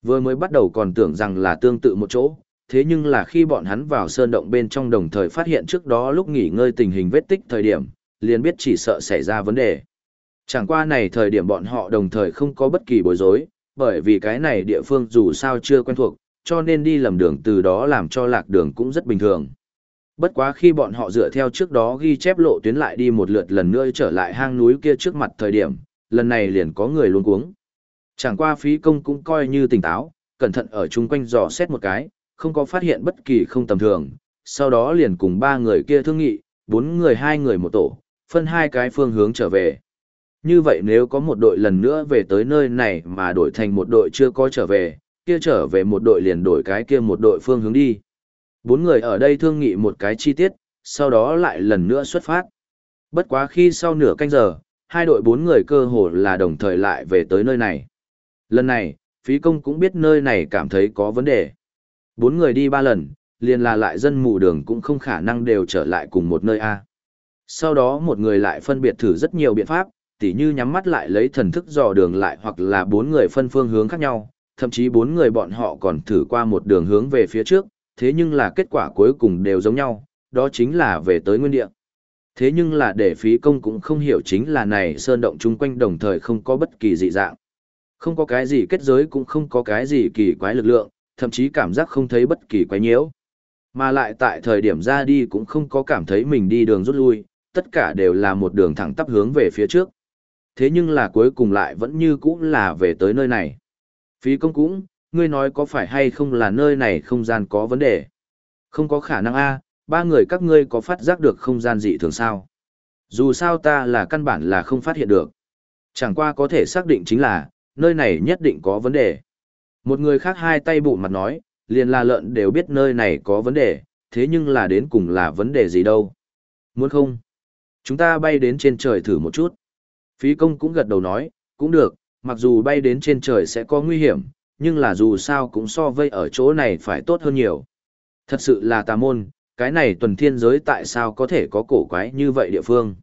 Vừa mới bắt đầu còn tưởng rằng là tương tự một chỗ, thế nhưng là khi bọn hắn vào sơn động bên trong đồng thời phát hiện trước đó lúc nghỉ ngơi tình hình vết tích thời điểm, liền biết chỉ sợ xảy ra vấn đề. Chẳng qua này thời điểm bọn họ đồng thời không có bất kỳ bối rối, bởi vì cái này địa phương dù sao chưa quen thuộc, cho nên đi lầm đường từ đó làm cho lạc đường cũng rất bình thường. Bất quá khi bọn họ dựa theo trước đó ghi chép lộ tuyến lại đi một lượt lần nữa trở lại hang núi kia trước mặt thời điểm, lần này liền có người luôn cuống. Chẳng qua phí công cũng coi như tỉnh táo, cẩn thận ở chung quanh dò xét một cái, không có phát hiện bất kỳ không tầm thường, sau đó liền cùng ba người kia thương nghị, bốn người hai người một tổ, phân hai cái phương hướng trở về. Như vậy nếu có một đội lần nữa về tới nơi này mà đổi thành một đội chưa có trở về, kia trở về một đội liền đổi cái kia một đội phương hướng đi. Bốn người ở đây thương nghị một cái chi tiết, sau đó lại lần nữa xuất phát. Bất quá khi sau nửa canh giờ, hai đội bốn người cơ hồ là đồng thời lại về tới nơi này. Lần này, phí công cũng biết nơi này cảm thấy có vấn đề. Bốn người đi ba lần, liền là lại dân mù đường cũng không khả năng đều trở lại cùng một nơi A. Sau đó một người lại phân biệt thử rất nhiều biện pháp, tỉ như nhắm mắt lại lấy thần thức dò đường lại hoặc là bốn người phân phương hướng khác nhau, thậm chí bốn người bọn họ còn thử qua một đường hướng về phía trước, thế nhưng là kết quả cuối cùng đều giống nhau, đó chính là về tới nguyên địa. Thế nhưng là để phí công cũng không hiểu chính là này sơn động chung quanh đồng thời không có bất kỳ dị dạng. Không có cái gì kết giới cũng không có cái gì kỳ quái lực lượng, thậm chí cảm giác không thấy bất kỳ quái nhiễu. Mà lại tại thời điểm ra đi cũng không có cảm thấy mình đi đường rút lui, tất cả đều là một đường thẳng tắp hướng về phía trước. Thế nhưng là cuối cùng lại vẫn như cũ là về tới nơi này. Phí công cũng, ngươi nói có phải hay không là nơi này không gian có vấn đề? Không có khả năng a, ba người các ngươi có phát giác được không gian dị thường sao? Dù sao ta là căn bản là không phát hiện được. Chẳng qua có thể xác định chính là, nơi này nhất định có vấn đề. Một người khác hai tay bụng mặt nói, liền là lợn đều biết nơi này có vấn đề, thế nhưng là đến cùng là vấn đề gì đâu. Muốn không? Chúng ta bay đến trên trời thử một chút. Phí công cũng gật đầu nói, cũng được, mặc dù bay đến trên trời sẽ có nguy hiểm, nhưng là dù sao cũng so vây ở chỗ này phải tốt hơn nhiều. Thật sự là tà môn, cái này tuần thiên giới tại sao có thể có cổ quái như vậy địa phương.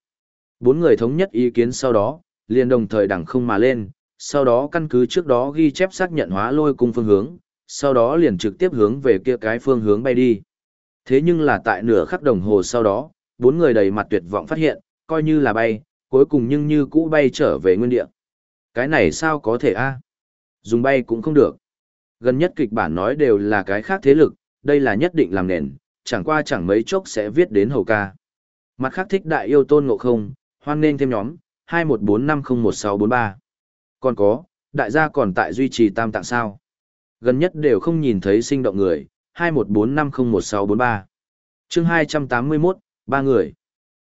Bốn người thống nhất ý kiến sau đó, liền đồng thời đẳng không mà lên, sau đó căn cứ trước đó ghi chép xác nhận hóa lôi cung phương hướng, sau đó liền trực tiếp hướng về kia cái phương hướng bay đi. Thế nhưng là tại nửa khắc đồng hồ sau đó, bốn người đầy mặt tuyệt vọng phát hiện, coi như là bay, cuối cùng nhưng như cũ bay trở về nguyên địa. Cái này sao có thể a? Dùng bay cũng không được. Gần nhất kịch bản nói đều là cái khác thế lực, đây là nhất định làm nền, chẳng qua chẳng mấy chốc sẽ viết đến hầu ca. Mặt khác thích đại yêu tôn ngộ không, hoan nên thêm nhóm, 2145011643. Còn có, đại gia còn tại duy trì tam tạng sao. Gần nhất đều không nhìn thấy sinh động người, 2145011643. chương 281, ba người.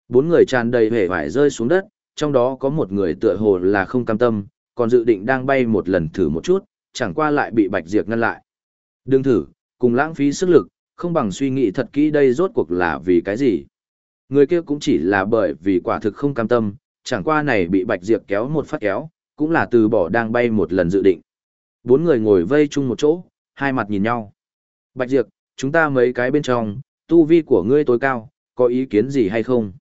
Bốn người tràn đầy hể vải rơi xuống đất, trong đó có một người tựa hồ là không cam tâm, còn dự định đang bay một lần thử một chút, chẳng qua lại bị Bạch Diệp ngăn lại. Đừng thử, cùng lãng phí sức lực, không bằng suy nghĩ thật kỹ đây rốt cuộc là vì cái gì. Người kia cũng chỉ là bởi vì quả thực không cam tâm, chẳng qua này bị Bạch Diệp kéo một phát kéo, cũng là từ bỏ đang bay một lần dự định. Bốn người ngồi vây chung một chỗ, hai mặt nhìn nhau. Bạch Diệp, chúng ta mấy cái bên trong, tu vi của ngươi tối cao, có ý kiến gì hay không?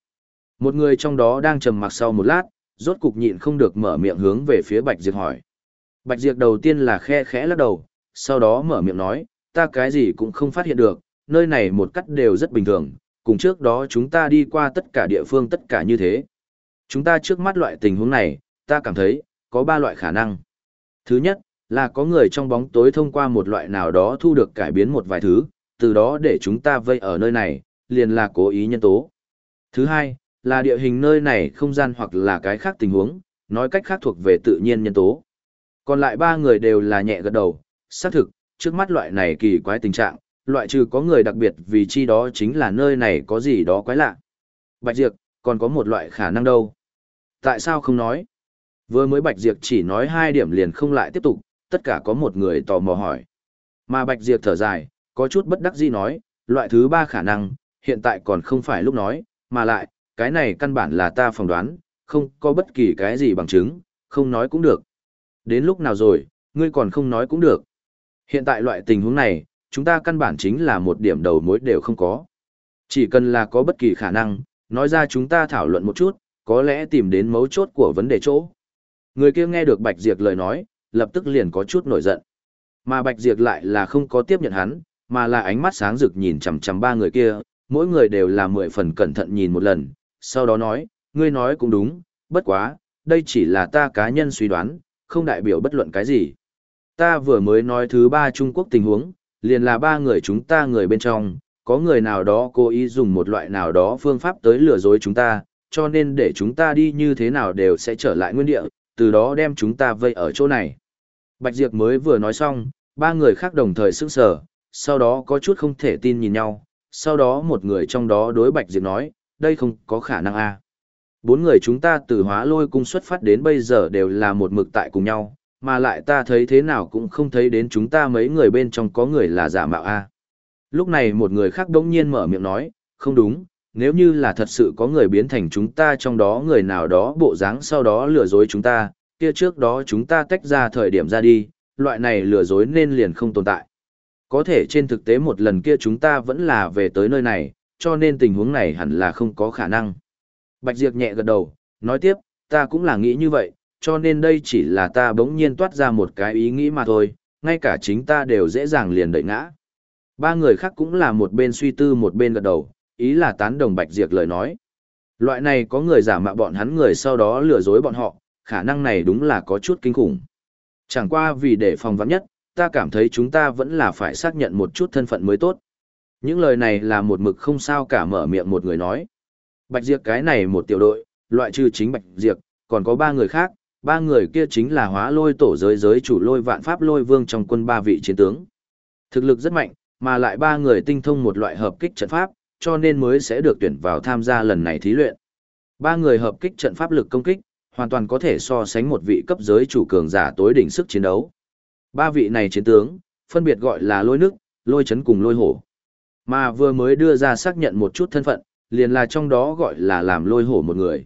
Một người trong đó đang trầm mặc sau một lát, rốt cục nhịn không được mở miệng hướng về phía Bạch Diệp hỏi. Bạch Diệp đầu tiên là khe khẽ lắc đầu, sau đó mở miệng nói, ta cái gì cũng không phát hiện được, nơi này một cắt đều rất bình thường, cùng trước đó chúng ta đi qua tất cả địa phương tất cả như thế. Chúng ta trước mắt loại tình huống này, ta cảm thấy, có ba loại khả năng. Thứ nhất, là có người trong bóng tối thông qua một loại nào đó thu được cải biến một vài thứ, từ đó để chúng ta vây ở nơi này, liền là cố ý nhân tố. Thứ hai, là địa hình nơi này không gian hoặc là cái khác tình huống, nói cách khác thuộc về tự nhiên nhân tố. Còn lại ba người đều là nhẹ gật đầu, xác thực, trước mắt loại này kỳ quái tình trạng, loại trừ có người đặc biệt vì chi đó chính là nơi này có gì đó quái lạ. Bạch Diệp, còn có một loại khả năng đâu. Tại sao không nói? Vừa mới Bạch Diệp chỉ nói hai điểm liền không lại tiếp tục, tất cả có một người tò mò hỏi. Mà Bạch Diệp thở dài, có chút bất đắc dĩ nói, loại thứ ba khả năng, hiện tại còn không phải lúc nói, mà lại, cái này căn bản là ta phỏng đoán, không có bất kỳ cái gì bằng chứng, không nói cũng được. Đến lúc nào rồi, ngươi còn không nói cũng được. Hiện tại loại tình huống này, chúng ta căn bản chính là một điểm đầu mối đều không có. Chỉ cần là có bất kỳ khả năng, nói ra chúng ta thảo luận một chút, có lẽ tìm đến mấu chốt của vấn đề chỗ. Người kia nghe được Bạch Diệp lời nói, lập tức liền có chút nổi giận. Mà Bạch Diệp lại là không có tiếp nhận hắn, mà là ánh mắt sáng rực nhìn chằm chằm ba người kia, mỗi người đều là mười phần cẩn thận nhìn một lần, sau đó nói, ngươi nói cũng đúng, bất quá, đây chỉ là ta cá nhân suy đoán, không đại biểu bất luận cái gì. Ta vừa mới nói thứ ba Trung Quốc tình huống, liền là ba người chúng ta người bên trong, có người nào đó cố ý dùng một loại nào đó phương pháp tới lừa dối chúng ta, cho nên để chúng ta đi như thế nào đều sẽ trở lại nguyên địa, từ đó đem chúng ta vây ở chỗ này. Bạch Diệp mới vừa nói xong, ba người khác đồng thời sững sờ, sau đó có chút không thể tin nhìn nhau, sau đó một người trong đó đối Bạch Diệp nói, đây không có khả năng a. Bốn người chúng ta từ hóa lôi cung xuất phát đến bây giờ đều là một mực tại cùng nhau, mà lại ta thấy thế nào cũng không thấy đến chúng ta mấy người bên trong có người là giả mạo a. Lúc này một người khác đống nhiên mở miệng nói, không đúng, nếu như là thật sự có người biến thành chúng ta trong đó người nào đó bộ dáng sau đó lừa dối chúng ta, kia trước đó chúng ta tách ra thời điểm ra đi, loại này lừa dối nên liền không tồn tại. Có thể trên thực tế một lần kia chúng ta vẫn là về tới nơi này, cho nên tình huống này hẳn là không có khả năng. Bạch Diệp nhẹ gật đầu, nói tiếp, ta cũng là nghĩ như vậy, cho nên đây chỉ là ta bỗng nhiên toát ra một cái ý nghĩ mà thôi, ngay cả chính ta đều dễ dàng liền đợi ngã. Ba người khác cũng là một bên suy tư một bên gật đầu, ý là tán đồng Bạch Diệp lời nói. Loại này có người giả mạo bọn hắn người sau đó lừa dối bọn họ, khả năng này đúng là có chút kinh khủng. Chẳng qua vì để phòng vắng nhất, ta cảm thấy chúng ta vẫn là phải xác nhận một chút thân phận mới tốt. Những lời này là một mực không sao cả mở miệng một người nói. Bạch Diệp cái này một tiểu đội, loại trừ chính Bạch Diệp, còn có ba người khác, ba người kia chính là hóa lôi tổ giới giới chủ lôi vạn pháp lôi vương trong quân ba vị chiến tướng. Thực lực rất mạnh, mà lại ba người tinh thông một loại hợp kích trận pháp, cho nên mới sẽ được tuyển vào tham gia lần này thí luyện. Ba người hợp kích trận pháp lực công kích, hoàn toàn có thể so sánh một vị cấp giới chủ cường giả tối đỉnh sức chiến đấu. Ba vị này chiến tướng, phân biệt gọi là lôi nước, lôi chấn cùng lôi hổ. Mà vừa mới đưa ra xác nhận một chút thân phận, liền là trong đó gọi là làm lôi hổ một người.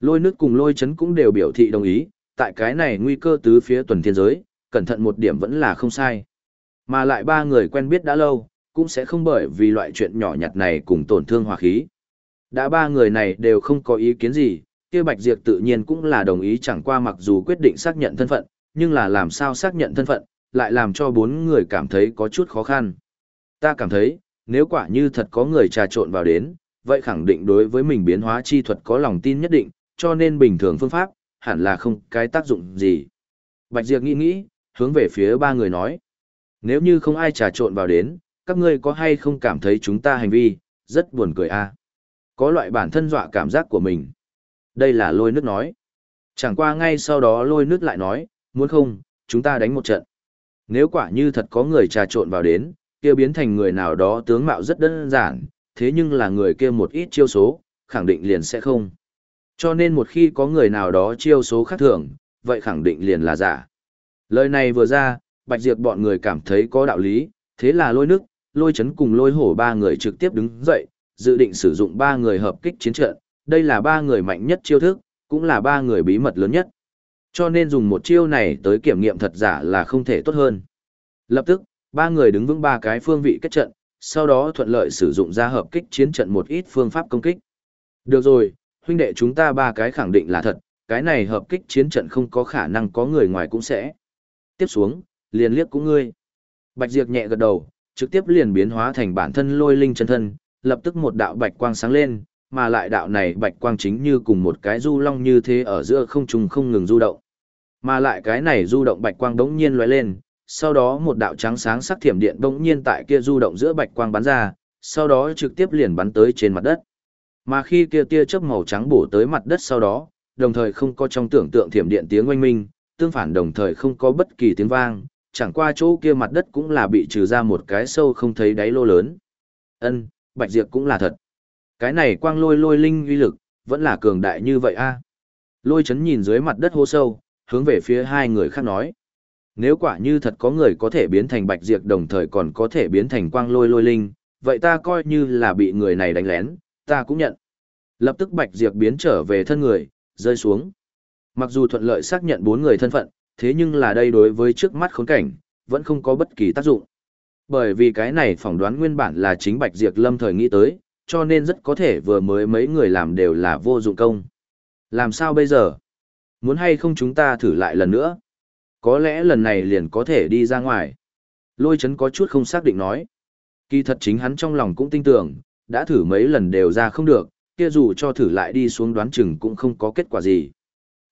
Lôi nước cùng lôi chấn cũng đều biểu thị đồng ý, tại cái này nguy cơ tứ phía tuần thiên giới, cẩn thận một điểm vẫn là không sai. Mà lại ba người quen biết đã lâu, cũng sẽ không bởi vì loại chuyện nhỏ nhặt này cùng tổn thương hòa khí. Đã ba người này đều không có ý kiến gì, kia Bạch Diệp tự nhiên cũng là đồng ý chẳng qua mặc dù quyết định xác nhận thân phận, nhưng là làm sao xác nhận thân phận, lại làm cho bốn người cảm thấy có chút khó khăn. Ta cảm thấy, nếu quả như thật có người trà trộn vào đến, vậy khẳng định đối với mình biến hóa chi thuật có lòng tin nhất định, cho nên bình thường phương pháp, hẳn là không cái tác dụng gì. Bạch Diệp nghĩ nghĩ, hướng về phía ba người nói. Nếu như không ai trà trộn vào đến, các ngươi có hay không cảm thấy chúng ta hành vi, rất buồn cười a à? Có loại bản thân dọa cảm giác của mình. Đây là lôi nước nói. Chẳng qua ngay sau đó lôi nước lại nói, muốn không, chúng ta đánh một trận. Nếu quả như thật có người trà trộn vào đến, kia biến thành người nào đó tướng mạo rất đơn giản, thế nhưng là người kia một ít chiêu số, khẳng định liền sẽ không. Cho nên một khi có người nào đó chiêu số khác thường, vậy khẳng định liền là giả. Lời này vừa ra, Bạch Diệp bọn người cảm thấy có đạo lý, thế là lôi nước, lôi chấn cùng lôi hổ ba người trực tiếp đứng dậy, dự định sử dụng ba người hợp kích chiến trận, đây là ba người mạnh nhất chiêu thức, cũng là ba người bí mật lớn nhất. Cho nên dùng một chiêu này tới kiểm nghiệm thật giả là không thể tốt hơn. Lập tức, ba người đứng vững ba cái phương vị kết trận, sau đó thuận lợi sử dụng ra hợp kích chiến trận một ít phương pháp công kích. Được rồi, huynh đệ chúng ta ba cái khẳng định là thật, cái này hợp kích chiến trận không có khả năng có người ngoài cũng sẽ. Tiếp xuống, liền liếc cũng ngươi. Bạch Diệp nhẹ gật đầu, trực tiếp liền biến hóa thành bản thân lôi linh chân thân, lập tức một đạo bạch quang sáng lên, mà lại đạo này bạch quang chính như cùng một cái du long như thế ở giữa không trung không ngừng du động. Mà lại cái này du động bạch quang đống nhiên lóe lên, sau đó một đạo trắng sáng sắc thiểm điện đống nhiên tại kia du động giữa bạch quang bắn ra, sau đó trực tiếp liền bắn tới trên mặt đất. Mà khi kia tia chớp màu trắng bổ tới mặt đất sau đó, đồng thời không có trong tưởng tượng thiểm điện tiếng oanh minh, tương phản đồng thời không có bất kỳ tiếng vang, chẳng qua chỗ kia mặt đất cũng là bị trừ ra một cái sâu không thấy đáy lô lớn. Ân, Bạch Diệp cũng là thật. Cái này quang lôi lôi linh uy lực, vẫn là cường đại như vậy a. Lôi chấn nhìn dưới mặt đất hô sâu, hướng về phía hai người khác nói. Nếu quả như thật có người có thể biến thành Bạch Diệp đồng thời còn có thể biến thành quang lôi lôi linh, vậy ta coi như là bị người này đánh lén, ta cũng nhận. Lập tức Bạch Diệp biến trở về thân người, rơi xuống. Mặc dù thuận lợi xác nhận bốn người thân phận, thế nhưng là đây đối với trước mắt khốn cảnh, vẫn không có bất kỳ tác dụng. Bởi vì cái này phỏng đoán nguyên bản là chính Bạch Diệp lâm thời nghĩ tới, cho nên rất có thể vừa mới mấy người làm đều là vô dụng công. Làm sao bây giờ? Muốn hay không chúng ta thử lại lần nữa? Có lẽ lần này liền có thể đi ra ngoài. Lôi chấn có chút không xác định nói. Kỳ thật chính hắn trong lòng cũng tin tưởng, đã thử mấy lần đều ra không được, kia dù cho thử lại đi xuống đoán chừng cũng không có kết quả gì.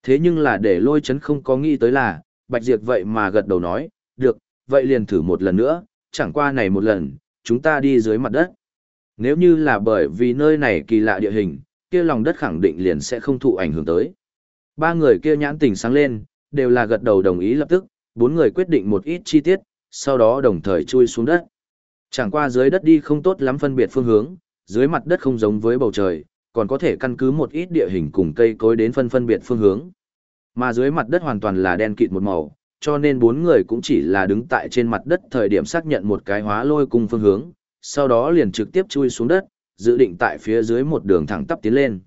Thế nhưng là để lôi chấn không có nghĩ tới là, Bạch Diệp vậy mà gật đầu nói, được, vậy liền thử một lần nữa, chẳng qua này một lần, chúng ta đi dưới mặt đất. Nếu như là bởi vì nơi này kỳ lạ địa hình, kia lòng đất khẳng định liền sẽ không thụ ảnh hưởng tới. Ba người kia nhãn tình sáng lên, đều là gật đầu đồng ý lập tức, bốn người quyết định một ít chi tiết, sau đó đồng thời chui xuống đất. Chẳng qua dưới đất đi không tốt lắm phân biệt phương hướng, dưới mặt đất không giống với bầu trời, còn có thể căn cứ một ít địa hình cùng cây cối đến phân phân biệt phương hướng. Mà dưới mặt đất hoàn toàn là đen kịt một màu, cho nên bốn người cũng chỉ là đứng tại trên mặt đất thời điểm xác nhận một cái hóa lôi cùng phương hướng, sau đó liền trực tiếp chui xuống đất, dự định tại phía dưới một đường thẳng tắp tiến lên.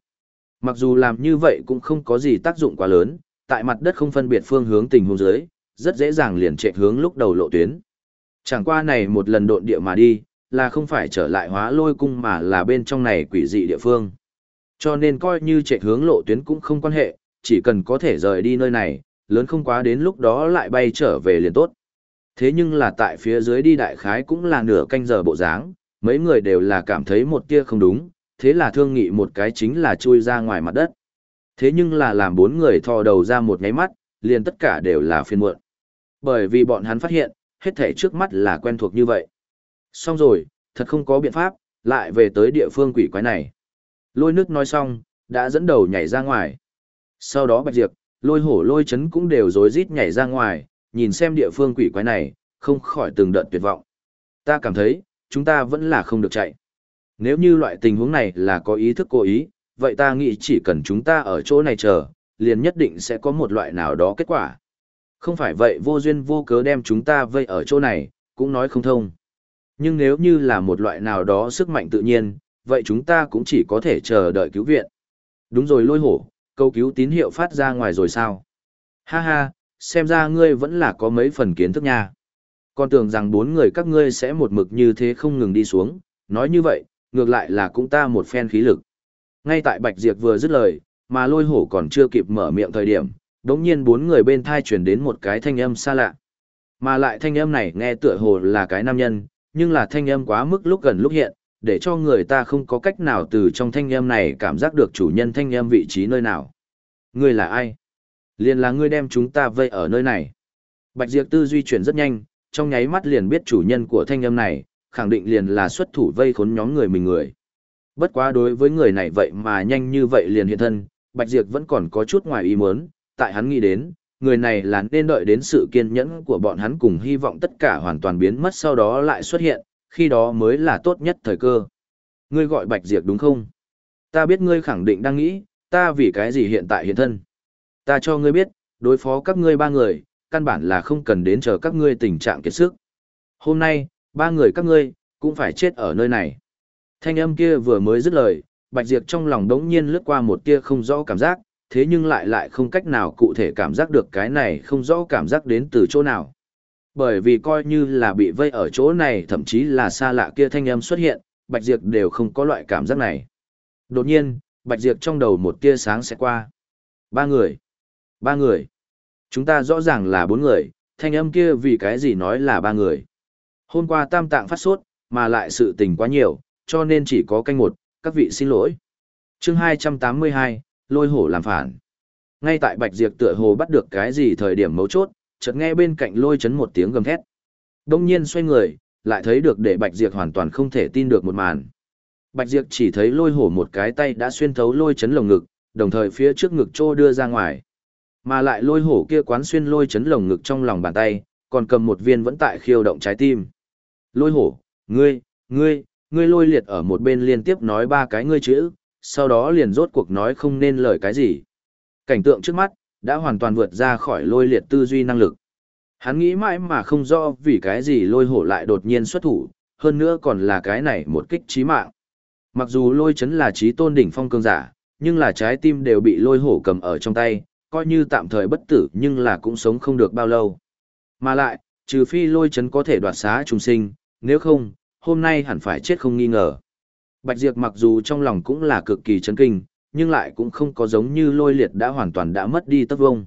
Mặc dù làm như vậy cũng không có gì tác dụng quá lớn, tại mặt đất không phân biệt phương hướng tình huống dưới, rất dễ dàng liền chạy hướng lúc đầu lộ tuyến. Chẳng qua này một lần độn địa mà đi, là không phải trở lại hóa lôi cung mà là bên trong này quỷ dị địa phương. Cho nên coi như chạy hướng lộ tuyến cũng không quan hệ, chỉ cần có thể rời đi nơi này, lớn không quá đến lúc đó lại bay trở về liền tốt. Thế nhưng là tại phía dưới đi đại khái cũng là nửa canh giờ bộ dáng, mấy người đều là cảm thấy một tia không đúng, thế là thương nghị một cái chính là chui ra ngoài mặt đất. Thế nhưng là làm bốn người thò đầu ra một ngáy mắt, liền tất cả đều là phiên muộn. Bởi vì bọn hắn phát hiện, hết thể trước mắt là quen thuộc như vậy. Xong rồi, thật không có biện pháp, lại về tới địa phương quỷ quái này. Lôi nước nói xong, đã dẫn đầu nhảy ra ngoài. Sau đó bạch diệp, lôi hổ lôi chấn cũng đều rối rít nhảy ra ngoài, nhìn xem địa phương quỷ quái này, không khỏi từng đợt tuyệt vọng. Ta cảm thấy, chúng ta vẫn là không được chạy. Nếu như loại tình huống này là có ý thức cố ý, vậy ta nghĩ chỉ cần chúng ta ở chỗ này chờ, liền nhất định sẽ có một loại nào đó kết quả. Không phải vậy vô duyên vô cớ đem chúng ta vây ở chỗ này, cũng nói không thông. Nhưng nếu như là một loại nào đó sức mạnh tự nhiên, vậy chúng ta cũng chỉ có thể chờ đợi cứu viện. Đúng rồi lôi hổ, câu cứu tín hiệu phát ra ngoài rồi sao? Ha ha, xem ra ngươi vẫn là có mấy phần kiến thức nha. Con tưởng rằng bốn người các ngươi sẽ một mực như thế không ngừng đi xuống, nói như vậy, ngược lại là cũng ta một phen khí lực. Ngay tại Bạch Diệp vừa dứt lời, mà lôi hổ còn chưa kịp mở miệng thời điểm, đống nhiên bốn người bên thai chuyển đến một cái thanh âm xa lạ. Mà lại thanh âm này nghe tựa hồ là cái nam nhân, nhưng là thanh âm quá mức lúc gần lúc hiện, để cho người ta không có cách nào từ trong thanh âm này cảm giác được chủ nhân thanh âm vị trí nơi nào. Ngươi là ai? Liền là ngươi đem chúng ta vây ở nơi này. Bạch Diệp tư duy chuyển rất nhanh, trong nháy mắt liền biết chủ nhân của thanh âm này, khẳng định liền là xuất thủ vây khốn nhóm người mình người. Bất quá đối với người này vậy mà nhanh như vậy liền hiện thân, Bạch Diệp vẫn còn có chút ngoài ý muốn, tại hắn nghĩ đến, người này là nên đợi đến sự kiên nhẫn của bọn hắn cùng hy vọng tất cả hoàn toàn biến mất sau đó lại xuất hiện, khi đó mới là tốt nhất thời cơ. Ngươi gọi Bạch Diệp đúng không? Ta biết ngươi khẳng định đang nghĩ, ta vì cái gì hiện tại hiện thân. Ta cho ngươi biết, đối phó các ngươi ba người, căn bản là không cần đến chờ các ngươi tình trạng kiệt sức. Hôm nay, ba người các ngươi, cũng phải chết ở nơi này. Thanh âm kia vừa mới dứt lời, Bạch Diệp trong lòng đống nhiên lướt qua một tia không rõ cảm giác, thế nhưng lại lại không cách nào cụ thể cảm giác được cái này không rõ cảm giác đến từ chỗ nào. Bởi vì coi như là bị vây ở chỗ này thậm chí là xa lạ kia thanh âm xuất hiện, Bạch Diệp đều không có loại cảm giác này. Đột nhiên, Bạch Diệp trong đầu một tia sáng sẽ qua. Ba người. Ba người. Chúng ta rõ ràng là bốn người, thanh âm kia vì cái gì nói là ba người. Hôm qua tam tạng phát sốt, mà lại sự tình quá nhiều, cho nên chỉ có canh một, các vị xin lỗi. chương 282, lôi hổ làm phản. Ngay tại Bạch Diệp tựa hồ bắt được cái gì thời điểm mấu chốt, chợt nghe bên cạnh lôi chấn một tiếng gầm thét. Đông nhiên xoay người, lại thấy được để Bạch Diệp hoàn toàn không thể tin được một màn. Bạch Diệp chỉ thấy lôi hổ một cái tay đã xuyên thấu lôi chấn lồng ngực, đồng thời phía trước ngực trô đưa ra ngoài. Mà lại lôi hổ kia quán xuyên lôi chấn lồng ngực trong lòng bàn tay, còn cầm một viên vẫn tại khiêu động trái tim. Lôi hổ, ngươi, ngươi, ngươi lôi liệt ở một bên liên tiếp nói ba cái ngươi chữ, sau đó liền rốt cuộc nói không nên lời cái gì. Cảnh tượng trước mắt, đã hoàn toàn vượt ra khỏi lôi liệt tư duy năng lực. Hắn nghĩ mãi mà không rõ vì cái gì lôi hổ lại đột nhiên xuất thủ, hơn nữa còn là cái này một kích trí mạng. Mặc dù lôi chấn là trí tôn đỉnh phong cường giả, nhưng là trái tim đều bị lôi hổ cầm ở trong tay, coi như tạm thời bất tử nhưng là cũng sống không được bao lâu. Mà lại, trừ phi lôi chấn có thể đoạt xá trùng sinh, nếu không, hôm nay hẳn phải chết không nghi ngờ. Bạch Diệp mặc dù trong lòng cũng là cực kỳ chấn kinh, nhưng lại cũng không có giống như lôi liệt đã hoàn toàn đã mất đi tất vông.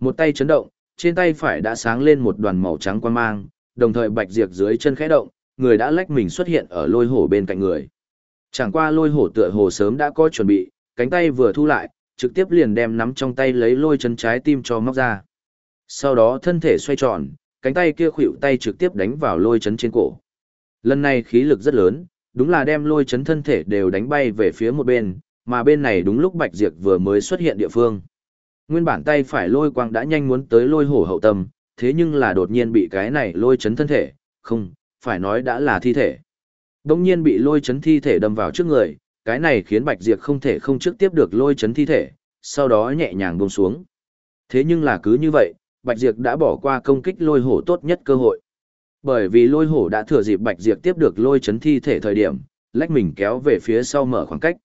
Một tay chấn động, trên tay phải đã sáng lên một đoàn màu trắng quan mang, đồng thời bạch diệt dưới chân khẽ động, người đã lách mình xuất hiện ở lôi hổ bên cạnh người. Chẳng qua lôi hổ tựa hồ sớm đã có chuẩn bị, cánh tay vừa thu lại, trực tiếp liền đem nắm trong tay lấy lôi chân trái tim cho móc ra. Sau đó thân thể xoay tròn, cánh tay kia khuỵu tay trực tiếp đánh vào lôi chấn trên cổ. Lần này khí lực rất lớn, đúng là đem lôi chấn thân thể đều đánh bay về phía một bên, mà bên này đúng lúc Bạch Diệp vừa mới xuất hiện địa phương. Nguyên bản tay phải lôi quang đã nhanh muốn tới lôi hổ hậu tâm, thế nhưng là đột nhiên bị cái này lôi chấn thân thể, không, phải nói đã là thi thể. Đông nhiên bị lôi chấn thi thể đâm vào trước người, cái này khiến Bạch Diệp không thể không trước tiếp được lôi chấn thi thể, sau đó nhẹ nhàng buông xuống. Thế nhưng là cứ như vậy, Bạch Diệp đã bỏ qua công kích lôi hổ tốt nhất cơ hội. Bởi vì lôi hổ đã thừa dịp Bạch Diệp tiếp được lôi chấn thi thể thời điểm, lách mình kéo về phía sau mở khoảng cách.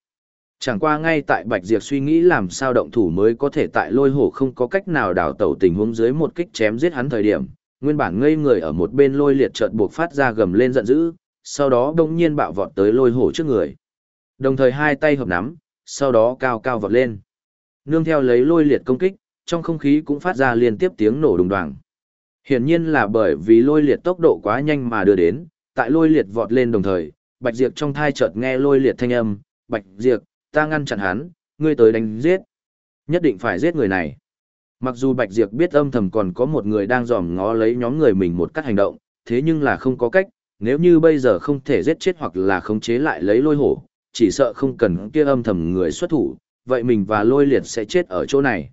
Chẳng qua ngay tại Bạch Diệp suy nghĩ làm sao động thủ mới có thể tại lôi hổ không có cách nào đảo tẩu tình huống dưới một kích chém giết hắn thời điểm, nguyên bản ngây người ở một bên lôi liệt chợt buộc phát ra gầm lên giận dữ, sau đó đông nhiên bạo vọt tới lôi hổ trước người. Đồng thời hai tay hợp nắm, sau đó cao cao vọt lên. Nương theo lấy lôi liệt công kích, trong không khí cũng phát ra liên tiếp tiếng nổ đùng đoàng. Hiển nhiên là bởi vì lôi liệt tốc độ quá nhanh mà đưa đến, tại lôi liệt vọt lên đồng thời, Bạch Diệp trong thai chợt nghe lôi liệt thanh âm, "Bạch Diệp, ta ngăn chặn hắn, ngươi tới đánh giết. Nhất định phải giết người này." Mặc dù Bạch Diệp biết âm thầm còn có một người đang dòm ngó lấy nhóm người mình một cách hành động, thế nhưng là không có cách, nếu như bây giờ không thể giết chết hoặc là khống chế lại lấy lôi hổ, chỉ sợ không cần kia âm thầm người xuất thủ, vậy mình và lôi liệt sẽ chết ở chỗ này.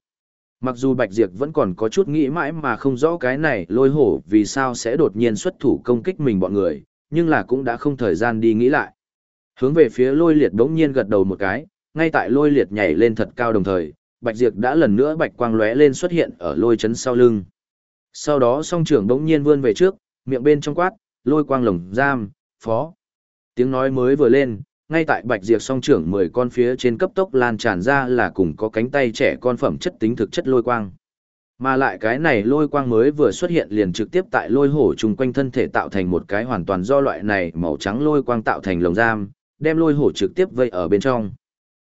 Mặc dù Bạch Diệp vẫn còn có chút nghĩ mãi mà không rõ cái này lôi hổ vì sao sẽ đột nhiên xuất thủ công kích mình bọn người, nhưng là cũng đã không thời gian đi nghĩ lại. Hướng về phía lôi liệt đống nhiên gật đầu một cái, ngay tại lôi liệt nhảy lên thật cao đồng thời, Bạch Diệp đã lần nữa bạch quang lóe lên xuất hiện ở lôi chấn sau lưng. Sau đó song trưởng đống nhiên vươn về trước, miệng bên trong quát, lôi quang lồng giam, phó. Tiếng nói mới vừa lên, ngay tại bạch diệp song trưởng mười con phía trên cấp tốc lan tràn ra là cùng có cánh tay trẻ con phẩm chất tính thực chất lôi quang. Mà lại cái này lôi quang mới vừa xuất hiện liền trực tiếp tại lôi hổ chung quanh thân thể tạo thành một cái hoàn toàn do loại này màu trắng lôi quang tạo thành lồng giam, đem lôi hổ trực tiếp vây ở bên trong.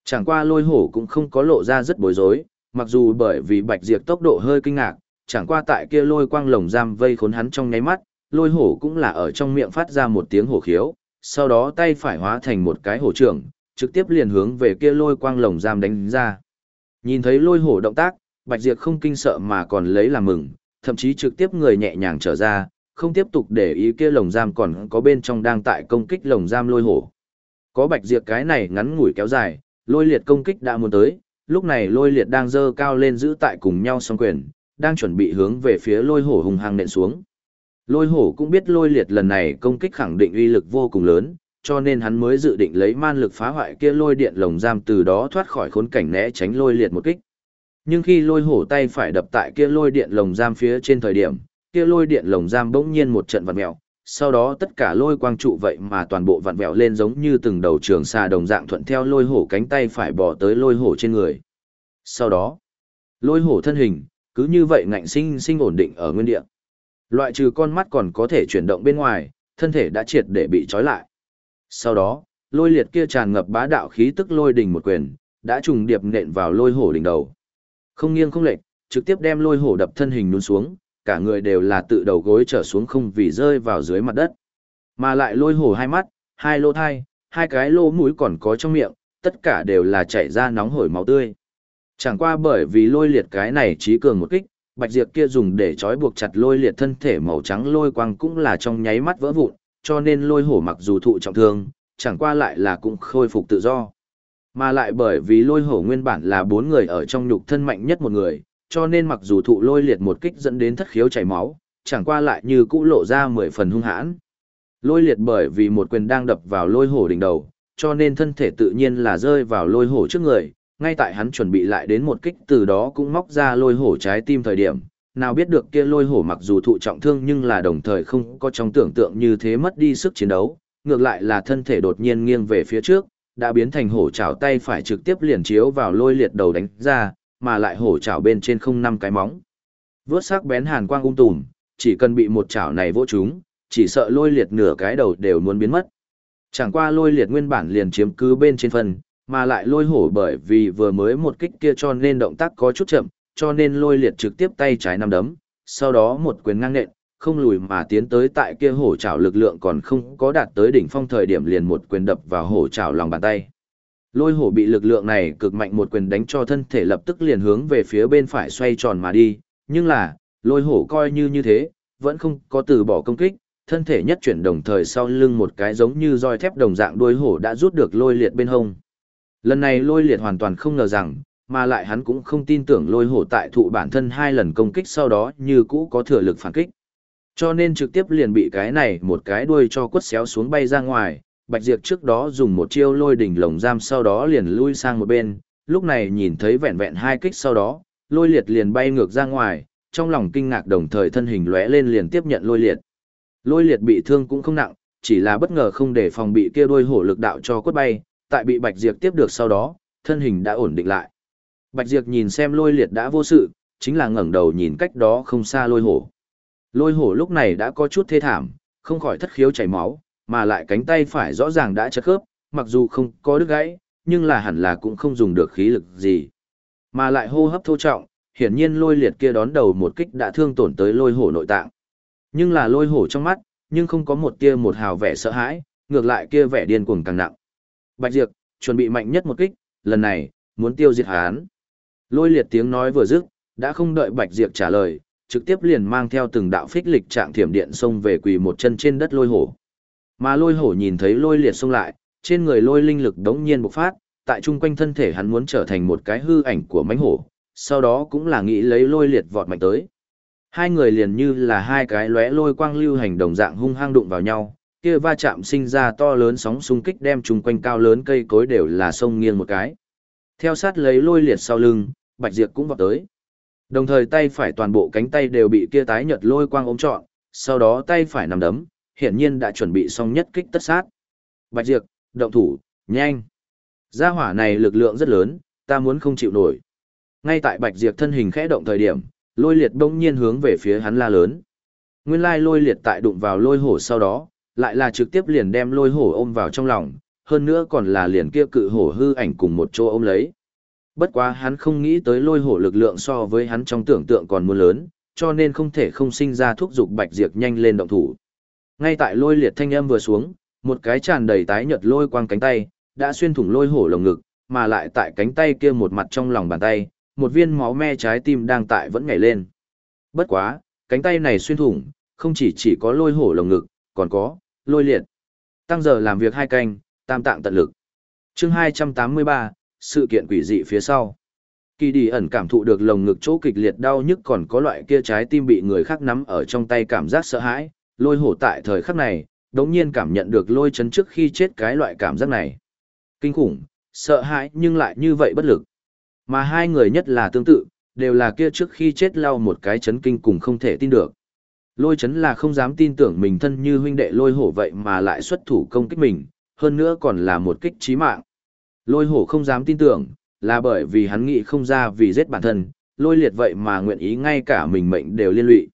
Chẳng qua lôi hổ cũng không có lộ ra rất bối rối, mặc dù bởi vì bạch diệt tốc độ hơi kinh ngạc, chẳng qua tại kia lôi quang lồng giam vây khốn hắn trong nháy mắt, lôi hổ cũng là ở trong miệng phát ra một tiếng hổ khiếu, sau đó tay phải hóa thành một cái hổ trưởng, trực tiếp liền hướng về kia lôi quang lồng giam đánh ra. Nhìn thấy lôi hổ động tác, Bạch diệt không kinh sợ mà còn lấy làm mừng, thậm chí trực tiếp người nhẹ nhàng trở ra, không tiếp tục để ý kia lồng giam còn có bên trong đang tại công kích lồng giam lôi hổ. Có Bạch diệt cái này ngắn ngủi kéo dài, lôi liệt công kích đã muốn tới, lúc này lôi liệt đang dơ cao lên giữ tại cùng nhau song quyền, đang chuẩn bị hướng về phía lôi hổ hùng hăng nện xuống. Lôi hổ cũng biết lôi liệt lần này công kích khẳng định uy lực vô cùng lớn, cho nên hắn mới dự định lấy man lực phá hoại kia lôi điện lồng giam từ đó thoát khỏi khốn cảnh né tránh lôi liệt một kích. Nhưng khi lôi hổ tay phải đập tại kia lôi điện lồng giam phía trên thời điểm, kia lôi điện lồng giam bỗng nhiên một trận vặn mèo, sau đó tất cả lôi quang trụ vậy mà toàn bộ vặn vẹo lên giống như từng đầu trường xà đồng dạng thuận theo lôi hổ cánh tay phải bỏ tới lôi hổ trên người. Sau đó, lôi hổ thân hình, cứ như vậy ngạnh sinh sinh ổn định ở nguyên địa. Loại trừ con mắt còn có thể chuyển động bên ngoài, thân thể đã triệt để bị trói lại. Sau đó, lôi liệt kia tràn ngập bá đạo khí tức lôi đỉnh một quyền, đã trùng điệp nện vào lôi hổ đỉnh đầu. Không nghiêng không lệch, trực tiếp đem lôi hổ đập thân hình nhún xuống, cả người đều là tự đầu gối trở xuống không vì rơi vào dưới mặt đất. Mà lại lôi hổ hai mắt, hai lỗ thai, hai cái lỗ mũi còn có trong miệng, tất cả đều là chảy ra nóng hổi máu tươi. Chẳng qua bởi vì lôi liệt cái này trí cường một kích, bạch diệp kia dùng để trói buộc chặt lôi liệt thân thể màu trắng lôi quang cũng là trong nháy mắt vỡ vụn, cho nên lôi hổ mặc dù thụ trọng thương, chẳng qua lại là cũng khôi phục tự do. Mà lại bởi vì lôi hổ nguyên bản là bốn người ở trong nhục thân mạnh nhất một người, cho nên mặc dù thụ lôi liệt một kích dẫn đến thất khiếu chảy máu, chẳng qua lại như cũ lộ ra mười phần hung hãn. Lôi liệt bởi vì một quyền đang đập vào lôi hổ đỉnh đầu, cho nên thân thể tự nhiên là rơi vào lôi hổ trước người, ngay tại hắn chuẩn bị lại đến một kích từ đó cũng móc ra lôi hổ trái tim thời điểm, nào biết được kia lôi hổ mặc dù thụ trọng thương nhưng là đồng thời không có trong tưởng tượng như thế mất đi sức chiến đấu, ngược lại là thân thể đột nhiên nghiêng về phía trước, đã biến thành hổ chảo tay phải trực tiếp liền chiếu vào lôi liệt đầu đánh ra, mà lại hổ chảo bên trên không năm cái móng. Vướt sắc bén hàn quang ung tùm, chỉ cần bị một chảo này vỗ chúng, chỉ sợ lôi liệt nửa cái đầu đều muốn biến mất. Chẳng qua lôi liệt nguyên bản liền chiếm cứ bên trên phần, Mà lại lôi hổ bởi vì vừa mới một kích kia cho nên động tác có chút chậm, cho nên lôi liệt trực tiếp tay trái nắm đấm, sau đó một quyền ngang nện, không lùi mà tiến tới tại kia hổ chảo lực lượng còn không có đạt tới đỉnh phong thời điểm liền một quyền đập vào hổ chảo lòng bàn tay. Lôi hổ bị lực lượng này cực mạnh một quyền đánh cho thân thể lập tức liền hướng về phía bên phải xoay tròn mà đi, nhưng là, lôi hổ coi như như thế, vẫn không có từ bỏ công kích, thân thể nhất chuyển đồng thời sau lưng một cái giống như roi thép đồng dạng đuôi hổ đã rút được lôi liệt bên hông. Lần này lôi liệt hoàn toàn không ngờ rằng, mà lại hắn cũng không tin tưởng lôi hổ tại thụ bản thân hai lần công kích sau đó như cũ có thừa lực phản kích. Cho nên trực tiếp liền bị cái này một cái đuôi cho quất xéo xuống bay ra ngoài, Bạch Diệp trước đó dùng một chiêu lôi đỉnh lồng giam sau đó liền lui sang một bên, lúc này nhìn thấy vẹn vẹn hai kích sau đó, lôi liệt liền bay ngược ra ngoài, trong lòng kinh ngạc đồng thời thân hình lóe lên liền tiếp nhận lôi liệt. Lôi liệt bị thương cũng không nặng, chỉ là bất ngờ không để phòng bị kia đuôi hổ lực đạo cho quất bay, tại bị Bạch Diệp tiếp được sau đó, thân hình đã ổn định lại. Bạch Diệp nhìn xem lôi liệt đã vô sự, chính là ngẩng đầu nhìn cách đó không xa lôi hổ. Lôi hổ lúc này đã có chút thê thảm, không khỏi thất khiếu chảy máu, mà lại cánh tay phải rõ ràng đã chất khớp, mặc dù không có đứt gãy, nhưng là hẳn là cũng không dùng được khí lực gì. Mà lại hô hấp thô trọng, hiển nhiên lôi liệt kia đón đầu một kích đã thương tổn tới lôi hổ nội tạng. Nhưng là lôi hổ trong mắt, nhưng không có một tia một hào vẻ sợ hãi, ngược lại kia vẻ điên cuồng càng nặng. Bạch Diệp, chuẩn bị mạnh nhất một kích, lần này, muốn tiêu diệt hắn. Lôi liệt tiếng nói vừa dứt, đã không đợi Bạch Diệp trả lời, trực tiếp liền mang theo từng đạo phích lịch trạng thiểm điện xông về quỳ một chân trên đất lôi hổ. Mà lôi hổ nhìn thấy lôi liệt xông lại, trên người lôi linh lực đống nhiên bộc phát, tại trung quanh thân thể hắn muốn trở thành một cái hư ảnh của mãnh hổ, sau đó cũng là nghĩ lấy lôi liệt vọt mạnh tới. Hai người liền như là hai cái lóe lôi quang lưu hành đồng dạng hung hăng đụng vào nhau, kia va chạm sinh ra to lớn sóng xung kích đem chung quanh cao lớn cây cối đều là sông nghiêng một cái. Theo sát lấy lôi liệt sau lưng, Bạch Diệp cũng vọt tới. Đồng thời tay phải toàn bộ cánh tay đều bị kia tái nhợt lôi quang ôm trọn, sau đó tay phải nằm đấm, hiển nhiên đã chuẩn bị xong nhất kích tất sát. Bạch Diệp, động thủ, nhanh. Gia hỏa này lực lượng rất lớn, ta muốn không chịu nổi. Ngay tại Bạch Diệp thân hình khẽ động thời điểm, lôi liệt bỗng nhiên hướng về phía hắn la lớn. Nguyên lai lôi liệt tại đụng vào lôi hổ sau đó, lại là trực tiếp liền đem lôi hổ ôm vào trong lòng, hơn nữa còn là liền kia cự hổ hư ảnh cùng một chỗ ôm lấy. Bất quá hắn không nghĩ tới lôi hổ lực lượng so với hắn trong tưởng tượng còn muốn lớn, cho nên không thể không sinh ra thúc giục bạch diệp nhanh lên động thủ. Ngay tại lôi liệt thanh âm vừa xuống, một cái tràn đầy tái nhợt lôi quang cánh tay, đã xuyên thủng lôi hổ lồng ngực, mà lại tại cánh tay kia một mặt trong lòng bàn tay, một viên máu me trái tim đang tại vẫn nhảy lên. Bất quá, cánh tay này xuyên thủng, không chỉ chỉ có lôi hổ lồng ngực, còn có, lôi liệt. Tăng giờ làm việc hai canh, tam tạng tận lực. chương 283, sự kiện quỷ dị phía sau. Kỳ đi ẩn cảm thụ được lồng ngực chỗ kịch liệt đau nhức còn có loại kia trái tim bị người khác nắm ở trong tay cảm giác sợ hãi, lôi hổ tại thời khắc này, đống nhiên cảm nhận được lôi chấn trước khi chết cái loại cảm giác này. Kinh khủng, sợ hãi nhưng lại như vậy bất lực. Mà hai người nhất là tương tự, đều là kia trước khi chết lau một cái chấn kinh cùng không thể tin được. Lôi chấn là không dám tin tưởng mình thân như huynh đệ lôi hổ vậy mà lại xuất thủ công kích mình, hơn nữa còn là một kích chí mạng. Lôi hổ không dám tin tưởng, là bởi vì hắn nghĩ không ra vì giết bản thân, lôi liệt vậy mà nguyện ý ngay cả mình mệnh đều liên lụy.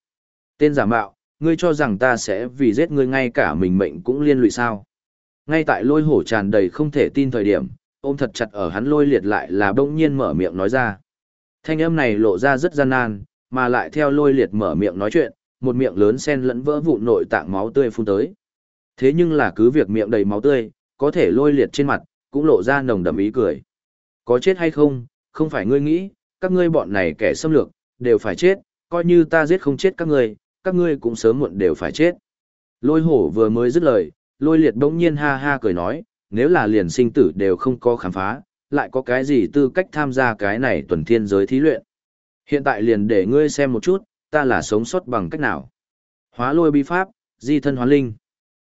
Tên giả mạo, ngươi cho rằng ta sẽ vì giết ngươi ngay cả mình mệnh cũng liên lụy sao? Ngay tại lôi hổ tràn đầy không thể tin thời điểm, ôm thật chặt ở hắn lôi liệt lại là bỗng nhiên mở miệng nói ra. Thanh âm này lộ ra rất gian nan, mà lại theo lôi liệt mở miệng nói chuyện, một miệng lớn sen lẫn vỡ vụn nội tạng máu tươi phun tới. Thế nhưng là cứ việc miệng đầy máu tươi, có thể lôi liệt trên mặt, cũng lộ ra nồng đậm ý cười. Có chết hay không, không phải ngươi nghĩ, các ngươi bọn này kẻ xâm lược, đều phải chết, coi như ta giết không chết các ngươi, các ngươi cũng sớm muộn đều phải chết. Lôi hổ vừa mới dứt lời, lôi liệt đống nhiên ha ha cười nói, nếu là liền sinh tử đều không có khám phá, lại có cái gì tư cách tham gia cái này tuần thiên giới thí luyện. Hiện tại liền để ngươi xem một chút, ta là sống sót bằng cách nào. Hóa lôi bi pháp, di thân hóa linh.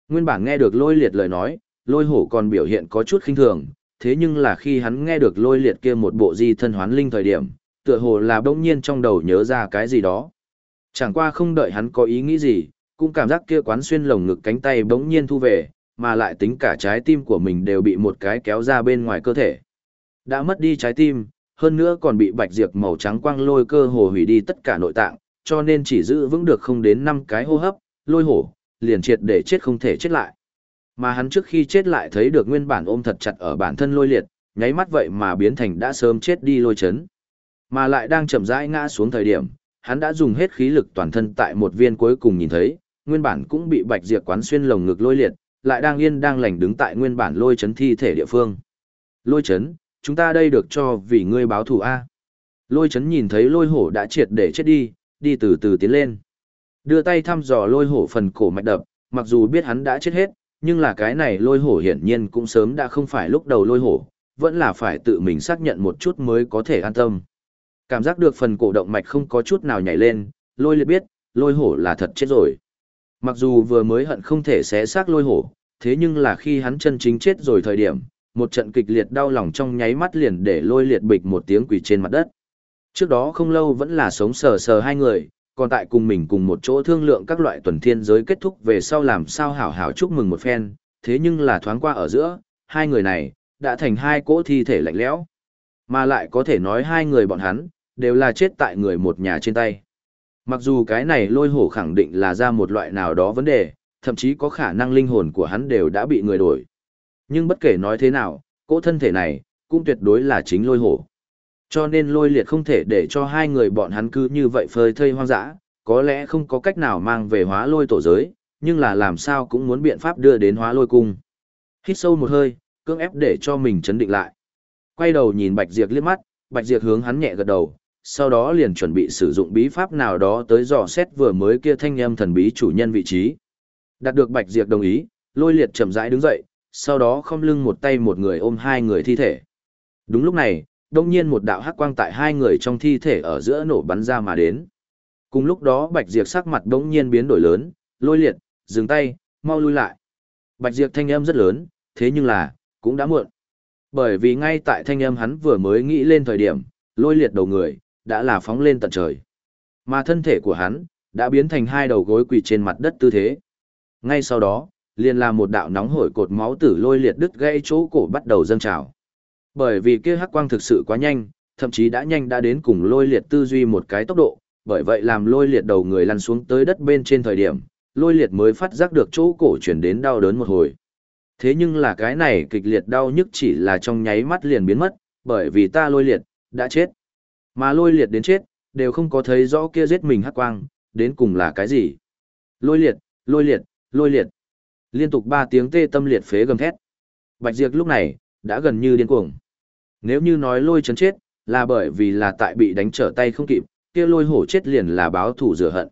Nguyên bản nghe được lôi liệt lời nói, lôi hổ còn biểu hiện có chút khinh thường, thế nhưng là khi hắn nghe được lôi liệt kia một bộ di thân hoán linh thời điểm, tựa hồ là bỗng nhiên trong đầu nhớ ra cái gì đó. Chẳng qua không đợi hắn có ý nghĩ gì, cũng cảm giác kia quán xuyên lồng ngực cánh tay bỗng nhiên thu về, mà lại tính cả trái tim của mình đều bị một cái kéo ra bên ngoài cơ thể. Đã mất đi trái tim, hơn nữa còn bị bạch diệt màu trắng quang lôi cơ hồ hủy đi tất cả nội tạng, cho nên chỉ giữ vững được không đến 5 cái hô hấp, lôi hổ, liền triệt để chết không thể chết lại. Mà hắn trước khi chết lại thấy được nguyên bản ôm thật chặt ở bản thân lôi liệt, nháy mắt vậy mà biến thành đã sớm chết đi lôi chấn. Mà lại đang chậm rãi ngã xuống thời điểm, hắn đã dùng hết khí lực toàn thân tại một viên cuối cùng nhìn thấy, nguyên bản cũng bị bạch diệp quán xuyên lồng ngực lôi liệt, lại đang yên đang lành đứng tại nguyên bản lôi chấn thi thể địa phương. Lôi chấn, chúng ta đây được cho vì ngươi báo thù A. Lôi chấn nhìn thấy lôi hổ đã triệt để chết đi, đi từ từ tiến lên. Đưa tay thăm dò lôi hổ phần cổ mạch đập, mặc dù biết hắn đã chết hết, nhưng là cái này lôi hổ hiển nhiên cũng sớm đã không phải lúc đầu lôi hổ, vẫn là phải tự mình xác nhận một chút mới có thể an tâm. Cảm giác được phần cổ động mạch không có chút nào nhảy lên, lôi liệt biết, lôi hổ là thật chết rồi. Mặc dù vừa mới hận không thể xé xác lôi hổ, thế nhưng là khi hắn chân chính chết rồi thời điểm, một trận kịch liệt đau lòng trong nháy mắt liền để lôi liệt bịch một tiếng quỳ trên mặt đất. Trước đó không lâu vẫn là sống sờ sờ hai người, còn tại cùng mình cùng một chỗ thương lượng các loại tuần thiên giới kết thúc về sau làm sao hảo hảo chúc mừng một phen, thế nhưng là thoáng qua ở giữa, hai người này, đã thành hai cỗ thi thể lạnh lẽo. Mà lại có thể nói hai người bọn hắn, đều là chết tại người một nhà trên tay. Mặc dù cái này lôi hổ khẳng định là ra một loại nào đó vấn đề, thậm chí có khả năng linh hồn của hắn đều đã bị người đổi. Nhưng bất kể nói thế nào, cỗ thân thể này, cũng tuyệt đối là chính lôi hổ. Cho nên lôi liệt không thể để cho hai người bọn hắn cứ như vậy phơi thây hoang dã, có lẽ không có cách nào mang về hóa lôi tổ giới, nhưng là làm sao cũng muốn biện pháp đưa đến hóa lôi cung. Hít sâu một hơi, cưỡng ép để cho mình chấn định lại. Quay đầu nhìn Bạch Diệp liếc mắt, Bạch Diệp hướng hắn nhẹ gật đầu, sau đó liền chuẩn bị sử dụng bí pháp nào đó tới dò xét vừa mới kia thanh âm thần bí chủ nhân vị trí. Đạt được Bạch Diệp đồng ý, lôi liệt chậm rãi đứng dậy, sau đó không lưng một tay một người ôm hai người thi thể. Đúng lúc này, đông nhiên một đạo hắc quang tại hai người trong thi thể ở giữa nổ bắn ra mà đến. Cùng lúc đó Bạch Diệp sắc mặt đông nhiên biến đổi lớn, lôi liệt, dừng tay, mau lui lại. Bạch Diệp thanh âm rất lớn, thế nhưng là, cũng đã muộn. Bởi vì ngay tại thanh âm hắn vừa mới nghĩ lên thời điểm, lôi liệt đầu người, đã là phóng lên tận trời. Mà thân thể của hắn, đã biến thành hai đầu gối quỳ trên mặt đất tư thế. Ngay sau đó, liền là một đạo nóng hổi cột máu tử lôi liệt đứt gãy chỗ cổ bắt đầu dâng trào. Bởi vì kia hắc quang thực sự quá nhanh, thậm chí đã nhanh đã đến cùng lôi liệt tư duy một cái tốc độ, bởi vậy làm lôi liệt đầu người lăn xuống tới đất bên trên thời điểm, lôi liệt mới phát giác được chỗ cổ chuyển đến đau đớn một hồi. Thế nhưng là cái này kịch liệt đau nhức chỉ là trong nháy mắt liền biến mất, bởi vì ta lôi liệt, đã chết. Mà lôi liệt đến chết, đều không có thấy rõ kia giết mình hắc quang, đến cùng là cái gì. Lôi liệt, lôi liệt, lôi liệt. Liên tục ba tiếng tê tâm liệt phế gầm thét. Bạch Diệp lúc này, đã gần như điên cuồng. Nếu như nói lôi chấn chết, là bởi vì là tại bị đánh trở tay không kịp, kia lôi hổ chết liền là báo thủ rửa hận.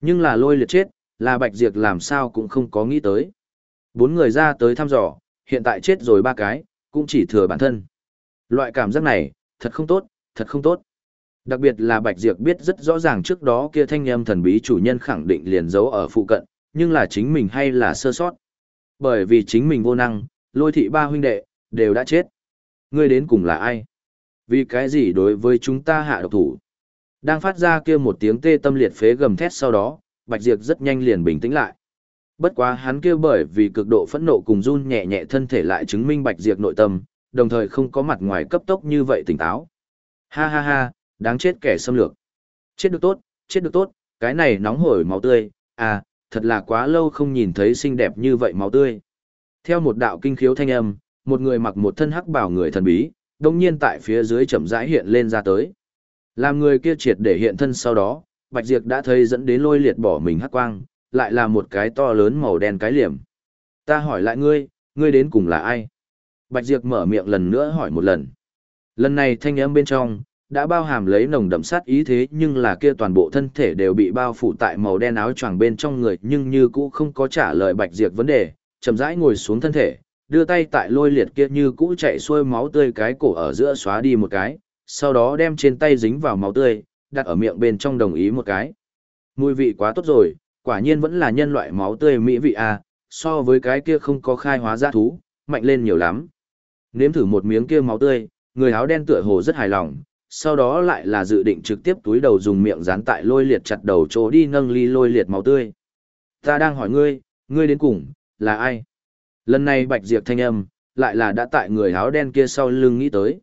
Nhưng là lôi liệt chết, là Bạch Diệp làm sao cũng không có nghĩ tới. Bốn người ra tới thăm dò, hiện tại chết rồi ba cái, cũng chỉ thừa bản thân. Loại cảm giác này, thật không tốt, thật không tốt. Đặc biệt là Bạch Diệp biết rất rõ ràng trước đó kia thanh âm thần bí chủ nhân khẳng định liền giấu ở phụ cận, nhưng là chính mình hay là sơ sót. Bởi vì chính mình vô năng, lôi thị ba huynh đệ, đều đã chết. Ngươi đến cùng là ai? Vì cái gì đối với chúng ta hạ độc thủ? Đang phát ra kia một tiếng tê tâm liệt phế gầm thét sau đó, Bạch Diệp rất nhanh liền bình tĩnh lại. Bất quá hắn kêu bởi vì cực độ phẫn nộ cùng run nhẹ nhẹ thân thể lại chứng minh Bạch Diệp nội tâm, đồng thời không có mặt ngoài cấp tốc như vậy tỉnh táo. Ha ha ha, đáng chết kẻ xâm lược. Chết được tốt, chết được tốt, cái này nóng hổi máu tươi, à, thật là quá lâu không nhìn thấy xinh đẹp như vậy máu tươi. Theo một đạo kinh khiếu thanh âm, một người mặc một thân hắc bảo người thần bí, đồng nhiên tại phía dưới chậm rãi hiện lên ra tới. Làm người kia triệt để hiện thân sau đó, Bạch Diệp đã thấy dẫn đến lôi liệt bỏ mình hắc quang, lại là một cái to lớn màu đen cái liềm. Ta hỏi lại ngươi, ngươi đến cùng là ai? Bạch Diệp mở miệng lần nữa hỏi một lần. Lần này thanh âm bên trong, đã bao hàm lấy nồng đậm sát ý thế nhưng là kia toàn bộ thân thể đều bị bao phủ tại màu đen áo choàng bên trong người nhưng như cũ không có trả lời Bạch Diệp vấn đề, chậm rãi ngồi xuống thân thể, đưa tay tại lôi liệt kia như cũ chạy xuôi máu tươi cái cổ ở giữa xóa đi một cái, sau đó đem trên tay dính vào máu tươi, đặt ở miệng bên trong đồng ý một cái. Mùi vị quá tốt rồi, quả nhiên vẫn là nhân loại máu tươi mỹ vị à, so với cái kia không có khai hóa giã thú, mạnh lên nhiều lắm. Nếm thử một miếng kia máu tươi, người áo đen tựa hồ rất hài lòng, sau đó lại là dự định trực tiếp túi đầu dùng miệng dán tại lôi liệt chặt đầu chỗ đi nâng ly lôi liệt máu tươi. Ta đang hỏi ngươi, ngươi đến cùng, là ai? Lần này bạch diệp thanh âm, lại là đã tại người áo đen kia sau lưng nghĩ tới.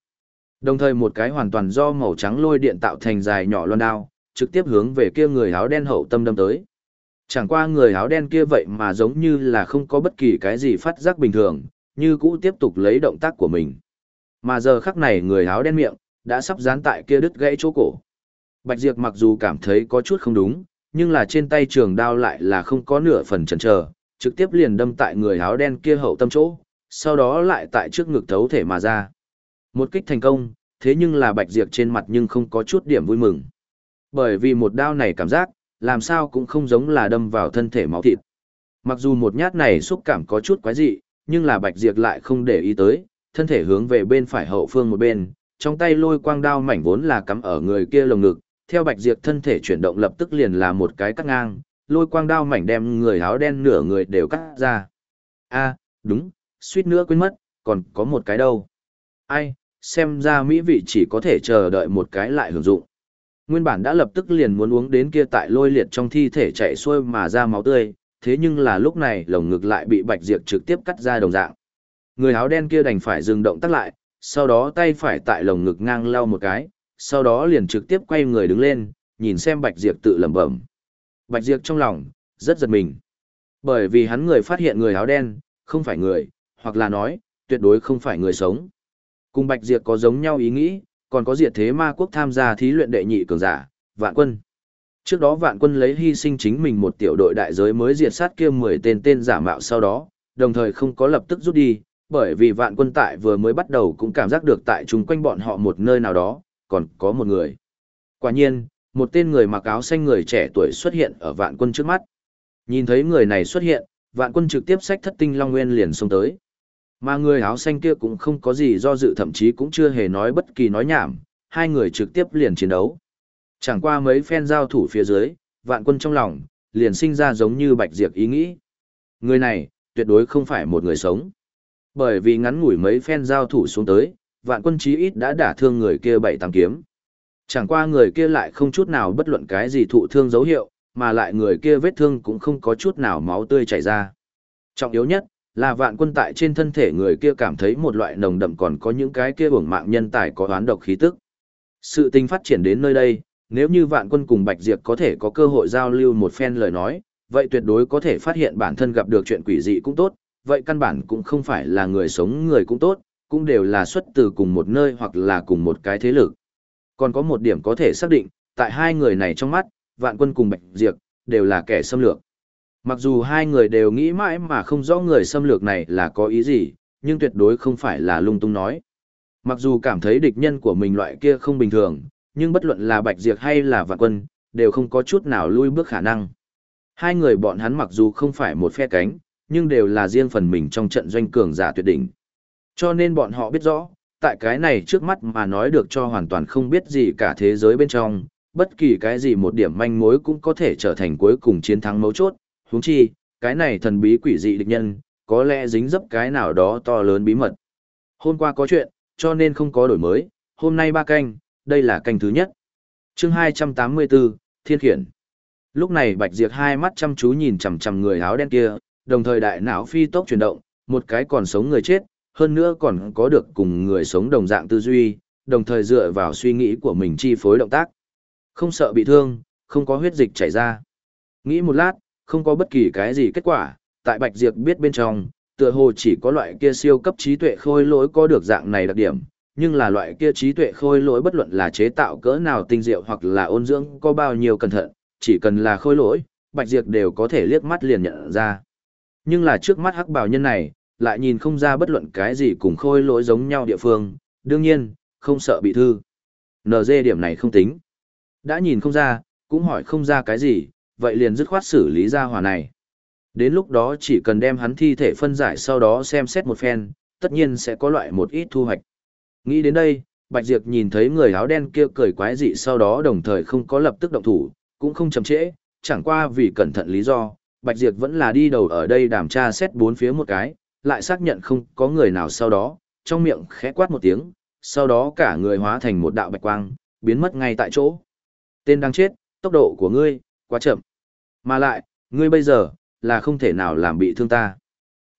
Đồng thời một cái hoàn toàn do màu trắng lôi điện tạo thành dài nhỏ loan đao, trực tiếp hướng về kia người áo đen hậu tâm đâm tới. Chẳng qua người áo đen kia vậy mà giống như là không có bất kỳ cái gì phát giác bình thường, như cũ tiếp tục lấy động tác của mình. Mà giờ khắc này người áo đen miệng, đã sắp dán tại kia đứt gãy chỗ cổ. Bạch Diệp mặc dù cảm thấy có chút không đúng, nhưng là trên tay trường đao lại là không có nửa phần chần chờ, trực tiếp liền đâm tại người áo đen kia hậu tâm chỗ, sau đó lại tại trước ngực thấu thể mà ra. Một kích thành công, thế nhưng là Bạch Diệp trên mặt nhưng không có chút điểm vui mừng. Bởi vì một đao này cảm giác, làm sao cũng không giống là đâm vào thân thể máu thịt. Mặc dù một nhát này xúc cảm có chút quái dị, nhưng là Bạch Diệp lại không để ý tới, thân thể hướng về bên phải hậu phương một bên, trong tay lôi quang đao mảnh vốn là cắm ở người kia lồng ngực, theo Bạch Diệp thân thể chuyển động lập tức liền là một cái cắt ngang, lôi quang đao mảnh đem người áo đen nửa người đều cắt ra. A, đúng, suýt nữa quên mất, còn có một cái đâu. Ai, xem ra mỹ vị chỉ có thể chờ đợi một cái lại hưởng dụng. Nguyên bản đã lập tức liền muốn uống đến kia tại lôi liệt trong thi thể chạy xuôi mà ra máu tươi, thế nhưng là lúc này lồng ngực lại bị Bạch Diệp trực tiếp cắt ra đồng dạng. Người áo đen kia đành phải dừng động tác lại, sau đó tay phải tại lồng ngực ngang lau một cái, sau đó liền trực tiếp quay người đứng lên, nhìn xem Bạch Diệp tự lẩm bẩm. Bạch Diệp trong lòng, rất giật mình. Bởi vì hắn người phát hiện người áo đen, không phải người, hoặc là nói, tuyệt đối không phải người sống. Cùng Bạch Diệp có giống nhau ý nghĩ, còn có diệt thế ma quốc tham gia thí luyện đệ nhị cường giả, vạn quân. Trước đó vạn quân lấy hy sinh chính mình một tiểu đội đại giới mới diệt sát kia 10 tên tên giả mạo sau đó, đồng thời không có lập tức rút đi, bởi vì vạn quân tại vừa mới bắt đầu cũng cảm giác được tại chung quanh bọn họ một nơi nào đó, còn có một người. Quả nhiên, một tên người mặc áo xanh người trẻ tuổi xuất hiện ở vạn quân trước mắt. Nhìn thấy người này xuất hiện, vạn quân trực tiếp sách thất tinh long nguyên liền xông tới. Mà người áo xanh kia cũng không có gì do dự thậm chí cũng chưa hề nói bất kỳ nói nhảm, hai người trực tiếp liền chiến đấu. Chẳng qua mấy phen giao thủ phía dưới, vạn quân trong lòng, liền sinh ra giống như bạch diệp ý nghĩ. Người này, tuyệt đối không phải một người sống. Bởi vì ngắn ngủi mấy phen giao thủ xuống tới, vạn quân chí ít đã đả thương người kia bảy tám kiếm. Chẳng qua người kia lại không chút nào bất luận cái gì thụ thương dấu hiệu, mà lại người kia vết thương cũng không có chút nào máu tươi chảy ra. Trọng yếu nhất, là vạn quân tại trên thân thể người kia cảm thấy một loại nồng đậm còn có những cái kia uổng mạng nhân tài có oán độc khí tức. Sự tình phát triển đến nơi đây, nếu như vạn quân cùng Bạch Diệp có thể có cơ hội giao lưu một phen lời nói, vậy tuyệt đối có thể phát hiện bản thân gặp được chuyện quỷ dị cũng tốt, vậy căn bản cũng không phải là người sống người cũng tốt, cũng đều là xuất từ cùng một nơi hoặc là cùng một cái thế lực. Còn có một điểm có thể xác định, tại hai người này trong mắt, vạn quân cùng Bạch Diệp, đều là kẻ xâm lược. Mặc dù hai người đều nghĩ mãi mà không rõ người xâm lược này là có ý gì, nhưng tuyệt đối không phải là lung tung nói. Mặc dù cảm thấy địch nhân của mình loại kia không bình thường, nhưng bất luận là Bạch Diệp hay là Vạn Quân, đều không có chút nào lui bước khả năng. Hai người bọn hắn mặc dù không phải một phe cánh, nhưng đều là riêng phần mình trong trận doanh cường giả tuyệt đỉnh. Cho nên bọn họ biết rõ, tại cái này trước mắt mà nói được cho hoàn toàn không biết gì cả thế giới bên trong, bất kỳ cái gì một điểm manh mối cũng có thể trở thành cuối cùng chiến thắng mấu chốt, huống chi, cái này thần bí quỷ dị địch nhân, có lẽ dính dấp cái nào đó to lớn bí mật. Hôm qua có chuyện, cho nên không có đổi mới, hôm nay ba canh, đây là canh thứ nhất. chương 284, Thiên Khiển. Lúc này Bạch Diệp hai mắt chăm chú nhìn chằm chằm người áo đen kia, đồng thời đại não phi tốc chuyển động, một cái còn sống người chết, hơn nữa còn có được cùng người sống đồng dạng tư duy, đồng thời dựa vào suy nghĩ của mình chi phối động tác. Không sợ bị thương, không có huyết dịch chảy ra. Nghĩ một lát, không có bất kỳ cái gì kết quả, tại Bạch Diệp biết bên trong, tựa hồ chỉ có loại kia siêu cấp trí tuệ khôi lỗi có được dạng này đặc điểm, nhưng là loại kia trí tuệ khôi lỗi bất luận là chế tạo cỡ nào tinh diệu hoặc là ôn dưỡng có bao nhiêu cẩn thận, chỉ cần là khôi lỗi, Bạch Diệp đều có thể liếc mắt liền nhận ra. Nhưng là trước mắt hắc bào nhân này, lại nhìn không ra bất luận cái gì cùng khôi lỗi giống nhau địa phương, đương nhiên, không sợ bị thư. NG điểm này không tính. Đã nhìn không ra, cũng hỏi không ra cái gì, vậy liền dứt khoát xử lý ra hỏa này. Đến lúc đó chỉ cần đem hắn thi thể phân giải sau đó xem xét một phen, tất nhiên sẽ có loại một ít thu hoạch. Nghĩ đến đây, Bạch Diệp nhìn thấy người áo đen kia cười quái dị sau đó đồng thời không có lập tức động thủ, cũng không chậm trễ, chẳng qua vì cẩn thận lý do, Bạch Diệp vẫn là đi đầu ở đây đàm tra xét bốn phía một cái, lại xác nhận không có người nào sau đó, trong miệng khẽ quát một tiếng, sau đó cả người hóa thành một đạo bạch quang, biến mất ngay tại chỗ. Tên đang chết, tốc độ của ngươi, quá chậm. Mà lại, ngươi bây giờ, là không thể nào làm bị thương ta.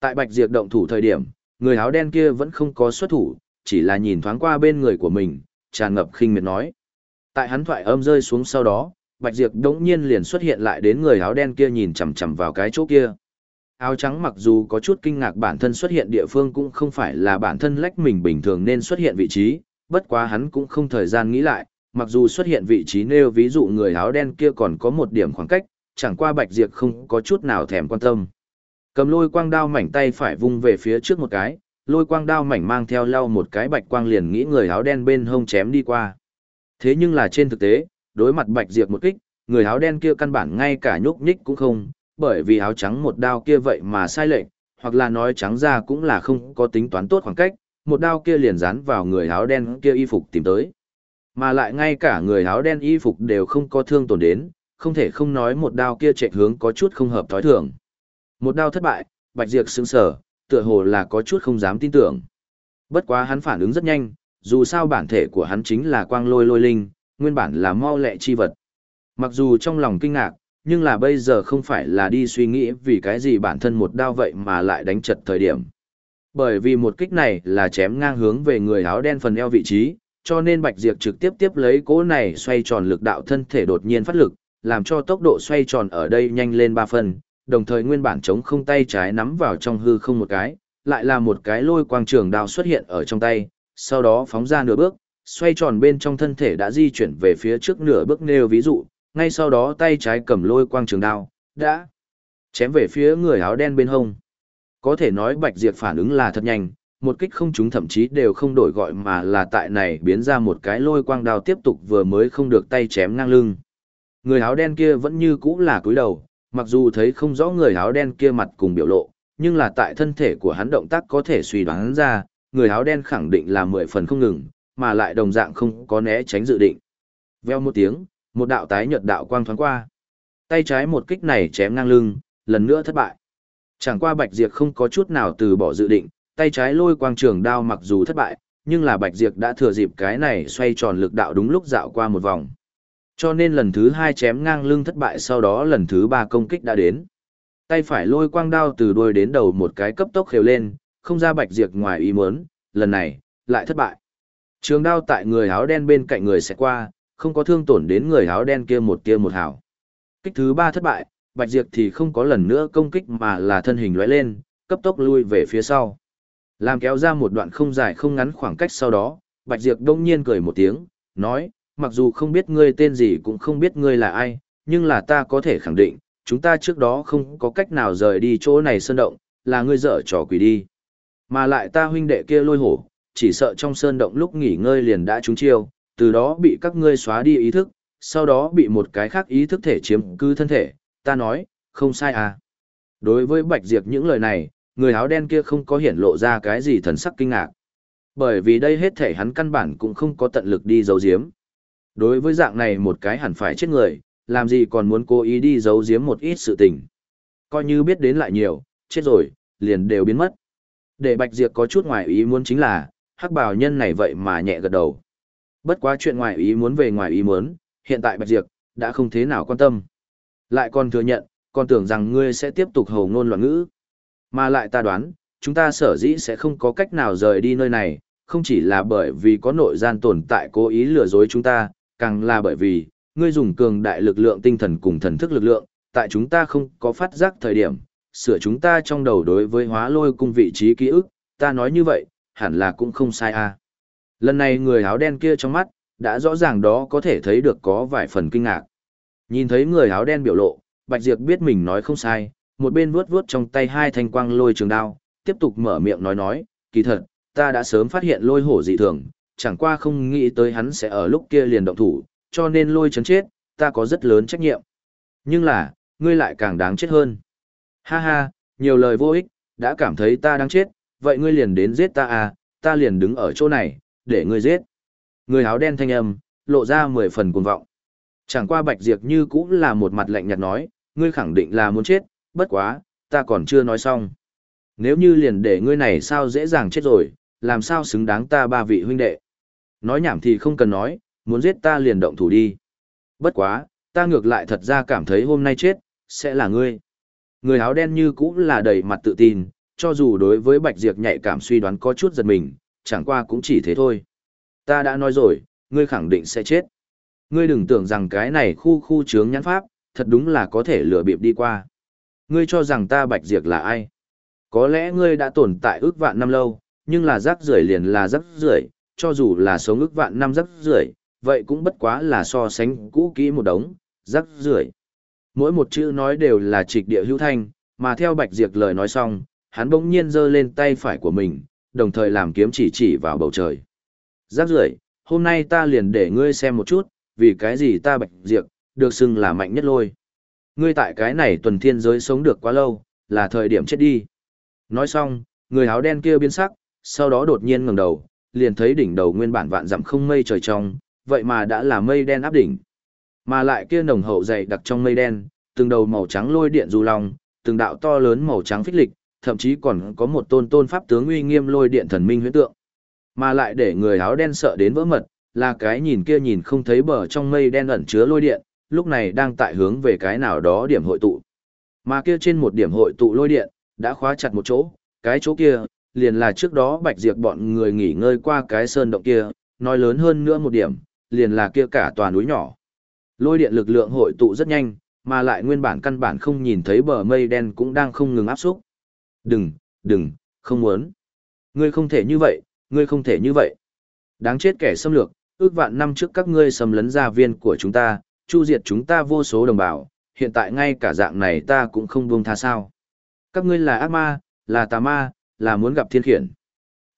Tại Bạch Diệp động thủ thời điểm, người áo đen kia vẫn không có xuất thủ, chỉ là nhìn thoáng qua bên người của mình, tràn ngập khinh miệt nói. Tại hắn thoại âm rơi xuống sau đó, Bạch Diệp đống nhiên liền xuất hiện lại đến người áo đen kia nhìn chằm chằm vào cái chỗ kia. áo trắng mặc dù có chút kinh ngạc bản thân xuất hiện địa phương cũng không phải là bản thân lách mình bình thường nên xuất hiện vị trí, bất quá hắn cũng không thời gian nghĩ lại, mặc dù xuất hiện vị trí nêu ví dụ người áo đen kia còn có một điểm khoảng cách, chẳng qua bạch diệp không có chút nào thèm quan tâm. Cầm lôi quang đao mảnh tay phải vung về phía trước một cái, lôi quang đao mảnh mang theo lau một cái bạch quang liền nghĩ người áo đen bên hông chém đi qua. Thế nhưng là trên thực tế, đối mặt bạch diệp một kích, người áo đen kia căn bản ngay cả nhúc nhích cũng không, bởi vì áo trắng một đao kia vậy mà sai lệch, hoặc là nói trắng ra cũng là không có tính toán tốt khoảng cách, một đao kia liền dán vào người áo đen kia y phục tìm tới. Mà lại ngay cả người áo đen y phục đều không có thương tổn đến, không thể không nói một đao kia chạy hướng có chút không hợp thói thường. Một đao thất bại, Bạch Diệp sững sờ, tựa hồ là có chút không dám tin tưởng. Bất quá hắn phản ứng rất nhanh, dù sao bản thể của hắn chính là quang lôi lôi linh, nguyên bản là mau lẹ chi vật. Mặc dù trong lòng kinh ngạc, nhưng là bây giờ không phải là đi suy nghĩ vì cái gì bản thân một đao vậy mà lại đánh chật thời điểm. Bởi vì một kích này là chém ngang hướng về người áo đen phần eo vị trí, cho nên Bạch Diệp trực tiếp tiếp lấy cỗ này xoay tròn lực đạo thân thể đột nhiên phát lực, làm cho tốc độ xoay tròn ở đây nhanh lên 3 phần, đồng thời nguyên bản chống không tay trái nắm vào trong hư không một cái, lại là một cái lôi quang trường đao xuất hiện ở trong tay, sau đó phóng ra nửa bước, xoay tròn bên trong thân thể đã di chuyển về phía trước nửa bước nêu ví dụ, ngay sau đó tay trái cầm lôi quang trường đao, đã chém về phía người áo đen bên hông. Có thể nói Bạch Diệp phản ứng là thật nhanh, một kích không chúng thậm chí đều không đổi gọi mà là tại này biến ra một cái lôi quang đao tiếp tục vừa mới không được tay chém ngang lưng. Người áo đen kia vẫn như cũ là cúi đầu, mặc dù thấy không rõ người áo đen kia mặt cùng biểu lộ, nhưng là tại thân thể của hắn động tác có thể suy đoán ra, người áo đen khẳng định là mười phần không ngừng, mà lại đồng dạng không có né tránh dự định. Veo một tiếng, một đạo tái nhợt đạo quang thoáng qua. Tay trái một kích này chém ngang lưng, lần nữa thất bại. Chẳng qua Bạch Diệp không có chút nào từ bỏ dự định, tay trái lôi quang trường đao mặc dù thất bại, nhưng là Bạch Diệp đã thừa dịp cái này xoay tròn lực đạo đúng lúc dạo qua một vòng. Cho nên lần thứ hai chém ngang lưng thất bại sau đó lần thứ ba công kích đã đến. Tay phải lôi quang đao từ đuôi đến đầu một cái cấp tốc khều lên, không ra Bạch Diệp ngoài ý muốn, lần này, lại thất bại. Trường đao tại người áo đen bên cạnh người sẽ qua, không có thương tổn đến người áo đen kia một tia một hào. Kích thứ ba thất bại, Bạch Diệp thì không có lần nữa công kích mà là thân hình lóe lên, cấp tốc lui về phía sau. Làm kéo ra một đoạn không dài không ngắn khoảng cách sau đó, Bạch Diệp đông nhiên cười một tiếng, nói, mặc dù không biết ngươi tên gì cũng không biết ngươi là ai, nhưng là ta có thể khẳng định, chúng ta trước đó không có cách nào rời đi chỗ này sơn động, là ngươi dở trò quỷ đi. Mà lại ta huynh đệ kia lôi hổ, chỉ sợ trong sơn động lúc nghỉ ngơi liền đã trúng chiêu, từ đó bị các ngươi xóa đi ý thức, sau đó bị một cái khác ý thức thể chiếm cư thân thể, ta nói, không sai à. Đối với Bạch Diệp những lời này, người áo đen kia không có hiển lộ ra cái gì thần sắc kinh ngạc. Bởi vì đây hết thể hắn căn bản cũng không có tận lực đi giấu giếm. Đối với dạng này một cái hẳn phải chết người, làm gì còn muốn cố ý đi giấu giếm một ít sự tình. Coi như biết đến lại nhiều, chết rồi, liền đều biến mất. Để Bạch Diệp có chút ngoài ý muốn chính là, hắc bào nhân này vậy mà nhẹ gật đầu. Bất quá chuyện ngoài ý muốn về ngoài ý muốn, hiện tại Bạch Diệp đã không thế nào quan tâm. Lại còn thừa nhận, còn tưởng rằng ngươi sẽ tiếp tục hầu ngôn loạn ngữ. Mà lại ta đoán, chúng ta sở dĩ sẽ không có cách nào rời đi nơi này, không chỉ là bởi vì có nội gian tồn tại cố ý lừa dối chúng ta, càng là bởi vì, ngươi dùng cường đại lực lượng tinh thần cùng thần thức lực lượng, tại chúng ta không có phát giác thời điểm, sửa chúng ta trong đầu đối với hóa lôi cung vị trí ký ức, ta nói như vậy, hẳn là cũng không sai a. À. Lần này người áo đen kia trong mắt, đã rõ ràng đó có thể thấy được có vài phần kinh ngạc. Nhìn thấy người áo đen biểu lộ, Bạch Diệp biết mình nói không sai, một bên vuốt vuốt trong tay hai thanh quang lôi trường đao, tiếp tục mở miệng nói nói, kỳ thật, ta đã sớm phát hiện lôi hổ dị thường, chẳng qua không nghĩ tới hắn sẽ ở lúc kia liền động thủ, cho nên lôi chấn chết, ta có rất lớn trách nhiệm. Nhưng là, ngươi lại càng đáng chết hơn. Ha ha, nhiều lời vô ích, đã cảm thấy ta đáng chết, vậy ngươi liền đến giết ta à, ta liền đứng ở chỗ này, để ngươi giết. Người áo đen thanh âm, lộ ra mười phần cuồng vọng. Chẳng qua bạch diệt như cũng là một mặt lạnh nhạt nói, ngươi khẳng định là muốn chết, bất quá, ta còn chưa nói xong. Nếu như liền để ngươi này sao dễ dàng chết rồi, làm sao xứng đáng ta ba vị huynh đệ. Nói nhảm thì không cần nói, muốn giết ta liền động thủ đi. Bất quá, ta ngược lại thật ra cảm thấy hôm nay chết, sẽ là ngươi. Người áo đen như cũng là đầy mặt tự tin, cho dù đối với Bạch Diệp nhạy cảm suy đoán có chút giật mình, chẳng qua cũng chỉ thế thôi. Ta đã nói rồi, ngươi khẳng định sẽ chết. Ngươi đừng tưởng rằng cái này khu khu trướng nhãn pháp, thật đúng là có thể lừa bịp đi qua. Ngươi cho rằng ta bạch diệt là ai? Có lẽ ngươi đã tồn tại ước vạn năm lâu, nhưng là rác rưởi liền là rác rưởi, cho dù là sống ước vạn năm rác rưởi, vậy cũng bất quá là so sánh cũ kỹ một đống, rác rưởi. Mỗi một chữ nói đều là trịch địa hữu thanh, mà theo bạch diệt lời nói xong, hắn bỗng nhiên giơ lên tay phải của mình, đồng thời làm kiếm chỉ chỉ vào bầu trời. Rác rưởi, hôm nay ta liền để ngươi xem một chút, vì cái gì ta bạch diệt, được xưng là mạnh nhất lôi. Ngươi tại cái này tuần thiên giới sống được quá lâu, là thời điểm chết đi. Nói xong, người áo đen kia biến sắc, sau đó đột nhiên ngẩng đầu, liền thấy đỉnh đầu nguyên bản vạn dặm không mây trời trong, vậy mà đã là mây đen áp đỉnh. Mà lại kia nồng hậu dày đặc trong mây đen, từng đầu màu trắng lôi điện du long, từng đạo to lớn màu trắng phích lịch, thậm chí còn có một tôn tôn pháp tướng uy nghiêm lôi điện thần minh huyễn tượng. Mà lại để người áo đen sợ đến vỡ mật, là cái nhìn kia nhìn không thấy bờ trong mây đen ẩn chứa lôi điện, lúc này đang tại hướng về cái nào đó điểm hội tụ. Mà kia trên một điểm hội tụ lôi điện, đã khóa chặt một chỗ, cái chỗ kia, liền là trước đó bạch diệt bọn người nghỉ ngơi qua cái sơn động kia, nói lớn hơn nữa một điểm, liền là kia cả tòa núi nhỏ. Lôi điện lực lượng hội tụ rất nhanh, mà lại nguyên bản căn bản không nhìn thấy bờ mây đen cũng đang không ngừng áp xúc. Đừng, đừng, không muốn. Ngươi không thể như vậy, ngươi không thể như vậy. Đáng chết kẻ xâm lược, ước vạn năm trước các ngươi xâm lấn gia viên của chúng ta, chu diệt chúng ta vô số đồng bào, hiện tại ngay cả dạng này ta cũng không buông tha sao. Các ngươi là ác ma, là tà ma, là muốn gặp thiên khiển.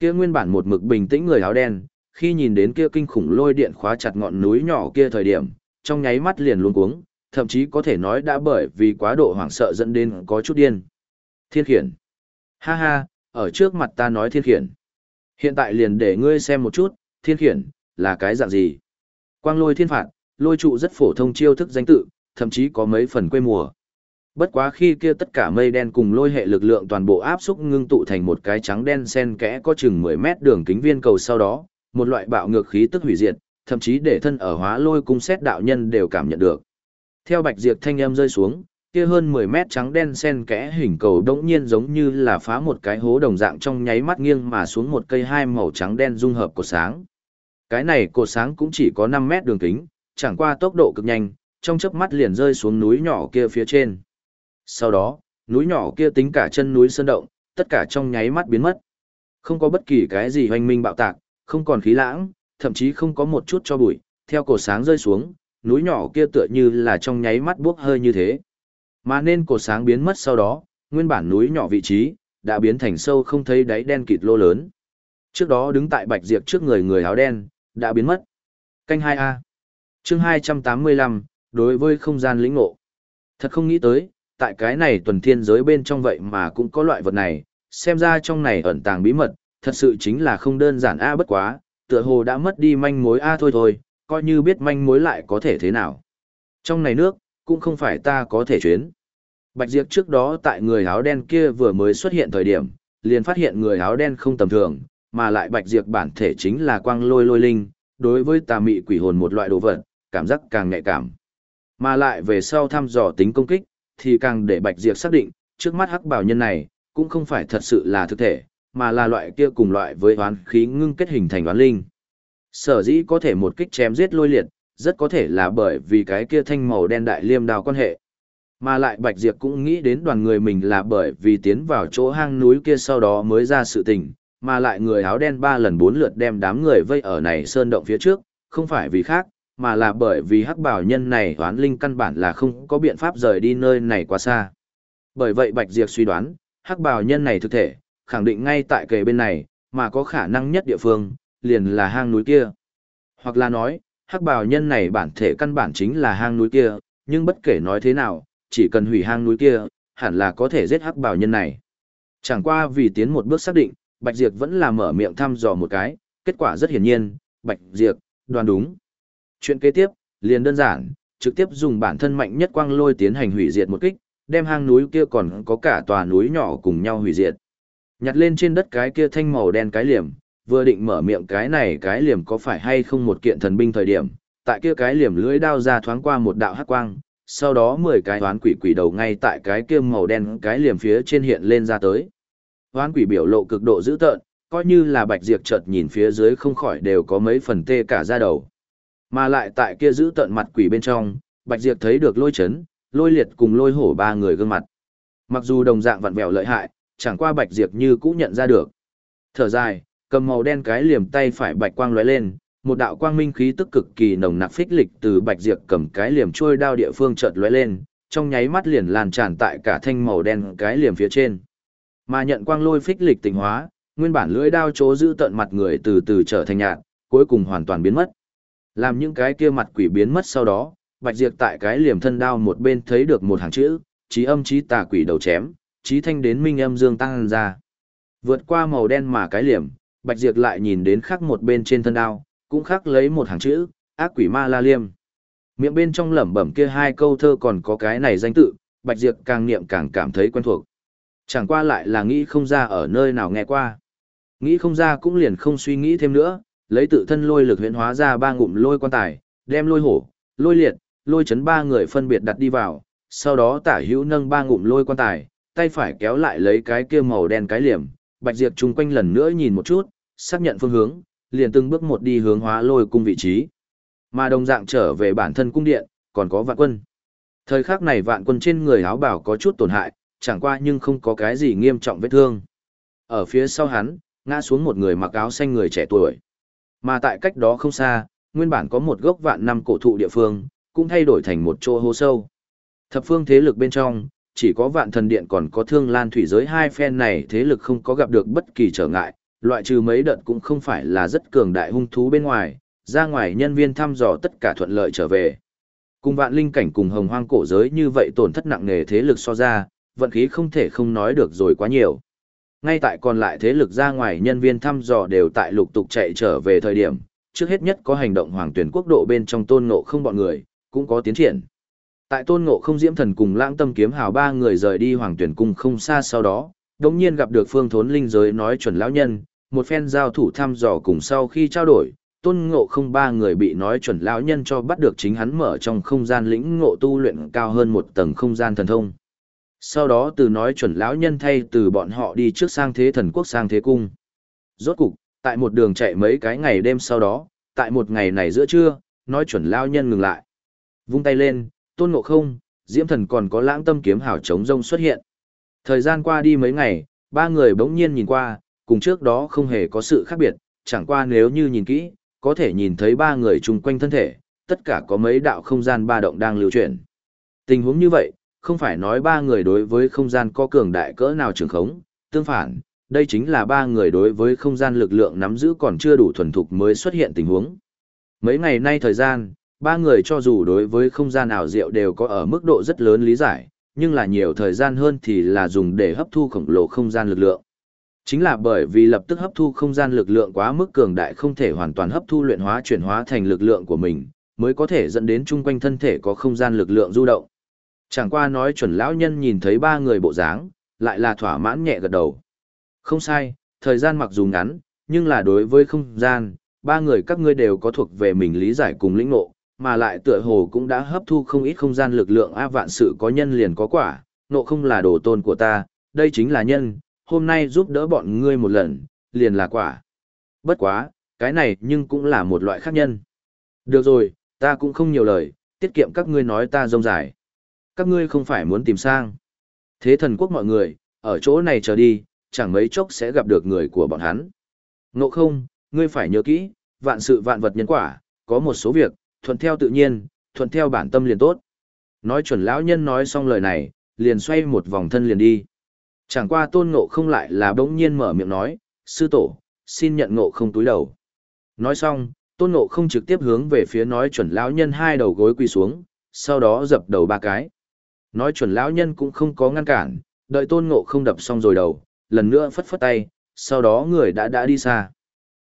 Kia nguyên bản một mực bình tĩnh người áo đen, khi nhìn đến kia kinh khủng lôi điện khóa chặt ngọn núi nhỏ kia thời điểm, trong nháy mắt liền luống cuống, thậm chí có thể nói đã bởi vì quá độ hoảng sợ dẫn đến có chút điên. Thiên khiển. Ha ha, ở trước mặt ta nói thiên khiển. Hiện tại liền để ngươi xem một chút, thiên khiển, là cái dạng gì. Quang lôi thiên phạt, lôi trụ rất phổ thông chiêu thức danh tự, thậm chí có mấy phần quê mùa. Bất quá khi kia tất cả mây đen cùng lôi hệ lực lượng toàn bộ áp xúc ngưng tụ thành một cái trắng đen sen kẽ có chừng 10 mét đường kính viên cầu sau đó, một loại bạo ngược khí tức hủy diệt, thậm chí để thân ở hóa lôi cung xét đạo nhân đều cảm nhận được. Theo bạch diệt thanh âm rơi xuống, kia hơn 10 mét trắng đen sen kẽ hình cầu đống nhiên giống như là phá một cái hố đồng dạng trong nháy mắt nghiêng mà xuống một cây hai màu trắng đen dung hợp của sáng. Cái này cột sáng cũng chỉ có 5 mét đường kính, chẳng qua tốc độ cực nhanh, trong chớp mắt liền rơi xuống núi nhỏ kia phía trên. Sau đó, núi nhỏ kia tính cả chân núi sơn động, tất cả trong nháy mắt biến mất. Không có bất kỳ cái gì hoành minh bạo tạc, không còn khí lãng, thậm chí không có một chút cho bụi, theo cổ sáng rơi xuống, núi nhỏ kia tựa như là trong nháy mắt buốc hơi như thế. Mà nên cổ sáng biến mất sau đó, nguyên bản núi nhỏ vị trí, đã biến thành sâu không thấy đáy đen kịt lô lớn. Trước đó đứng tại bạch diệp trước người người áo đen, đã biến mất. Canh 2A chương 285, đối với không gian lĩnh ngộ. Thật không nghĩ tới, tại cái này tuần thiên giới bên trong vậy mà cũng có loại vật này, xem ra trong này ẩn tàng bí mật, thật sự chính là không đơn giản A bất quá, tựa hồ đã mất đi manh mối A thôi thôi, coi như biết manh mối lại có thể thế nào. Trong này nước, cũng không phải ta có thể chuyến. Bạch Diệp trước đó tại người áo đen kia vừa mới xuất hiện thời điểm, liền phát hiện người áo đen không tầm thường, mà lại Bạch Diệp bản thể chính là quang lôi lôi linh, đối với tà mị quỷ hồn một loại đồ vật, cảm giác càng nhạy cảm. Mà lại về sau thăm dò tính công kích, thì càng để Bạch Diệp xác định, trước mắt hắc bảo nhân này, cũng không phải thật sự là thực thể, mà là loại kia cùng loại với hoán khí ngưng kết hình thành đoán linh. Sở dĩ có thể một kích chém giết lôi liệt, rất có thể là bởi vì cái kia thanh màu đen đại liêm đào quan hệ. Mà lại Bạch Diệp cũng nghĩ đến đoàn người mình là bởi vì tiến vào chỗ hang núi kia sau đó mới ra sự tình, mà lại người áo đen ba lần bốn lượt đem đám người vây ở này sơn động phía trước, không phải vì khác, mà là bởi vì hắc bảo nhân này hoán linh căn bản là không có biện pháp rời đi nơi này quá xa. Bởi vậy Bạch Diệp suy đoán, hắc bảo nhân này thực thể, khẳng định ngay tại kề bên này, mà có khả năng nhất địa phương, liền là hang núi kia. Hoặc là nói, hắc bào nhân này bản thể căn bản chính là hang núi kia, nhưng bất kể nói thế nào, chỉ cần hủy hang núi kia, hẳn là có thể giết hắc bào nhân này. Chẳng qua vì tiến một bước xác định, Bạch Diệp vẫn là mở miệng thăm dò một cái, kết quả rất hiển nhiên, Bạch Diệp, đoán đúng. Chuyện kế tiếp, liền đơn giản, trực tiếp dùng bản thân mạnh nhất quang lôi tiến hành hủy diệt một kích, đem hang núi kia còn có cả tòa núi nhỏ cùng nhau hủy diệt. Nhặt lên trên đất cái kia thanh màu đen cái liềm, vừa định mở miệng cái này cái liềm có phải hay không một kiện thần binh thời điểm, tại kia cái liềm lưỡi đao ra thoáng qua một đạo hắc quang, sau đó 10 cái hoán quỷ quỷ đầu ngay tại cái kia màu đen cái liềm phía trên hiện lên ra tới. Hoán quỷ biểu lộ cực độ dữ tợn, coi như là bạch diệt chợt nhìn phía dưới không khỏi đều có mấy phần tê cả da đầu. Mà lại tại kia giữ tận mặt quỷ bên trong, bạch Diệp thấy được lôi chấn, lôi liệt cùng lôi hổ ba người gương mặt. Mặc dù đồng dạng vặn vẹo lợi hại, chẳng qua Bạch Diệp như cũ nhận ra được. Thở dài, cầm màu đen cái liềm tay phải bạch quang lóe lên, một đạo quang minh khí tức cực kỳ nồng nặc phích lịch từ Bạch Diệp cầm cái liềm trôi đao địa phương chợt lóe lên, trong nháy mắt liền lan tràn tại cả thanh màu đen cái liềm phía trên. Mà nhận quang lôi phích lịch tình hóa, nguyên bản lưỡi đao chỗ giữ tận mặt người từ từ trở thành nhạt, cuối cùng hoàn toàn biến mất. Làm những cái kia mặt quỷ biến mất sau đó, Bạch Diệp tại cái liềm thân đao một bên thấy được một hàng chữ, trí âm trí tà quỷ đầu chém, trí thanh đến minh âm dương tăng ra. Vượt qua màu đen mà cái liềm, Bạch Diệp lại nhìn đến khắc một bên trên thân đao, cũng khắc lấy một hàng chữ, ác quỷ ma la liêm. Miệng bên trong lẩm bẩm kia hai câu thơ còn có cái này danh tự, Bạch Diệp càng niệm càng cảm thấy quen thuộc. Chẳng qua lại là nghĩ không ra ở nơi nào nghe qua. Nghĩ không ra cũng liền không suy nghĩ thêm nữa, lấy tự thân lôi lực huyễn hóa ra ba ngụm lôi quan tài, đem lôi hổ, lôi liệt, lôi chấn ba người phân biệt đặt đi vào, sau đó tả hữu nâng ba ngụm lôi quan tài, tay phải kéo lại lấy cái kia màu đen cái liềm, Bạch Diệp chung quanh lần nữa nhìn một chút, xác nhận phương hướng, liền từng bước một đi hướng hóa lôi cung vị trí. Mà đồng dạng trở về bản thân cung điện, còn có vạn quân. Thời khắc này vạn quân trên người áo bảo có chút tổn hại, chẳng qua nhưng không có cái gì nghiêm trọng vết thương. Ở phía sau hắn, ngã xuống một người mặc áo xanh người trẻ tuổi. Mà tại cách đó không xa, nguyên bản có một gốc vạn năm cổ thụ địa phương, cũng thay đổi thành một chỗ hố sâu. Thập phương thế lực bên trong, chỉ có vạn thần điện còn có thương lan thủy giới hai phen này thế lực không có gặp được bất kỳ trở ngại, loại trừ mấy đợt cũng không phải là rất cường đại hung thú bên ngoài, ra ngoài nhân viên thăm dò tất cả thuận lợi trở về. Cùng vạn linh cảnh cùng hồng hoang cổ giới như vậy tổn thất nặng nề thế lực so ra, vận khí không thể không nói được rồi quá nhiều. Ngay tại còn lại thế lực ra ngoài nhân viên thăm dò đều tại lục tục chạy trở về thời điểm, trước hết nhất có hành động hoàng tuyển quốc độ bên trong tôn ngộ không bọn người, cũng có tiến triển. Tại tôn ngộ không diễm thần cùng lãng tâm kiếm hào ba người rời đi hoàng tuyển cung không xa sau đó, đồng nhiên gặp được phương thốn linh giới nói chuẩn lão nhân, một phen giao thủ thăm dò cùng sau khi trao đổi, tôn ngộ không ba người bị nói chuẩn lão nhân cho bắt được chính hắn mở trong không gian lĩnh ngộ tu luyện cao hơn một tầng không gian thần thông. Sau đó từ nói chuẩn lão nhân thay từ bọn họ đi trước sang thế thần quốc sang thế cung. Rốt cục, tại một đường chạy mấy cái ngày đêm sau đó, tại một ngày này giữa trưa, nói chuẩn lão nhân ngừng lại. Vung tay lên, tôn ngộ không, diễm thần còn có lãng tâm kiếm hảo chống rông xuất hiện. Thời gian qua đi mấy ngày, ba người bỗng nhiên nhìn qua, cùng trước đó không hề có sự khác biệt, chẳng qua nếu như nhìn kỹ, có thể nhìn thấy ba người chung quanh thân thể, tất cả có mấy đạo không gian ba động đang lưu chuyển. Tình huống như vậy, không phải nói ba người đối với không gian có cường đại cỡ nào trường khống, tương phản, đây chính là ba người đối với không gian lực lượng nắm giữ còn chưa đủ thuần thục mới xuất hiện tình huống. Mấy ngày nay thời gian, ba người cho dù đối với không gian ảo diệu đều có ở mức độ rất lớn lý giải, nhưng là nhiều thời gian hơn thì là dùng để hấp thu khổng lồ không gian lực lượng. Chính là bởi vì lập tức hấp thu không gian lực lượng quá mức cường đại không thể hoàn toàn hấp thu luyện hóa chuyển hóa thành lực lượng của mình, mới có thể dẫn đến chung quanh thân thể có không gian lực lượng du động. Chẳng qua nói chuẩn lão nhân nhìn thấy ba người bộ dáng, lại là thỏa mãn nhẹ gật đầu. Không sai, thời gian mặc dù ngắn, nhưng là đối với không gian, ba người các ngươi đều có thuộc về mình lý giải cùng lĩnh ngộ, mà lại tựa hồ cũng đã hấp thu không ít không gian lực lượng a vạn sự có nhân liền có quả, nộ không là đồ tôn của ta, đây chính là nhân, hôm nay giúp đỡ bọn ngươi một lần, liền là quả. Bất quá, cái này nhưng cũng là một loại khác nhân. Được rồi, ta cũng không nhiều lời, tiết kiệm các ngươi nói ta rông dài. Các ngươi không phải muốn tìm sang. Thế thần quốc mọi người, ở chỗ này chờ đi, chẳng mấy chốc sẽ gặp được người của bọn hắn. Ngộ không, ngươi phải nhớ kỹ, vạn sự vạn vật nhân quả, có một số việc, thuận theo tự nhiên, thuận theo bản tâm liền tốt. Nói chuẩn lão nhân nói xong lời này, liền xoay một vòng thân liền đi. Chẳng qua tôn ngộ không lại là bỗng nhiên mở miệng nói, sư tổ, xin nhận ngộ không túi đầu. Nói xong, tôn ngộ không trực tiếp hướng về phía nói chuẩn lão nhân hai đầu gối quỳ xuống, sau đó dập đầu ba cái. Nói chuẩn lão nhân cũng không có ngăn cản, đợi tôn ngộ không đập xong rồi đầu, lần nữa phất phất tay, sau đó người đã đã đi xa.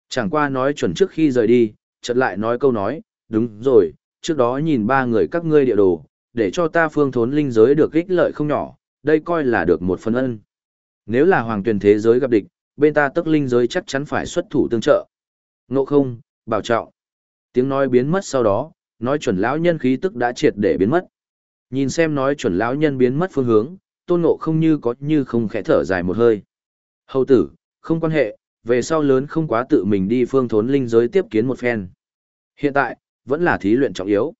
Chẳng qua nói chuẩn trước khi rời đi, chợt lại nói câu nói, đúng rồi, trước đó nhìn ba người các ngươi địa đồ, để cho ta phương thốn linh giới được ích lợi không nhỏ, đây coi là được một phần ân. Nếu là hoàng tuyển thế giới gặp địch, bên ta tức linh giới chắc chắn phải xuất thủ tương trợ. Ngộ không, bảo trọng. Tiếng nói biến mất sau đó, nói chuẩn lão nhân khí tức đã triệt để biến mất. Nhìn xem nói chuẩn lão nhân biến mất phương hướng, tôn ngộ không như có như không khẽ thở dài một hơi. Hầu tử, không quan hệ, về sau lớn không quá tự mình đi phương thốn linh giới tiếp kiến một phen. Hiện tại, vẫn là thí luyện trọng yếu.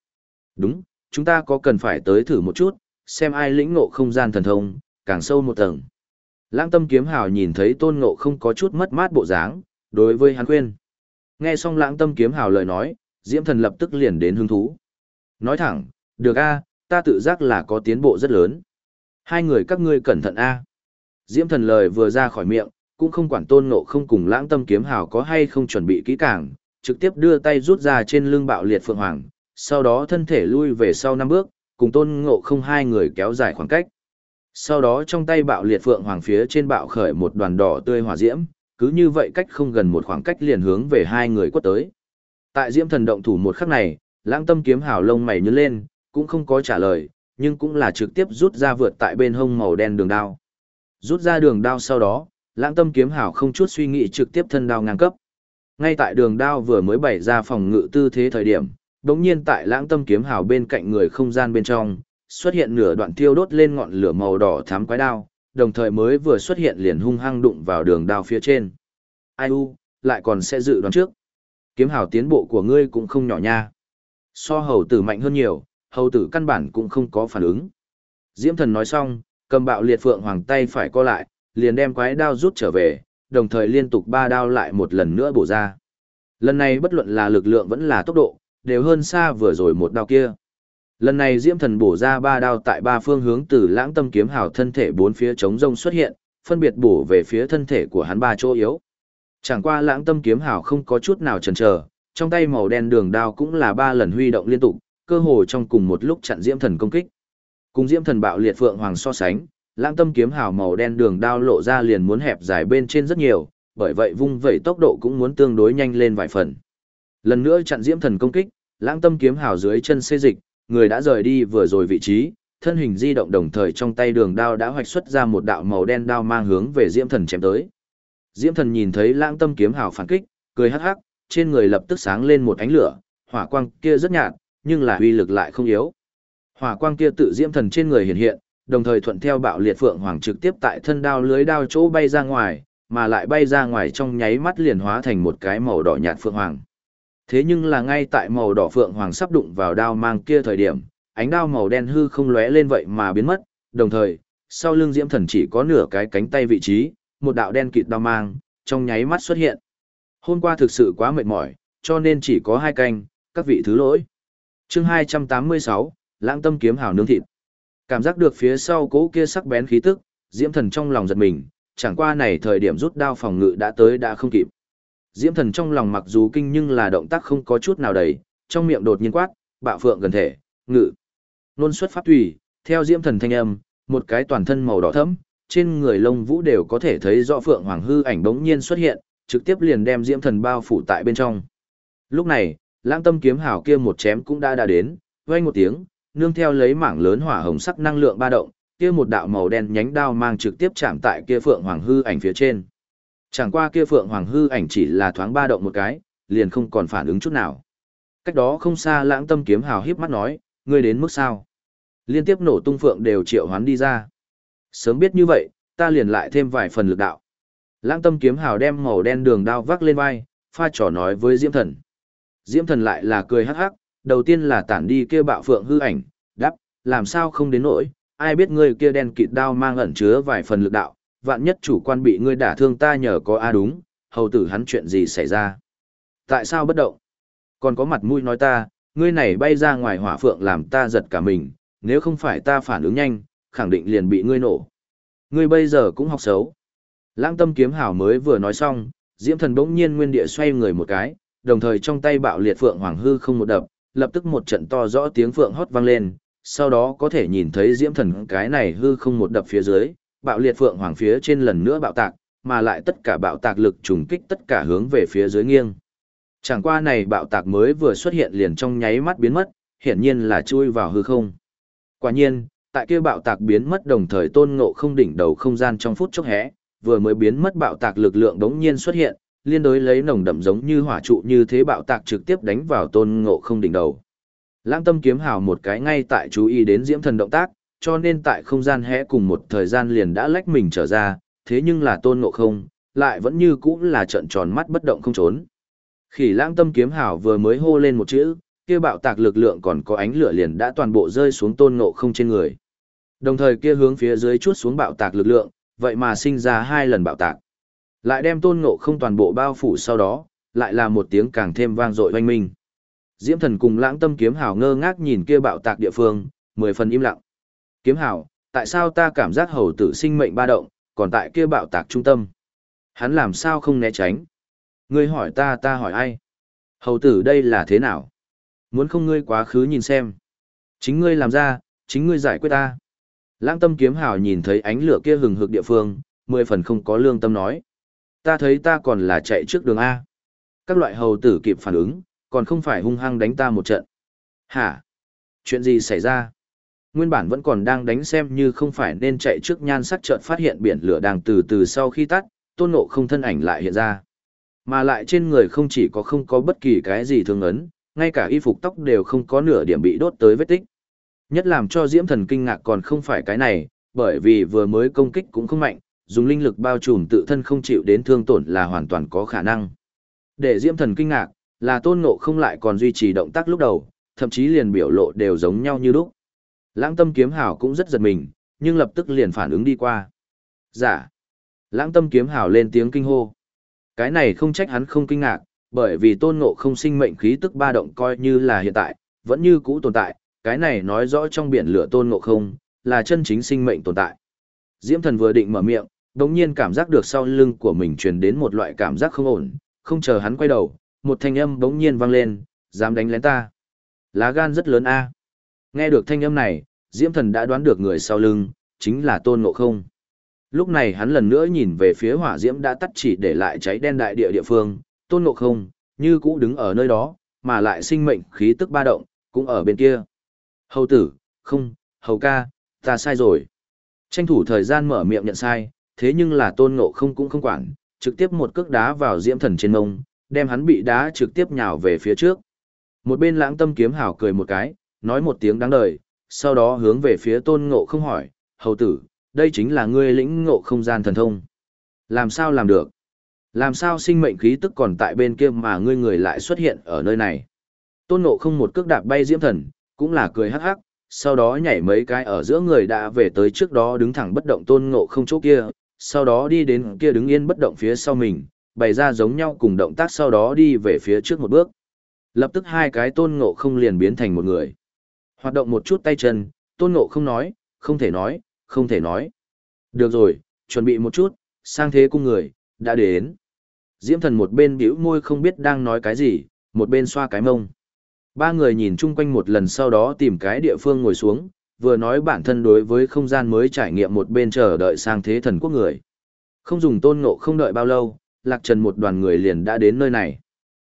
Đúng, chúng ta có cần phải tới thử một chút, xem ai lĩnh ngộ không gian thần thông, càng sâu một tầng. Lãng tâm kiếm hào nhìn thấy tôn ngộ không có chút mất mát bộ dáng, đối với hắn khuyên. Nghe xong lãng tâm kiếm hào lời nói, diễm thần lập tức liền đến hứng thú. Nói thẳng, được a, ta tự giác là có tiến bộ rất lớn. Hai người các ngươi cẩn thận a. Diễm thần lời vừa ra khỏi miệng, cũng không quản tôn ngộ không cùng lãng tâm kiếm hào có hay không chuẩn bị kỹ càng, trực tiếp đưa tay rút ra trên lưng bạo liệt phượng hoàng, sau đó thân thể lui về sau năm bước, cùng tôn ngộ không hai người kéo dài khoảng cách. Sau đó trong tay bạo liệt phượng hoàng phía trên bạo khởi một đoàn đỏ tươi hỏa diễm, cứ như vậy cách không gần một khoảng cách liền hướng về hai người quất tới. Tại diễm thần động thủ một khắc này, lãng tâm kiếm hào lông mày nhướng lên, cũng không có trả lời, nhưng cũng là trực tiếp rút ra vượt tại bên hông màu đen đường đao. Rút ra đường đao sau đó, lãng tâm kiếm hào không chút suy nghĩ trực tiếp thân đao ngang cấp. Ngay tại đường đao vừa mới bày ra phòng ngự tư thế thời điểm, đống nhiên tại lãng tâm kiếm hào bên cạnh người không gian bên trong, xuất hiện nửa đoạn tiêu đốt lên ngọn lửa màu đỏ thắm quái đao, đồng thời mới vừa xuất hiện liền hung hăng đụng vào đường đao phía trên. Ai u, lại còn sẽ dự đoán trước. Kiếm hào tiến bộ của ngươi cũng không nhỏ nha. So hầu tử mạnh hơn nhiều, hầu tử căn bản cũng không có phản ứng. Diễm thần nói xong, cầm bạo liệt phượng hoàng tay phải co lại, liền đem quái đao rút trở về, đồng thời liên tục ba đao lại một lần nữa bổ ra. Lần này bất luận là lực lượng vẫn là tốc độ, đều hơn xa vừa rồi một đao kia. Lần này Diễm Thần bổ ra ba đao tại ba phương hướng từ lãng tâm kiếm hào thân thể bốn phía chống rông xuất hiện, phân biệt bổ về phía thân thể của hắn ba chỗ yếu. Chẳng qua lãng tâm kiếm hào không có chút nào chần chờ, trong tay màu đen đường đao cũng là ba lần huy động liên tục, cơ hồ trong cùng một lúc chặn Diễm Thần công kích. Cùng Diễm Thần bạo liệt phượng hoàng so sánh, lãng tâm kiếm hào màu đen đường đao lộ ra liền muốn hẹp dài bên trên rất nhiều, bởi vậy vung vẩy tốc độ cũng muốn tương đối nhanh lên vài phần. Lần nữa chặn Diễm Thần công kích, lãng tâm kiếm hào dưới chân xê dịch, người đã rời đi vừa rồi vị trí, thân hình di động đồng thời trong tay đường đao đã hoạch xuất ra một đạo màu đen đao mang hướng về Diễm Thần chém tới. Diễm Thần nhìn thấy lãng tâm kiếm hào phản kích, cười hắc hắc, trên người lập tức sáng lên một ánh lửa, hỏa quang kia rất nhạt, nhưng là uy lực lại không yếu. Hỏa quang kia tự Diễm Thần trên người hiện hiện, đồng thời thuận theo bạo liệt phượng hoàng trực tiếp tại thân đao lưới đao chỗ bay ra ngoài, mà lại bay ra ngoài trong nháy mắt liền hóa thành một cái màu đỏ nhạt phượng hoàng. Thế nhưng là ngay tại màu đỏ phượng hoàng sắp đụng vào đao mang kia thời điểm, ánh đao màu đen hư không lóe lên vậy mà biến mất, đồng thời, sau lưng diễm thần chỉ có nửa cái cánh tay vị trí, một đạo đen kịt đao mang, trong nháy mắt xuất hiện. Hôm qua thực sự quá mệt mỏi, cho nên chỉ có hai canh, các vị thứ lỗi chương 286, lãng tâm kiếm hào nướng thịt. Cảm giác được phía sau cố kia sắc bén khí tức, diễm thần trong lòng giật mình, chẳng qua này thời điểm rút đao phòng ngự đã tới đã không kịp. Diễm thần trong lòng mặc dù kinh nhưng là động tác không có chút nào đầy, trong miệng đột nhiên quát, bạo phượng gần thể, ngự. Nôn xuất pháp tùy, theo diễm thần thanh âm, một cái toàn thân màu đỏ thẫm, trên người lông vũ đều có thể thấy rõ phượng hoàng hư ảnh bỗng nhiên xuất hiện, trực tiếp liền đem diễm thần bao phủ tại bên trong. Lúc này, lãng tâm kiếm hào kia một chém cũng đã đã đến, vang một tiếng, nương theo lấy mảng lớn hỏa hồng sắc năng lượng ba động, kia một đạo màu đen nhánh đao mang trực tiếp chạm tại kia phượng hoàng hư ảnh phía trên. Chẳng qua kia phượng hoàng hư ảnh chỉ là thoáng ba động một cái, liền không còn phản ứng chút nào. Cách đó không xa lãng tâm kiếm hào híp mắt nói, ngươi đến mức sao? Liên tiếp nổ tung phượng đều triệu hoán đi ra. Sớm biết như vậy, ta liền lại thêm vài phần lực đạo. Lãng tâm kiếm hào đem màu đen đường đao vác lên vai, pha trò nói với Diễm Thần. Diễm Thần lại là cười hắc hắc, đầu tiên là tản đi kia bạo phượng hư ảnh, đắp, làm sao không đến nỗi, ai biết ngươi kia đen kịt đao mang ẩn chứa vài phần lực đạo, vạn nhất chủ quan bị ngươi đả thương ta nhờ có a đúng, hầu tử hắn chuyện gì xảy ra. Tại sao bất động? Còn có mặt mũi nói ta, ngươi này bay ra ngoài hỏa phượng làm ta giật cả mình, nếu không phải ta phản ứng nhanh, khẳng định liền bị ngươi nổ. Ngươi bây giờ cũng học xấu. Lãng tâm kiếm hảo mới vừa nói xong, diễm thần bỗng nhiên nguyên địa xoay người một cái, đồng thời trong tay bạo liệt phượng hoàng hư không một đập, lập tức một trận to rõ tiếng phượng hót vang lên, sau đó có thể nhìn thấy diễm thần cái này hư không một đập phía dưới, bạo liệt phượng hoàng phía trên lần nữa bạo tạc, mà lại tất cả bạo tạc lực trùng kích tất cả hướng về phía dưới nghiêng. Chẳng qua này bạo tạc mới vừa xuất hiện liền trong nháy mắt biến mất, hiển nhiên là chui vào hư không. Quả nhiên, tại kia bạo tạc biến mất đồng thời tôn ngộ không đỉnh đầu không gian trong phút chốc hẽ, vừa mới biến mất bạo tạc lực lượng đống nhiên xuất hiện, liên đối lấy nồng đậm giống như hỏa trụ như thế bạo tạc trực tiếp đánh vào tôn ngộ không đỉnh đầu. Lãng tâm kiếm hào một cái ngay tại chú ý đến diễm thần động tác, cho nên tại không gian hẽ cùng một thời gian liền đã lách mình trở ra, thế nhưng là tôn ngộ không, lại vẫn như cũ là trận tròn mắt bất động không trốn. Khỉ lãng tâm kiếm hào vừa mới hô lên một chữ, kia bạo tạc lực lượng còn có ánh lửa liền đã toàn bộ rơi xuống tôn ngộ không trên người. Đồng thời kia hướng phía dưới chút xuống bạo tạc lực lượng, vậy mà sinh ra hai lần bạo tạc. Lại đem tôn ngộ không toàn bộ bao phủ sau đó, lại là một tiếng càng thêm vang dội oanh minh. Diễm thần cùng lãng tâm kiếm hào ngơ ngác nhìn kia bạo tạc địa phương, mười phần im lặng. Kiếm hào, tại sao ta cảm giác hầu tử sinh mệnh ba động, còn tại kia bạo tạc trung tâm? Hắn làm sao không né tránh? Ngươi hỏi ta ta hỏi ai? Hầu tử đây là thế nào? Muốn không ngươi quá khứ nhìn xem. Chính ngươi làm ra, chính ngươi giải quyết ta. Lãng tâm kiếm hào nhìn thấy ánh lửa kia hừng hực địa phương, mười phần không có lương tâm nói. Ta thấy ta còn là chạy trước đường A. Các loại hầu tử kịp phản ứng, còn không phải hung hăng đánh ta một trận. Hả? Chuyện gì xảy ra? Nguyên bản vẫn còn đang đánh xem như không phải nên chạy trước nhan sắc chợt phát hiện biển lửa đang từ từ sau khi tắt, tôn ngộ không thân ảnh lại hiện ra. Mà lại trên người không chỉ có không có bất kỳ cái gì thương ấn, ngay cả y phục tóc đều không có nửa điểm bị đốt tới vết tích. Nhất làm cho Diễm Thần kinh ngạc còn không phải cái này, bởi vì vừa mới công kích cũng không mạnh, dùng linh lực bao trùm tự thân không chịu đến thương tổn là hoàn toàn có khả năng. Để Diễm Thần kinh ngạc, là tôn ngộ không lại còn duy trì động tác lúc đầu, thậm chí liền biểu lộ đều giống nhau như lúc. Lãng tâm kiếm hào cũng rất giật mình, nhưng lập tức liền phản ứng đi qua. Giả. Dạ. Lãng tâm kiếm hào lên tiếng kinh hô. Cái này không trách hắn không kinh ngạc, bởi vì tôn ngộ không sinh mệnh khí tức ba động coi như là hiện tại, vẫn như cũ tồn tại, cái này nói rõ trong biển lửa tôn ngộ không, là chân chính sinh mệnh tồn tại. Diễm thần vừa định mở miệng, đồng nhiên cảm giác được sau lưng của mình truyền đến một loại cảm giác không ổn, không chờ hắn quay đầu, một thanh âm bỗng nhiên vang lên, dám đánh lén ta. Lá gan rất lớn a. Nghe được thanh âm này, Diễm thần đã đoán được người sau lưng, chính là tôn ngộ không. Lúc này hắn lần nữa nhìn về phía hỏa diễm đã tắt chỉ để lại cháy đen đại địa địa phương, tôn ngộ không, như cũ đứng ở nơi đó, mà lại sinh mệnh khí tức ba động, cũng ở bên kia. Hầu tử, không, hầu ca, ta sai rồi. Tranh thủ thời gian mở miệng nhận sai, thế nhưng là tôn ngộ không cũng không quản, trực tiếp một cước đá vào diễm thần trên mông, đem hắn bị đá trực tiếp nhào về phía trước. Một bên lãng tâm kiếm hảo cười một cái, nói một tiếng đáng đời, sau đó hướng về phía tôn ngộ không hỏi, hầu tử, đây chính là ngươi lĩnh ngộ không gian thần thông. Làm sao làm được? Làm sao sinh mệnh khí tức còn tại bên kia mà ngươi người lại xuất hiện ở nơi này? Tôn ngộ không một cước đạp bay diễm thần, cũng là cười hắc hắc, sau đó nhảy mấy cái ở giữa người đã về tới trước đó đứng thẳng bất động tôn ngộ không chỗ kia, sau đó đi đến kia đứng yên bất động phía sau mình, bày ra giống nhau cùng động tác sau đó đi về phía trước một bước. Lập tức hai cái tôn ngộ không liền biến thành một người. Hoạt động một chút tay chân, tôn ngộ không nói, không thể nói, không thể nói. Được rồi, chuẩn bị một chút, sang thế cung người, đã đến. Diễm thần một bên bĩu môi không biết đang nói cái gì, một bên xoa cái mông. Ba người nhìn chung quanh một lần sau đó tìm cái địa phương ngồi xuống, vừa nói bản thân đối với không gian mới trải nghiệm một bên chờ đợi sang thế thần quốc người. Không dùng tôn ngộ không đợi bao lâu, lạc trần một đoàn người liền đã đến nơi này.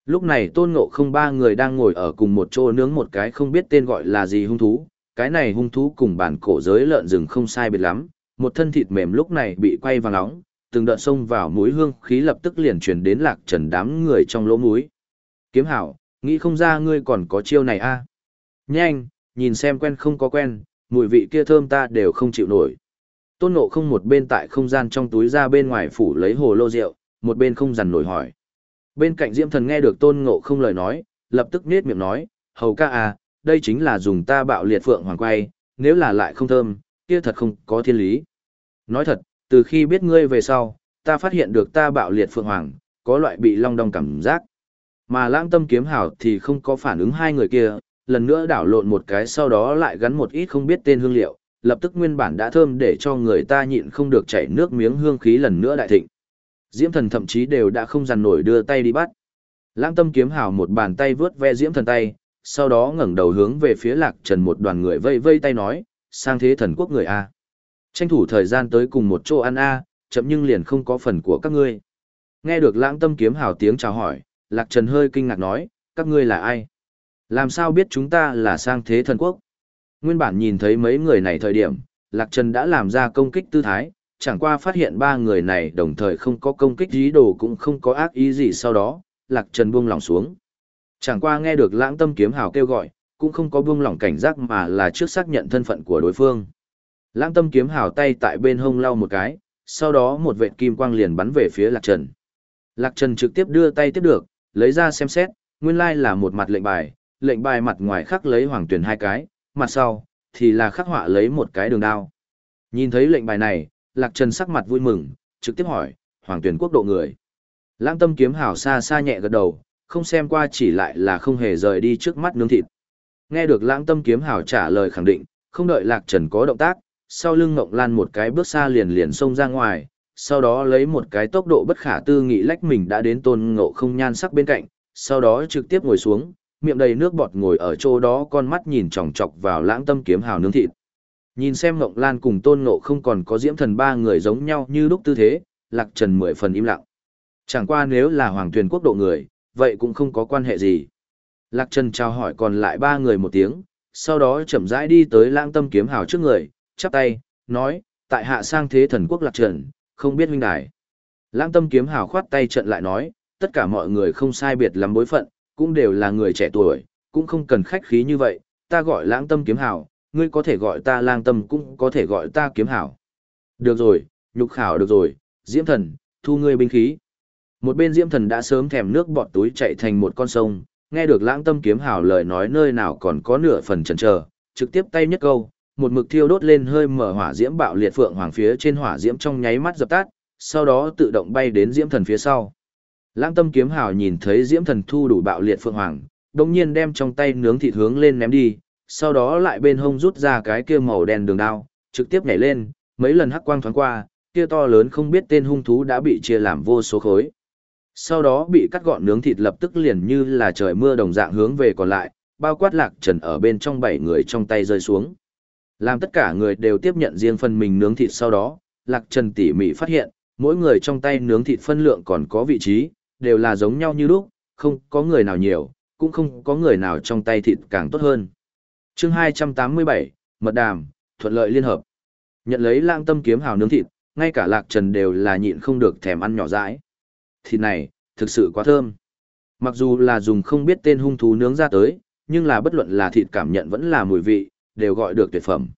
Lúc này tôn ngộ không ba người đang ngồi ở cùng một chỗ nướng một cái không biết tên gọi là gì hung thú. Cái này hung thú cùng bản cổ giới lợn rừng không sai biệt lắm, một thân thịt mềm lúc này bị quay vàng nóng, từng đợt xông vào mũi hương khí lập tức liền truyền đến lạc trần đám người trong lỗ mũi. Kiếm hảo, nghĩ không ra ngươi còn có chiêu này a Nhanh, nhìn xem quen không có quen, mùi vị kia thơm ta đều không chịu nổi. Tôn Ngộ không một bên tại không gian trong túi ra bên ngoài phủ lấy hồ lô rượu, một bên không dằn nổi hỏi. Bên cạnh Diễm Thần nghe được Tôn Ngộ không lời nói, lập tức nết miệng nói, hầu ca à, đây chính là dùng ta bạo liệt phượng hoàng quay, nếu là lại không thơm, kia thật không có thiên lý. Nói thật, từ khi biết ngươi về sau, ta phát hiện được ta bạo liệt phượng hoàng, có loại bị long đong cảm giác. Mà lãng tâm kiếm hảo thì không có phản ứng hai người kia, lần nữa đảo lộn một cái sau đó lại gắn một ít không biết tên hương liệu, lập tức nguyên bản đã thơm để cho người ta nhịn không được chảy nước miếng hương khí lần nữa đại thịnh. Diễm thần thậm chí đều đã không dằn nổi đưa tay đi bắt. Lãng tâm kiếm hảo một bàn tay vướt ve diễm thần tay, sau đó ngẩng đầu hướng về phía lạc trần một đoàn người vây vây tay nói, sang thế thần quốc người A. Tranh thủ thời gian tới cùng một chỗ ăn A, chậm nhưng liền không có phần của các ngươi. Nghe được lãng tâm kiếm hảo tiếng chào hỏi, lạc trần hơi kinh ngạc nói, các ngươi là ai? Làm sao biết chúng ta là sang thế thần quốc? Nguyên bản nhìn thấy mấy người này thời điểm, lạc trần đã làm ra công kích tư thái, chẳng qua phát hiện ba người này đồng thời không có công kích ý đồ cũng không có ác ý gì sau đó, Lạc Trần buông lòng xuống. Chẳng qua nghe được lãng tâm kiếm hào kêu gọi, cũng không có buông lỏng cảnh giác mà là trước xác nhận thân phận của đối phương. Lãng tâm kiếm hào tay tại bên hông lau một cái, sau đó một vệt kim quang liền bắn về phía Lạc Trần. Lạc Trần trực tiếp đưa tay tiếp được, lấy ra xem xét, nguyên lai là một mặt lệnh bài, lệnh bài mặt ngoài khắc lấy hoàng tuyển hai cái, mặt sau thì là khắc họa lấy một cái đường đao. Nhìn thấy lệnh bài này, Lạc Trần sắc mặt vui mừng, trực tiếp hỏi, Hoàng tuyển quốc độ người. Lãng tâm kiếm hào xa xa nhẹ gật đầu, không xem qua chỉ lại là không hề rời đi trước mắt nướng thịt. Nghe được lãng tâm kiếm hào trả lời khẳng định, không đợi Lạc Trần có động tác, sau lưng Ngộng Lan một cái bước xa liền liền xông ra ngoài, sau đó lấy một cái tốc độ bất khả tư nghị lách mình đã đến tôn ngộ không nhan sắc bên cạnh, sau đó trực tiếp ngồi xuống, miệng đầy nước bọt ngồi ở chỗ đó con mắt nhìn chòng chọc vào lãng tâm kiếm hào nướng thịt. Nhìn xem Ngộng Lan cùng tôn ngộ không còn có diễm thần ba người giống nhau như lúc tư thế, Lạc Trần mười phần im lặng. Chẳng qua nếu là hoàng tuyển quốc độ người, vậy cũng không có quan hệ gì. Lạc Trần chào hỏi còn lại ba người một tiếng, sau đó chậm rãi đi tới lãng tâm kiếm hào trước người, chắp tay, nói, tại hạ sang thế thần quốc Lạc Trần, không biết huynh đài. Lãng tâm kiếm hào khoát tay trận lại nói, tất cả mọi người không sai biệt lắm bối phận, cũng đều là người trẻ tuổi, cũng không cần khách khí như vậy, ta gọi lãng tâm kiếm hảo, ngươi có thể gọi ta lang tâm cũng có thể gọi ta kiếm hảo. Được rồi, nhục khảo được rồi, diễm thần, thu ngươi binh khí. Một bên diễm thần đã sớm thèm nước bọt túi chạy thành một con sông, nghe được lãng tâm kiếm hảo lời nói nơi nào còn có nửa phần chần chờ, trực tiếp tay nhất câu, một mực thiêu đốt lên hơi mở hỏa diễm bạo liệt phượng hoàng phía trên hỏa diễm trong nháy mắt dập tắt, sau đó tự động bay đến diễm thần phía sau. Lãng tâm kiếm hào nhìn thấy diễm thần thu đủ bạo liệt phượng hoàng, đồng nhiên đem trong tay nướng thịt hướng lên ném đi, sau đó lại bên hông rút ra cái kia màu đen đường đao, trực tiếp nhảy lên, mấy lần hắc quang thoáng qua, kia to lớn không biết tên hung thú đã bị chia làm vô số khối. Sau đó bị cắt gọn nướng thịt lập tức liền như là trời mưa đồng dạng hướng về còn lại, bao quát lạc trần ở bên trong bảy người trong tay rơi xuống. Làm tất cả người đều tiếp nhận riêng phần mình nướng thịt sau đó, lạc trần tỉ mỉ phát hiện, mỗi người trong tay nướng thịt phân lượng còn có vị trí, đều là giống nhau như lúc, không có người nào nhiều, cũng không có người nào trong tay thịt càng tốt hơn. chương 287, Mật Đàm, thuận lợi liên hợp. Nhận lấy lang tâm kiếm hào nướng thịt, ngay cả lạc trần đều là nhịn không được thèm ăn nhỏ dãi. Thịt này, thực sự quá thơm. Mặc dù là dùng không biết tên hung thú nướng ra tới, nhưng là bất luận là thịt cảm nhận vẫn là mùi vị, đều gọi được tuyệt phẩm.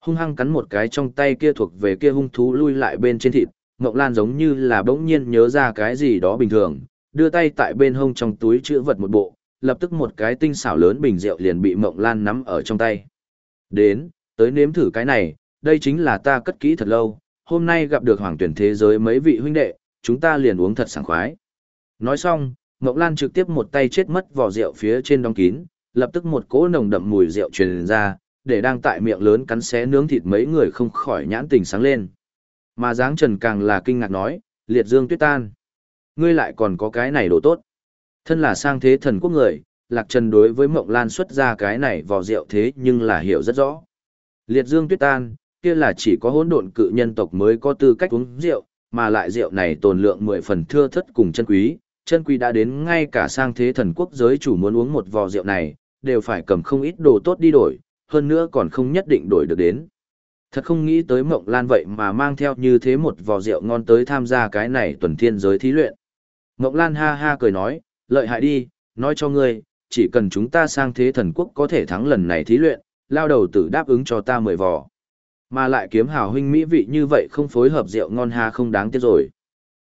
Hung hăng cắn một cái trong tay kia thuộc về kia hung thú lui lại bên trên thịt, Ngọc Lan giống như là bỗng nhiên nhớ ra cái gì đó bình thường, đưa tay tại bên hông trong túi chữ vật một bộ, lập tức một cái tinh xảo lớn bình rượu liền bị Mộng Lan nắm ở trong tay. Đến, tới nếm thử cái này, đây chính là ta cất kỹ thật lâu, hôm nay gặp được hoàng tuyển thế giới mấy vị huynh đệ, chúng ta liền uống thật sảng khoái. Nói xong, Ngọc Lan trực tiếp một tay chết mất vỏ rượu phía trên đóng kín, lập tức một cỗ nồng đậm mùi rượu truyền ra, để đang tại miệng lớn cắn xé nướng thịt mấy người không khỏi nhãn tình sáng lên. Mà dáng trần càng là kinh ngạc nói, liệt dương tuyết tan. Ngươi lại còn có cái này đồ tốt. Thân là sang thế thần quốc người, lạc trần đối với mộng lan xuất ra cái này vò rượu thế nhưng là hiểu rất rõ. Liệt dương tuyết tan, kia là chỉ có hỗn độn cự nhân tộc mới có tư cách uống rượu, mà lại rượu này tồn lượng mười phần thưa thất cùng chân quý, chân quý đã đến ngay cả sang thế thần quốc giới chủ muốn uống một vò rượu này, đều phải cầm không ít đồ tốt đi đổi, hơn nữa còn không nhất định đổi được đến. Thật không nghĩ tới Mộng Lan vậy mà mang theo như thế một vò rượu ngon tới tham gia cái này tuần thiên giới thí luyện. Mộng Lan ha ha cười nói, lợi hại đi, nói cho ngươi, chỉ cần chúng ta sang thế thần quốc có thể thắng lần này thí luyện, lao đầu tử đáp ứng cho ta mười vò. Mà lại kiếm hào huynh mỹ vị như vậy không phối hợp rượu ngon ha không đáng tiếc rồi.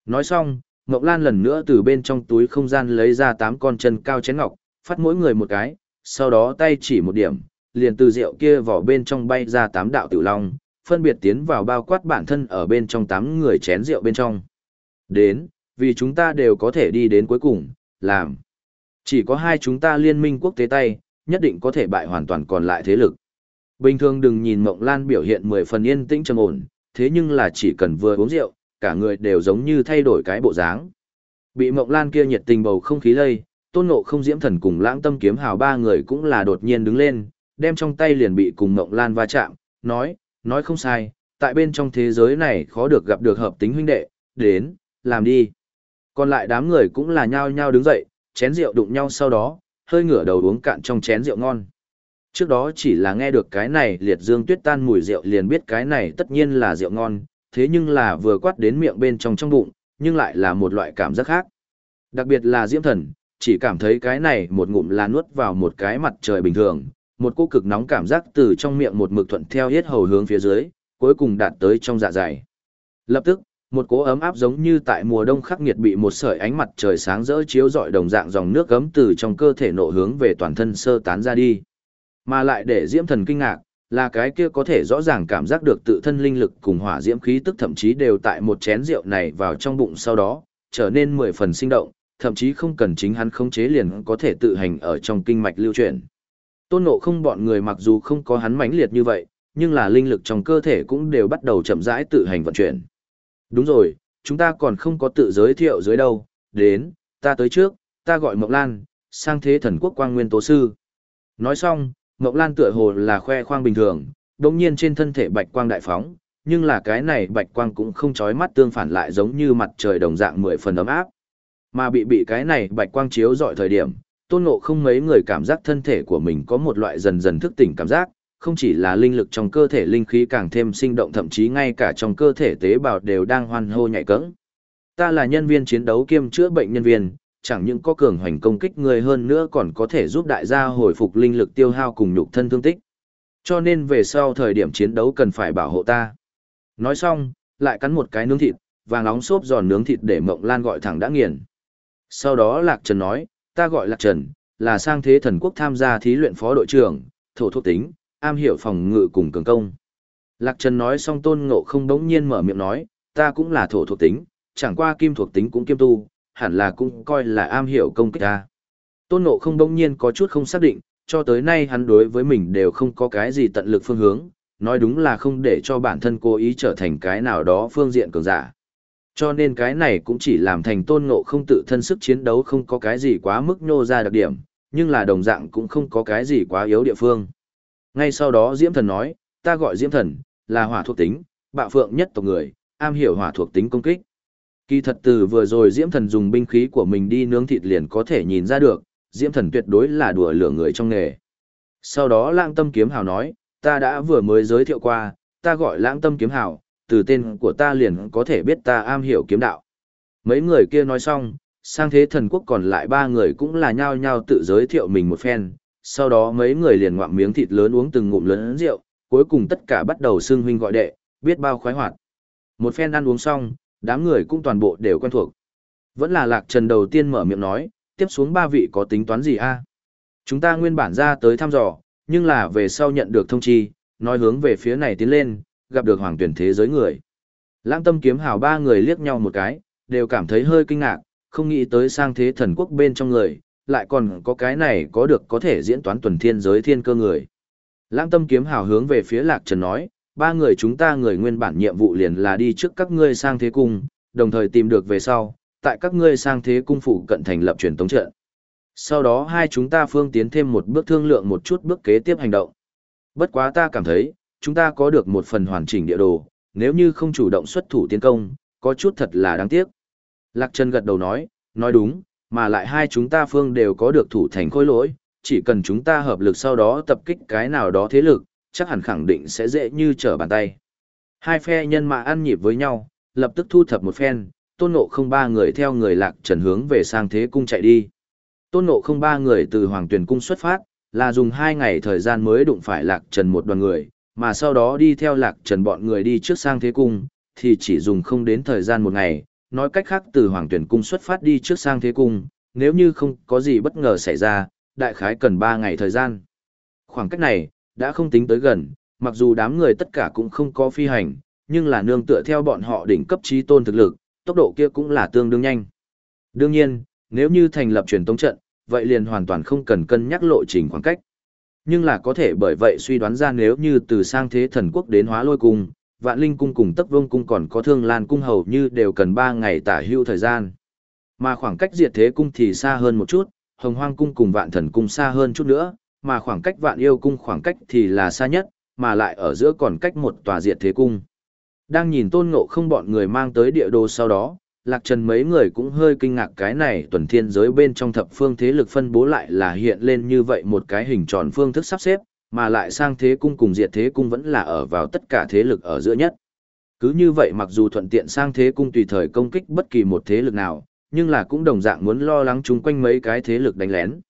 Nói xong, Ngọc Lan lần nữa từ bên trong túi không gian lấy ra tám con chân cao chén ngọc, phát mỗi người một cái, sau đó tay chỉ một điểm, liền từ rượu kia vỏ bên trong bay ra tám đạo tiểu long, phân biệt tiến vào bao quát bản thân ở bên trong tám người chén rượu bên trong. Đến, vì chúng ta đều có thể đi đến cuối cùng, làm. Chỉ có hai chúng ta liên minh quốc tế tay, nhất định có thể bại hoàn toàn còn lại thế lực. Bình thường đừng nhìn Mộng Lan biểu hiện mười phần yên tĩnh trầm ổn, thế nhưng là chỉ cần vừa uống rượu, cả người đều giống như thay đổi cái bộ dáng. Bị Mộng Lan kia nhiệt tình bầu không khí lây, Tôn Ngộ không diễm thần cùng lãng tâm kiếm hào ba người cũng là đột nhiên đứng lên, đem trong tay liền bị cùng Ngộng Lan va chạm, nói, nói không sai, tại bên trong thế giới này khó được gặp được hợp tính huynh đệ, đến, làm đi. Còn lại đám người cũng là nhao nhao đứng dậy, chén rượu đụng nhau sau đó, hơi ngửa đầu uống cạn trong chén rượu ngon. Trước đó chỉ là nghe được cái này liệt dương tuyết tan mùi rượu liền biết cái này tất nhiên là rượu ngon, thế nhưng là vừa quát đến miệng bên trong trong bụng, nhưng lại là một loại cảm giác khác. Đặc biệt là diễm thần, chỉ cảm thấy cái này một ngụm là nuốt vào một cái mặt trời bình thường, một cô cực nóng cảm giác từ trong miệng một mực thuận theo hết hầu hướng phía dưới, cuối cùng đạt tới trong dạ dày. Lập tức, một cỗ ấm áp giống như tại mùa đông khắc nghiệt bị một sợi ánh mặt trời sáng rỡ chiếu rọi đồng dạng dòng nước gấm từ trong cơ thể nộ hướng về toàn thân sơ tán ra đi. Mà lại để diễm thần kinh ngạc, là cái kia có thể rõ ràng cảm giác được tự thân linh lực cùng hỏa diễm khí tức thậm chí đều tại một chén rượu này vào trong bụng sau đó, trở nên mười phần sinh động, thậm chí không cần chính hắn khống chế liền có thể tự hành ở trong kinh mạch lưu chuyển. Tôn ngộ không bọn người mặc dù không có hắn mãnh liệt như vậy, nhưng là linh lực trong cơ thể cũng đều bắt đầu chậm rãi tự hành vận chuyển. Đúng rồi, chúng ta còn không có tự giới thiệu dưới đâu, đến, ta tới trước, ta gọi Mộc Lan, sang thế thần quốc quang nguyên tố sư. Nói xong, Mộc Lan tựa hồ là khoe khoang bình thường, đồng nhiên trên thân thể bạch quang đại phóng, nhưng là cái này bạch quang cũng không chói mắt tương phản lại giống như mặt trời đồng dạng mười phần ấm áp. Mà bị bị cái này bạch quang chiếu dọi thời điểm, tôn ngộ không mấy người cảm giác thân thể của mình có một loại dần dần thức tỉnh cảm giác, không chỉ là linh lực trong cơ thể linh khí càng thêm sinh động thậm chí ngay cả trong cơ thể tế bào đều đang hoan hô nhạy cẫng. Ta là nhân viên chiến đấu kiêm chữa bệnh nhân viên, chẳng những có cường hoành công kích người hơn nữa còn có thể giúp đại gia hồi phục linh lực tiêu hao cùng nhục thân thương tích. Cho nên về sau thời điểm chiến đấu cần phải bảo hộ ta. Nói xong, lại cắn một cái nướng thịt, vàng nóng xốp giòn nướng thịt để Mộng Lan gọi thẳng đã nghiền. Sau đó Lạc Trần nói, ta gọi Lạc Trần, là sang thế thần quốc tham gia thí luyện phó đội trưởng, thổ thuộc tính, am hiểu phòng ngự cùng cường công. Lạc Trần nói xong tôn ngộ không đống nhiên mở miệng nói, ta cũng là thổ thuộc tính, chẳng qua kim thuộc tính cũng kiêm tu, hẳn là cũng coi là am hiểu công kích ta. Tôn ngộ không đống nhiên có chút không xác định, cho tới nay hắn đối với mình đều không có cái gì tận lực phương hướng, nói đúng là không để cho bản thân cố ý trở thành cái nào đó phương diện cường giả. Cho nên cái này cũng chỉ làm thành tôn ngộ không tự thân sức chiến đấu không có cái gì quá mức nhô ra đặc điểm, nhưng là đồng dạng cũng không có cái gì quá yếu địa phương. Ngay sau đó Diễm Thần nói, ta gọi Diễm Thần, là hỏa thuộc tính, bạo phượng nhất tộc người, am hiểu hỏa thuộc tính công kích. Kỳ thật từ vừa rồi Diễm Thần dùng binh khí của mình đi nướng thịt liền có thể nhìn ra được, Diễm Thần tuyệt đối là đùa lửa người trong nghề. Sau đó Lãng Tâm Kiếm Hào nói, ta đã vừa mới giới thiệu qua, ta gọi Lãng Tâm Kiếm Hào, từ tên của ta liền có thể biết ta am hiểu kiếm đạo. Mấy người kia nói xong, sang thế thần quốc còn lại ba người cũng là nhao nhao tự giới thiệu mình một phen, sau đó mấy người liền ngoạm miếng thịt lớn uống từng ngụm lớn rượu, cuối cùng tất cả bắt đầu xưng huynh gọi đệ, biết bao khoái hoạt. Một phen ăn uống xong, đám người cũng toàn bộ đều quen thuộc. Vẫn là Lạc Trần đầu tiên mở miệng nói, tiếp xuống ba vị có tính toán gì a? Chúng ta nguyên bản ra tới thăm dò, nhưng là về sau nhận được thông chi, nói hướng về phía này tiến lên, gặp được hoàng tuyển thế giới người. Lãng tâm kiếm hào ba người liếc nhau một cái, đều cảm thấy hơi kinh ngạc, không nghĩ tới sang thế thần quốc bên trong người, lại còn có cái này có được có thể diễn toán tuần thiên giới thiên cơ người. Lãng tâm kiếm hào hướng về phía lạc trần nói, ba người chúng ta người nguyên bản nhiệm vụ liền là đi trước các ngươi sang thế cung, đồng thời tìm được về sau, tại các ngươi sang thế cung phụ cận thành lập truyền tống trận. Sau đó hai chúng ta phương tiến thêm một bước thương lượng một chút bước kế tiếp hành động. Bất quá ta cảm thấy, chúng ta có được một phần hoàn chỉnh địa đồ, nếu như không chủ động xuất thủ tiến công, có chút thật là đáng tiếc. Lạc Trần gật đầu nói, nói đúng, mà lại hai chúng ta phương đều có được thủ thành khối lỗi, chỉ cần chúng ta hợp lực sau đó tập kích cái nào đó thế lực, chắc hẳn khẳng định sẽ dễ như trở bàn tay. Hai phe nhân mã ăn nhịp với nhau, lập tức thu thập một phen, tôn ngộ không ba người theo người lạc trần hướng về sang thế cung chạy đi. Tôn ngộ không ba người từ hoàng tuyển cung xuất phát, là dùng hai ngày thời gian mới đụng phải lạc trần một đoàn người, mà sau đó đi theo lạc trần bọn người đi trước sang thế cung, thì chỉ dùng không đến thời gian một ngày, nói cách khác từ hoàng tuyển cung xuất phát đi trước sang thế cung, nếu như không có gì bất ngờ xảy ra, đại khái cần ba ngày thời gian. Khoảng cách này, đã không tính tới gần, mặc dù đám người tất cả cũng không có phi hành, nhưng là nương tựa theo bọn họ đỉnh cấp trí tôn thực lực, tốc độ kia cũng là tương đương nhanh. Đương nhiên, nếu như thành lập truyền tống trận, vậy liền hoàn toàn không cần cân nhắc lộ trình khoảng cách. Nhưng là có thể bởi vậy suy đoán ra nếu như từ sang thế thần quốc đến hóa lôi cung, vạn linh cung cùng tấp vương cung còn có thương lan cung hầu như đều cần 3 ngày tả hưu thời gian. Mà khoảng cách diệt thế cung thì xa hơn một chút, hồng hoang cung cùng vạn thần cung xa hơn chút nữa, mà khoảng cách vạn yêu cung khoảng cách thì là xa nhất, mà lại ở giữa còn cách một tòa diệt thế cung. Đang nhìn tôn ngộ không bọn người mang tới địa đồ sau đó, lạc trần mấy người cũng hơi kinh ngạc cái này tuần thiên giới bên trong thập phương thế lực phân bố lại là hiện lên như vậy một cái hình tròn phương thức sắp xếp, mà lại sang thế cung cùng diệt thế cung vẫn là ở vào tất cả thế lực ở giữa nhất. Cứ như vậy mặc dù thuận tiện sang thế cung tùy thời công kích bất kỳ một thế lực nào, nhưng là cũng đồng dạng muốn lo lắng chung quanh mấy cái thế lực đánh lén.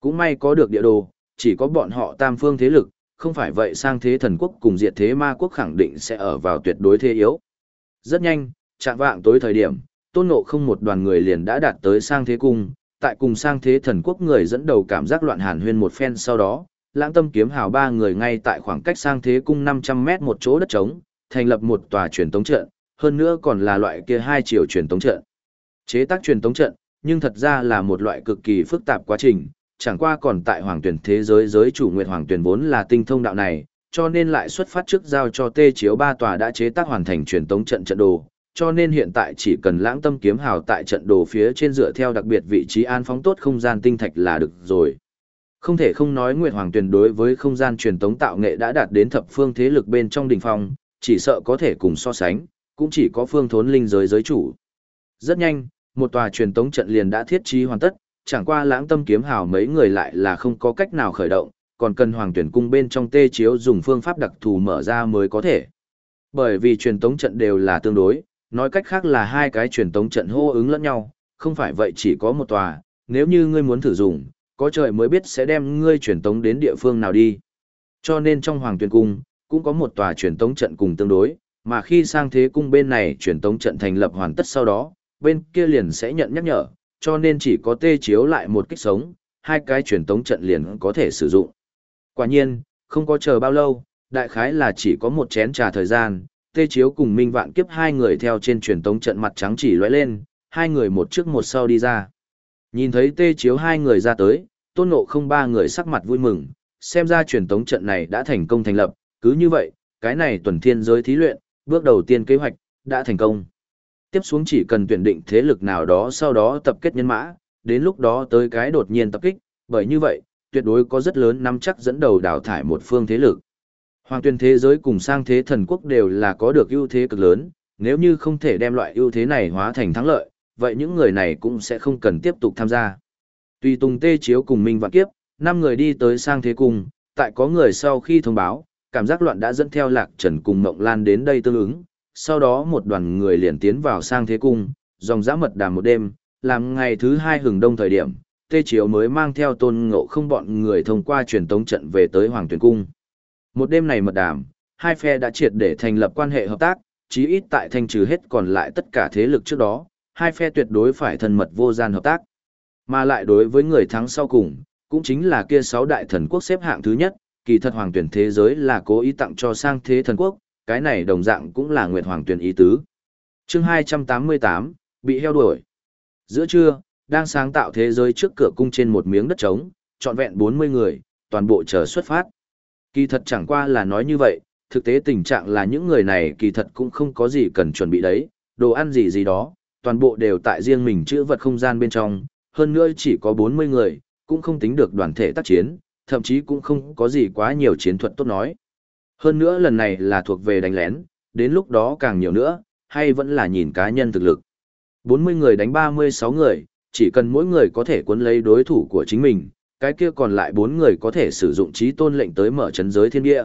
Cũng may có được địa đồ, chỉ có bọn họ tam phương thế lực, không phải vậy sang thế thần quốc cùng diệt thế ma quốc khẳng định sẽ ở vào tuyệt đối thế yếu. Rất nhanh, chạm vạng tối thời điểm, tôn ngộ không một đoàn người liền đã đạt tới sang thế cung, tại cùng sang thế thần quốc người dẫn đầu cảm giác loạn hàn huyên một phen sau đó, lãng tâm kiếm hào ba người ngay tại khoảng cách sang thế cung 500 mét một chỗ đất trống, thành lập một tòa truyền tống trận, hơn nữa còn là loại kia hai chiều truyền tống trận. Chế tác truyền tống trận, nhưng thật ra là một loại cực kỳ phức tạp quá trình, chẳng qua còn tại hoàng tuyển thế giới giới chủ nguyệt hoàng tuyển vốn là tinh thông đạo này, cho nên lại xuất phát trước giao cho tê chiếu ba tòa đã chế tác hoàn thành truyền tống trận trận đồ, cho nên hiện tại chỉ cần lãng tâm kiếm hào tại trận đồ phía trên dựa theo đặc biệt vị trí an phóng tốt không gian tinh thạch là được rồi. Không thể không nói Nguyệt Hoàng tuyển đối với không gian truyền tống tạo nghệ đã đạt đến thập phương thế lực bên trong đỉnh phong, chỉ sợ có thể cùng so sánh, cũng chỉ có phương thốn linh giới giới chủ. Rất nhanh, một tòa truyền tống trận liền đã thiết trí hoàn tất, chẳng qua lãng tâm kiếm hào mấy người lại là không có cách nào khởi động, còn cần hoàng tuyển cung bên trong tê chiếu dùng phương pháp đặc thù mở ra mới có thể. Bởi vì truyền tống trận đều là tương đối, nói cách khác là hai cái truyền tống trận hô ứng lẫn nhau, không phải vậy chỉ có một tòa, nếu như ngươi muốn thử dùng, có trời mới biết sẽ đem ngươi truyền tống đến địa phương nào đi. Cho nên trong hoàng Tuyền cung, cũng có một tòa truyền tống trận cùng tương đối, mà khi sang thế cung bên này truyền tống trận thành lập hoàn tất sau đó, bên kia liền sẽ nhận nhắc nhở, cho nên chỉ có tê chiếu lại một kích sống, hai cái truyền tống trận liền có thể sử dụng. Quả nhiên, không có chờ bao lâu, đại khái là chỉ có một chén trà thời gian, tê chiếu cùng minh vạn kiếp hai người theo trên truyền tống trận mặt trắng chỉ lóe lên, hai người một trước một sau đi ra. Nhìn thấy tê chiếu hai người ra tới, tôn ngộ không ba người sắc mặt vui mừng, xem ra truyền tống trận này đã thành công thành lập, cứ như vậy, cái này tuần thiên giới thí luyện, bước đầu tiên kế hoạch, đã thành công. Tiếp xuống chỉ cần tuyển định thế lực nào đó sau đó tập kết nhân mã, đến lúc đó tới cái đột nhiên tập kích, bởi như vậy, tuyệt đối có rất lớn nắm chắc dẫn đầu đào thải một phương thế lực. Hoàng tuyên thế giới cùng sang thế thần quốc đều là có được ưu thế cực lớn, nếu như không thể đem loại ưu thế này hóa thành thắng lợi, vậy những người này cũng sẽ không cần tiếp tục tham gia. Tùy Tùng Tê Chiếu cùng Minh Vạn Kiếp, năm người đi tới sang thế cung, tại có người sau khi thông báo, cảm giác loạn đã dẫn theo Lạc Trần cùng Mộng Lan đến đây tương ứng, sau đó một đoàn người liền tiến vào sang thế cung, dòng dã mật đàm một đêm, làm ngày thứ hai hừng đông thời điểm, Tê Chiếu mới mang theo tôn ngộ không bọn người thông qua truyền tống trận về tới Hoàng Tuyền Cung. Một đêm này mật đàm, hai phe đã triệt để thành lập quan hệ hợp tác, chí ít tại thanh trừ hết còn lại tất cả thế lực trước đó, hai phe tuyệt đối phải thân mật vô gian hợp tác. Mà lại đối với người thắng sau cùng, cũng chính là kia sáu đại thần quốc xếp hạng thứ nhất, kỳ thật hoàng tuyển thế giới là cố ý tặng cho sang thế thần quốc, cái này đồng dạng cũng là nguyện hoàng tuyển ý tứ. chương 288, bị heo đuổi. Giữa trưa, đang sáng tạo thế giới trước cửa cung trên một miếng đất trống, trọn vẹn 40 người, toàn bộ chờ xuất phát. Kỳ thật chẳng qua là nói như vậy, thực tế tình trạng là những người này kỳ thật cũng không có gì cần chuẩn bị đấy, đồ ăn gì gì đó, toàn bộ đều tại riêng mình chữ vật không gian bên trong, hơn nữa chỉ có 40 người, cũng không tính được đoàn thể tác chiến, thậm chí cũng không có gì quá nhiều chiến thuật tốt nói. Hơn nữa lần này là thuộc về đánh lén, đến lúc đó càng nhiều nữa, hay vẫn là nhìn cá nhân thực lực. 40 người đánh 36 người, chỉ cần mỗi người có thể cuốn lấy đối thủ của chính mình, cái kia còn lại bốn người có thể sử dụng trí tôn lệnh tới mở chấn giới thiên địa.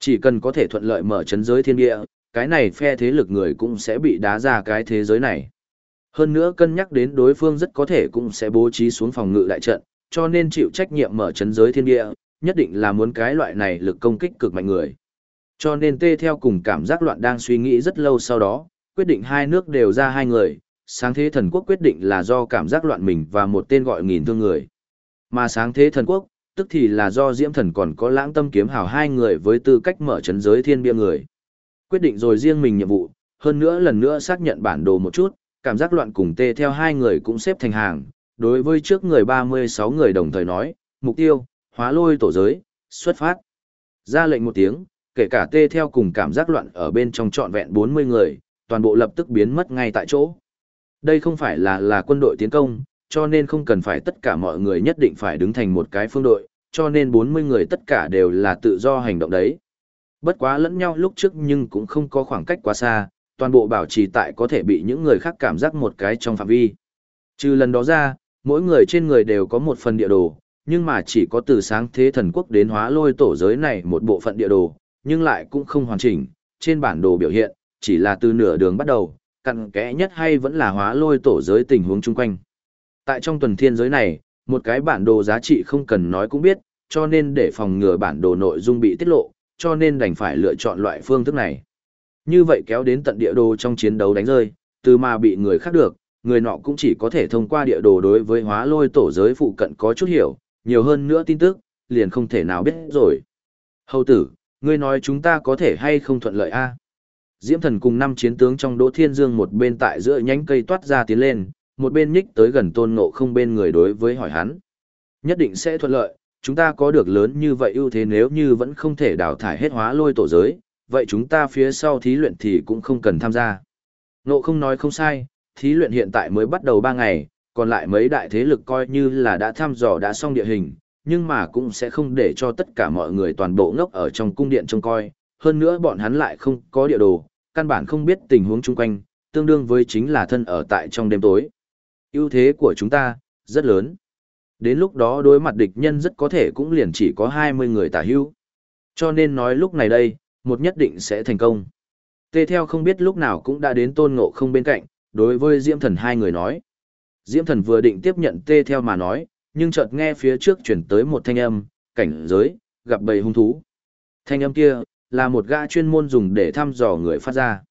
Chỉ cần có thể thuận lợi mở chấn giới thiên địa, cái này phe thế lực người cũng sẽ bị đá ra cái thế giới này. Hơn nữa cân nhắc đến đối phương rất có thể cũng sẽ bố trí xuống phòng ngự đại trận, cho nên chịu trách nhiệm mở chấn giới thiên địa, nhất định là muốn cái loại này lực công kích cực mạnh người. Cho nên tê theo cùng cảm giác loạn đang suy nghĩ rất lâu sau đó, quyết định hai nước đều ra hai người, sáng thế thần quốc quyết định là do cảm giác loạn mình và một tên gọi nghìn thương người. Mà sáng thế thần quốc, tức thì là do diễm thần còn có lãng tâm kiếm hào hai người với tư cách mở chấn giới thiên bia người. Quyết định rồi riêng mình nhiệm vụ, hơn nữa lần nữa xác nhận bản đồ một chút, cảm giác loạn cùng tê theo hai người cũng xếp thành hàng. Đối với trước người 36 người đồng thời nói, mục tiêu, hóa lôi tổ giới, xuất phát. Ra lệnh một tiếng, kể cả tê theo cùng cảm giác loạn ở bên trong trọn vẹn 40 người, toàn bộ lập tức biến mất ngay tại chỗ. Đây không phải là là quân đội tiến công, cho nên không cần phải tất cả mọi người nhất định phải đứng thành một cái phương đội, cho nên 40 người tất cả đều là tự do hành động đấy. Bất quá lẫn nhau lúc trước nhưng cũng không có khoảng cách quá xa, toàn bộ bảo trì tại có thể bị những người khác cảm giác một cái trong phạm vi. Trừ lần đó ra, mỗi người trên người đều có một phần địa đồ, nhưng mà chỉ có từ sáng thế thần quốc đến hóa lôi tổ giới này một bộ phận địa đồ, nhưng lại cũng không hoàn chỉnh, trên bản đồ biểu hiện, chỉ là từ nửa đường bắt đầu, cặn kẽ nhất hay vẫn là hóa lôi tổ giới tình huống chung quanh. Tại trong tuần thiên giới này, một cái bản đồ giá trị không cần nói cũng biết, cho nên để phòng ngừa bản đồ nội dung bị tiết lộ, cho nên đành phải lựa chọn loại phương thức này. Như vậy kéo đến tận địa đồ trong chiến đấu đánh rơi, từ mà bị người khác được, người nọ cũng chỉ có thể thông qua địa đồ đối với hóa lôi tổ giới phụ cận có chút hiểu, nhiều hơn nữa tin tức, liền không thể nào biết rồi. Hầu tử, ngươi nói chúng ta có thể hay không thuận lợi a? Diễm thần cùng năm chiến tướng trong Đỗ Thiên Dương một bên tại giữa nhánh cây toát ra tiến lên, một bên nhích tới gần tôn ngộ không bên người đối với hỏi hắn. Nhất định sẽ thuận lợi, chúng ta có được lớn như vậy ưu thế nếu như vẫn không thể đào thải hết hóa lôi tổ giới, vậy chúng ta phía sau thí luyện thì cũng không cần tham gia. Ngộ không nói không sai, thí luyện hiện tại mới bắt đầu 3 ngày, còn lại mấy đại thế lực coi như là đã thăm dò đã xong địa hình, nhưng mà cũng sẽ không để cho tất cả mọi người toàn bộ ngốc ở trong cung điện trông coi, hơn nữa bọn hắn lại không có địa đồ, căn bản không biết tình huống chung quanh, tương đương với chính là thân ở tại trong đêm tối ưu thế của chúng ta, rất lớn. Đến lúc đó đối mặt địch nhân rất có thể cũng liền chỉ có 20 người tả hữu. Cho nên nói lúc này đây, một nhất định sẽ thành công. Tê theo không biết lúc nào cũng đã đến tôn ngộ không bên cạnh, đối với Diễm Thần hai người nói. Diễm Thần vừa định tiếp nhận tê theo mà nói, nhưng chợt nghe phía trước chuyển tới một thanh âm, cảnh giới, gặp bầy hung thú. Thanh âm kia, là một gã chuyên môn dùng để thăm dò người phát ra.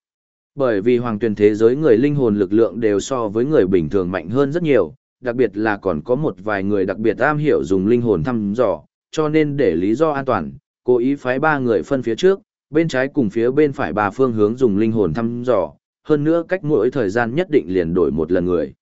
Bởi vì hoàng tuyển thế giới người linh hồn lực lượng đều so với người bình thường mạnh hơn rất nhiều, đặc biệt là còn có một vài người đặc biệt am hiểu dùng linh hồn thăm dò, cho nên để lý do an toàn, cố ý phái ba người phân phía trước, bên trái cùng phía bên phải ba phương hướng dùng linh hồn thăm dò, hơn nữa cách mỗi thời gian nhất định liền đổi một lần người.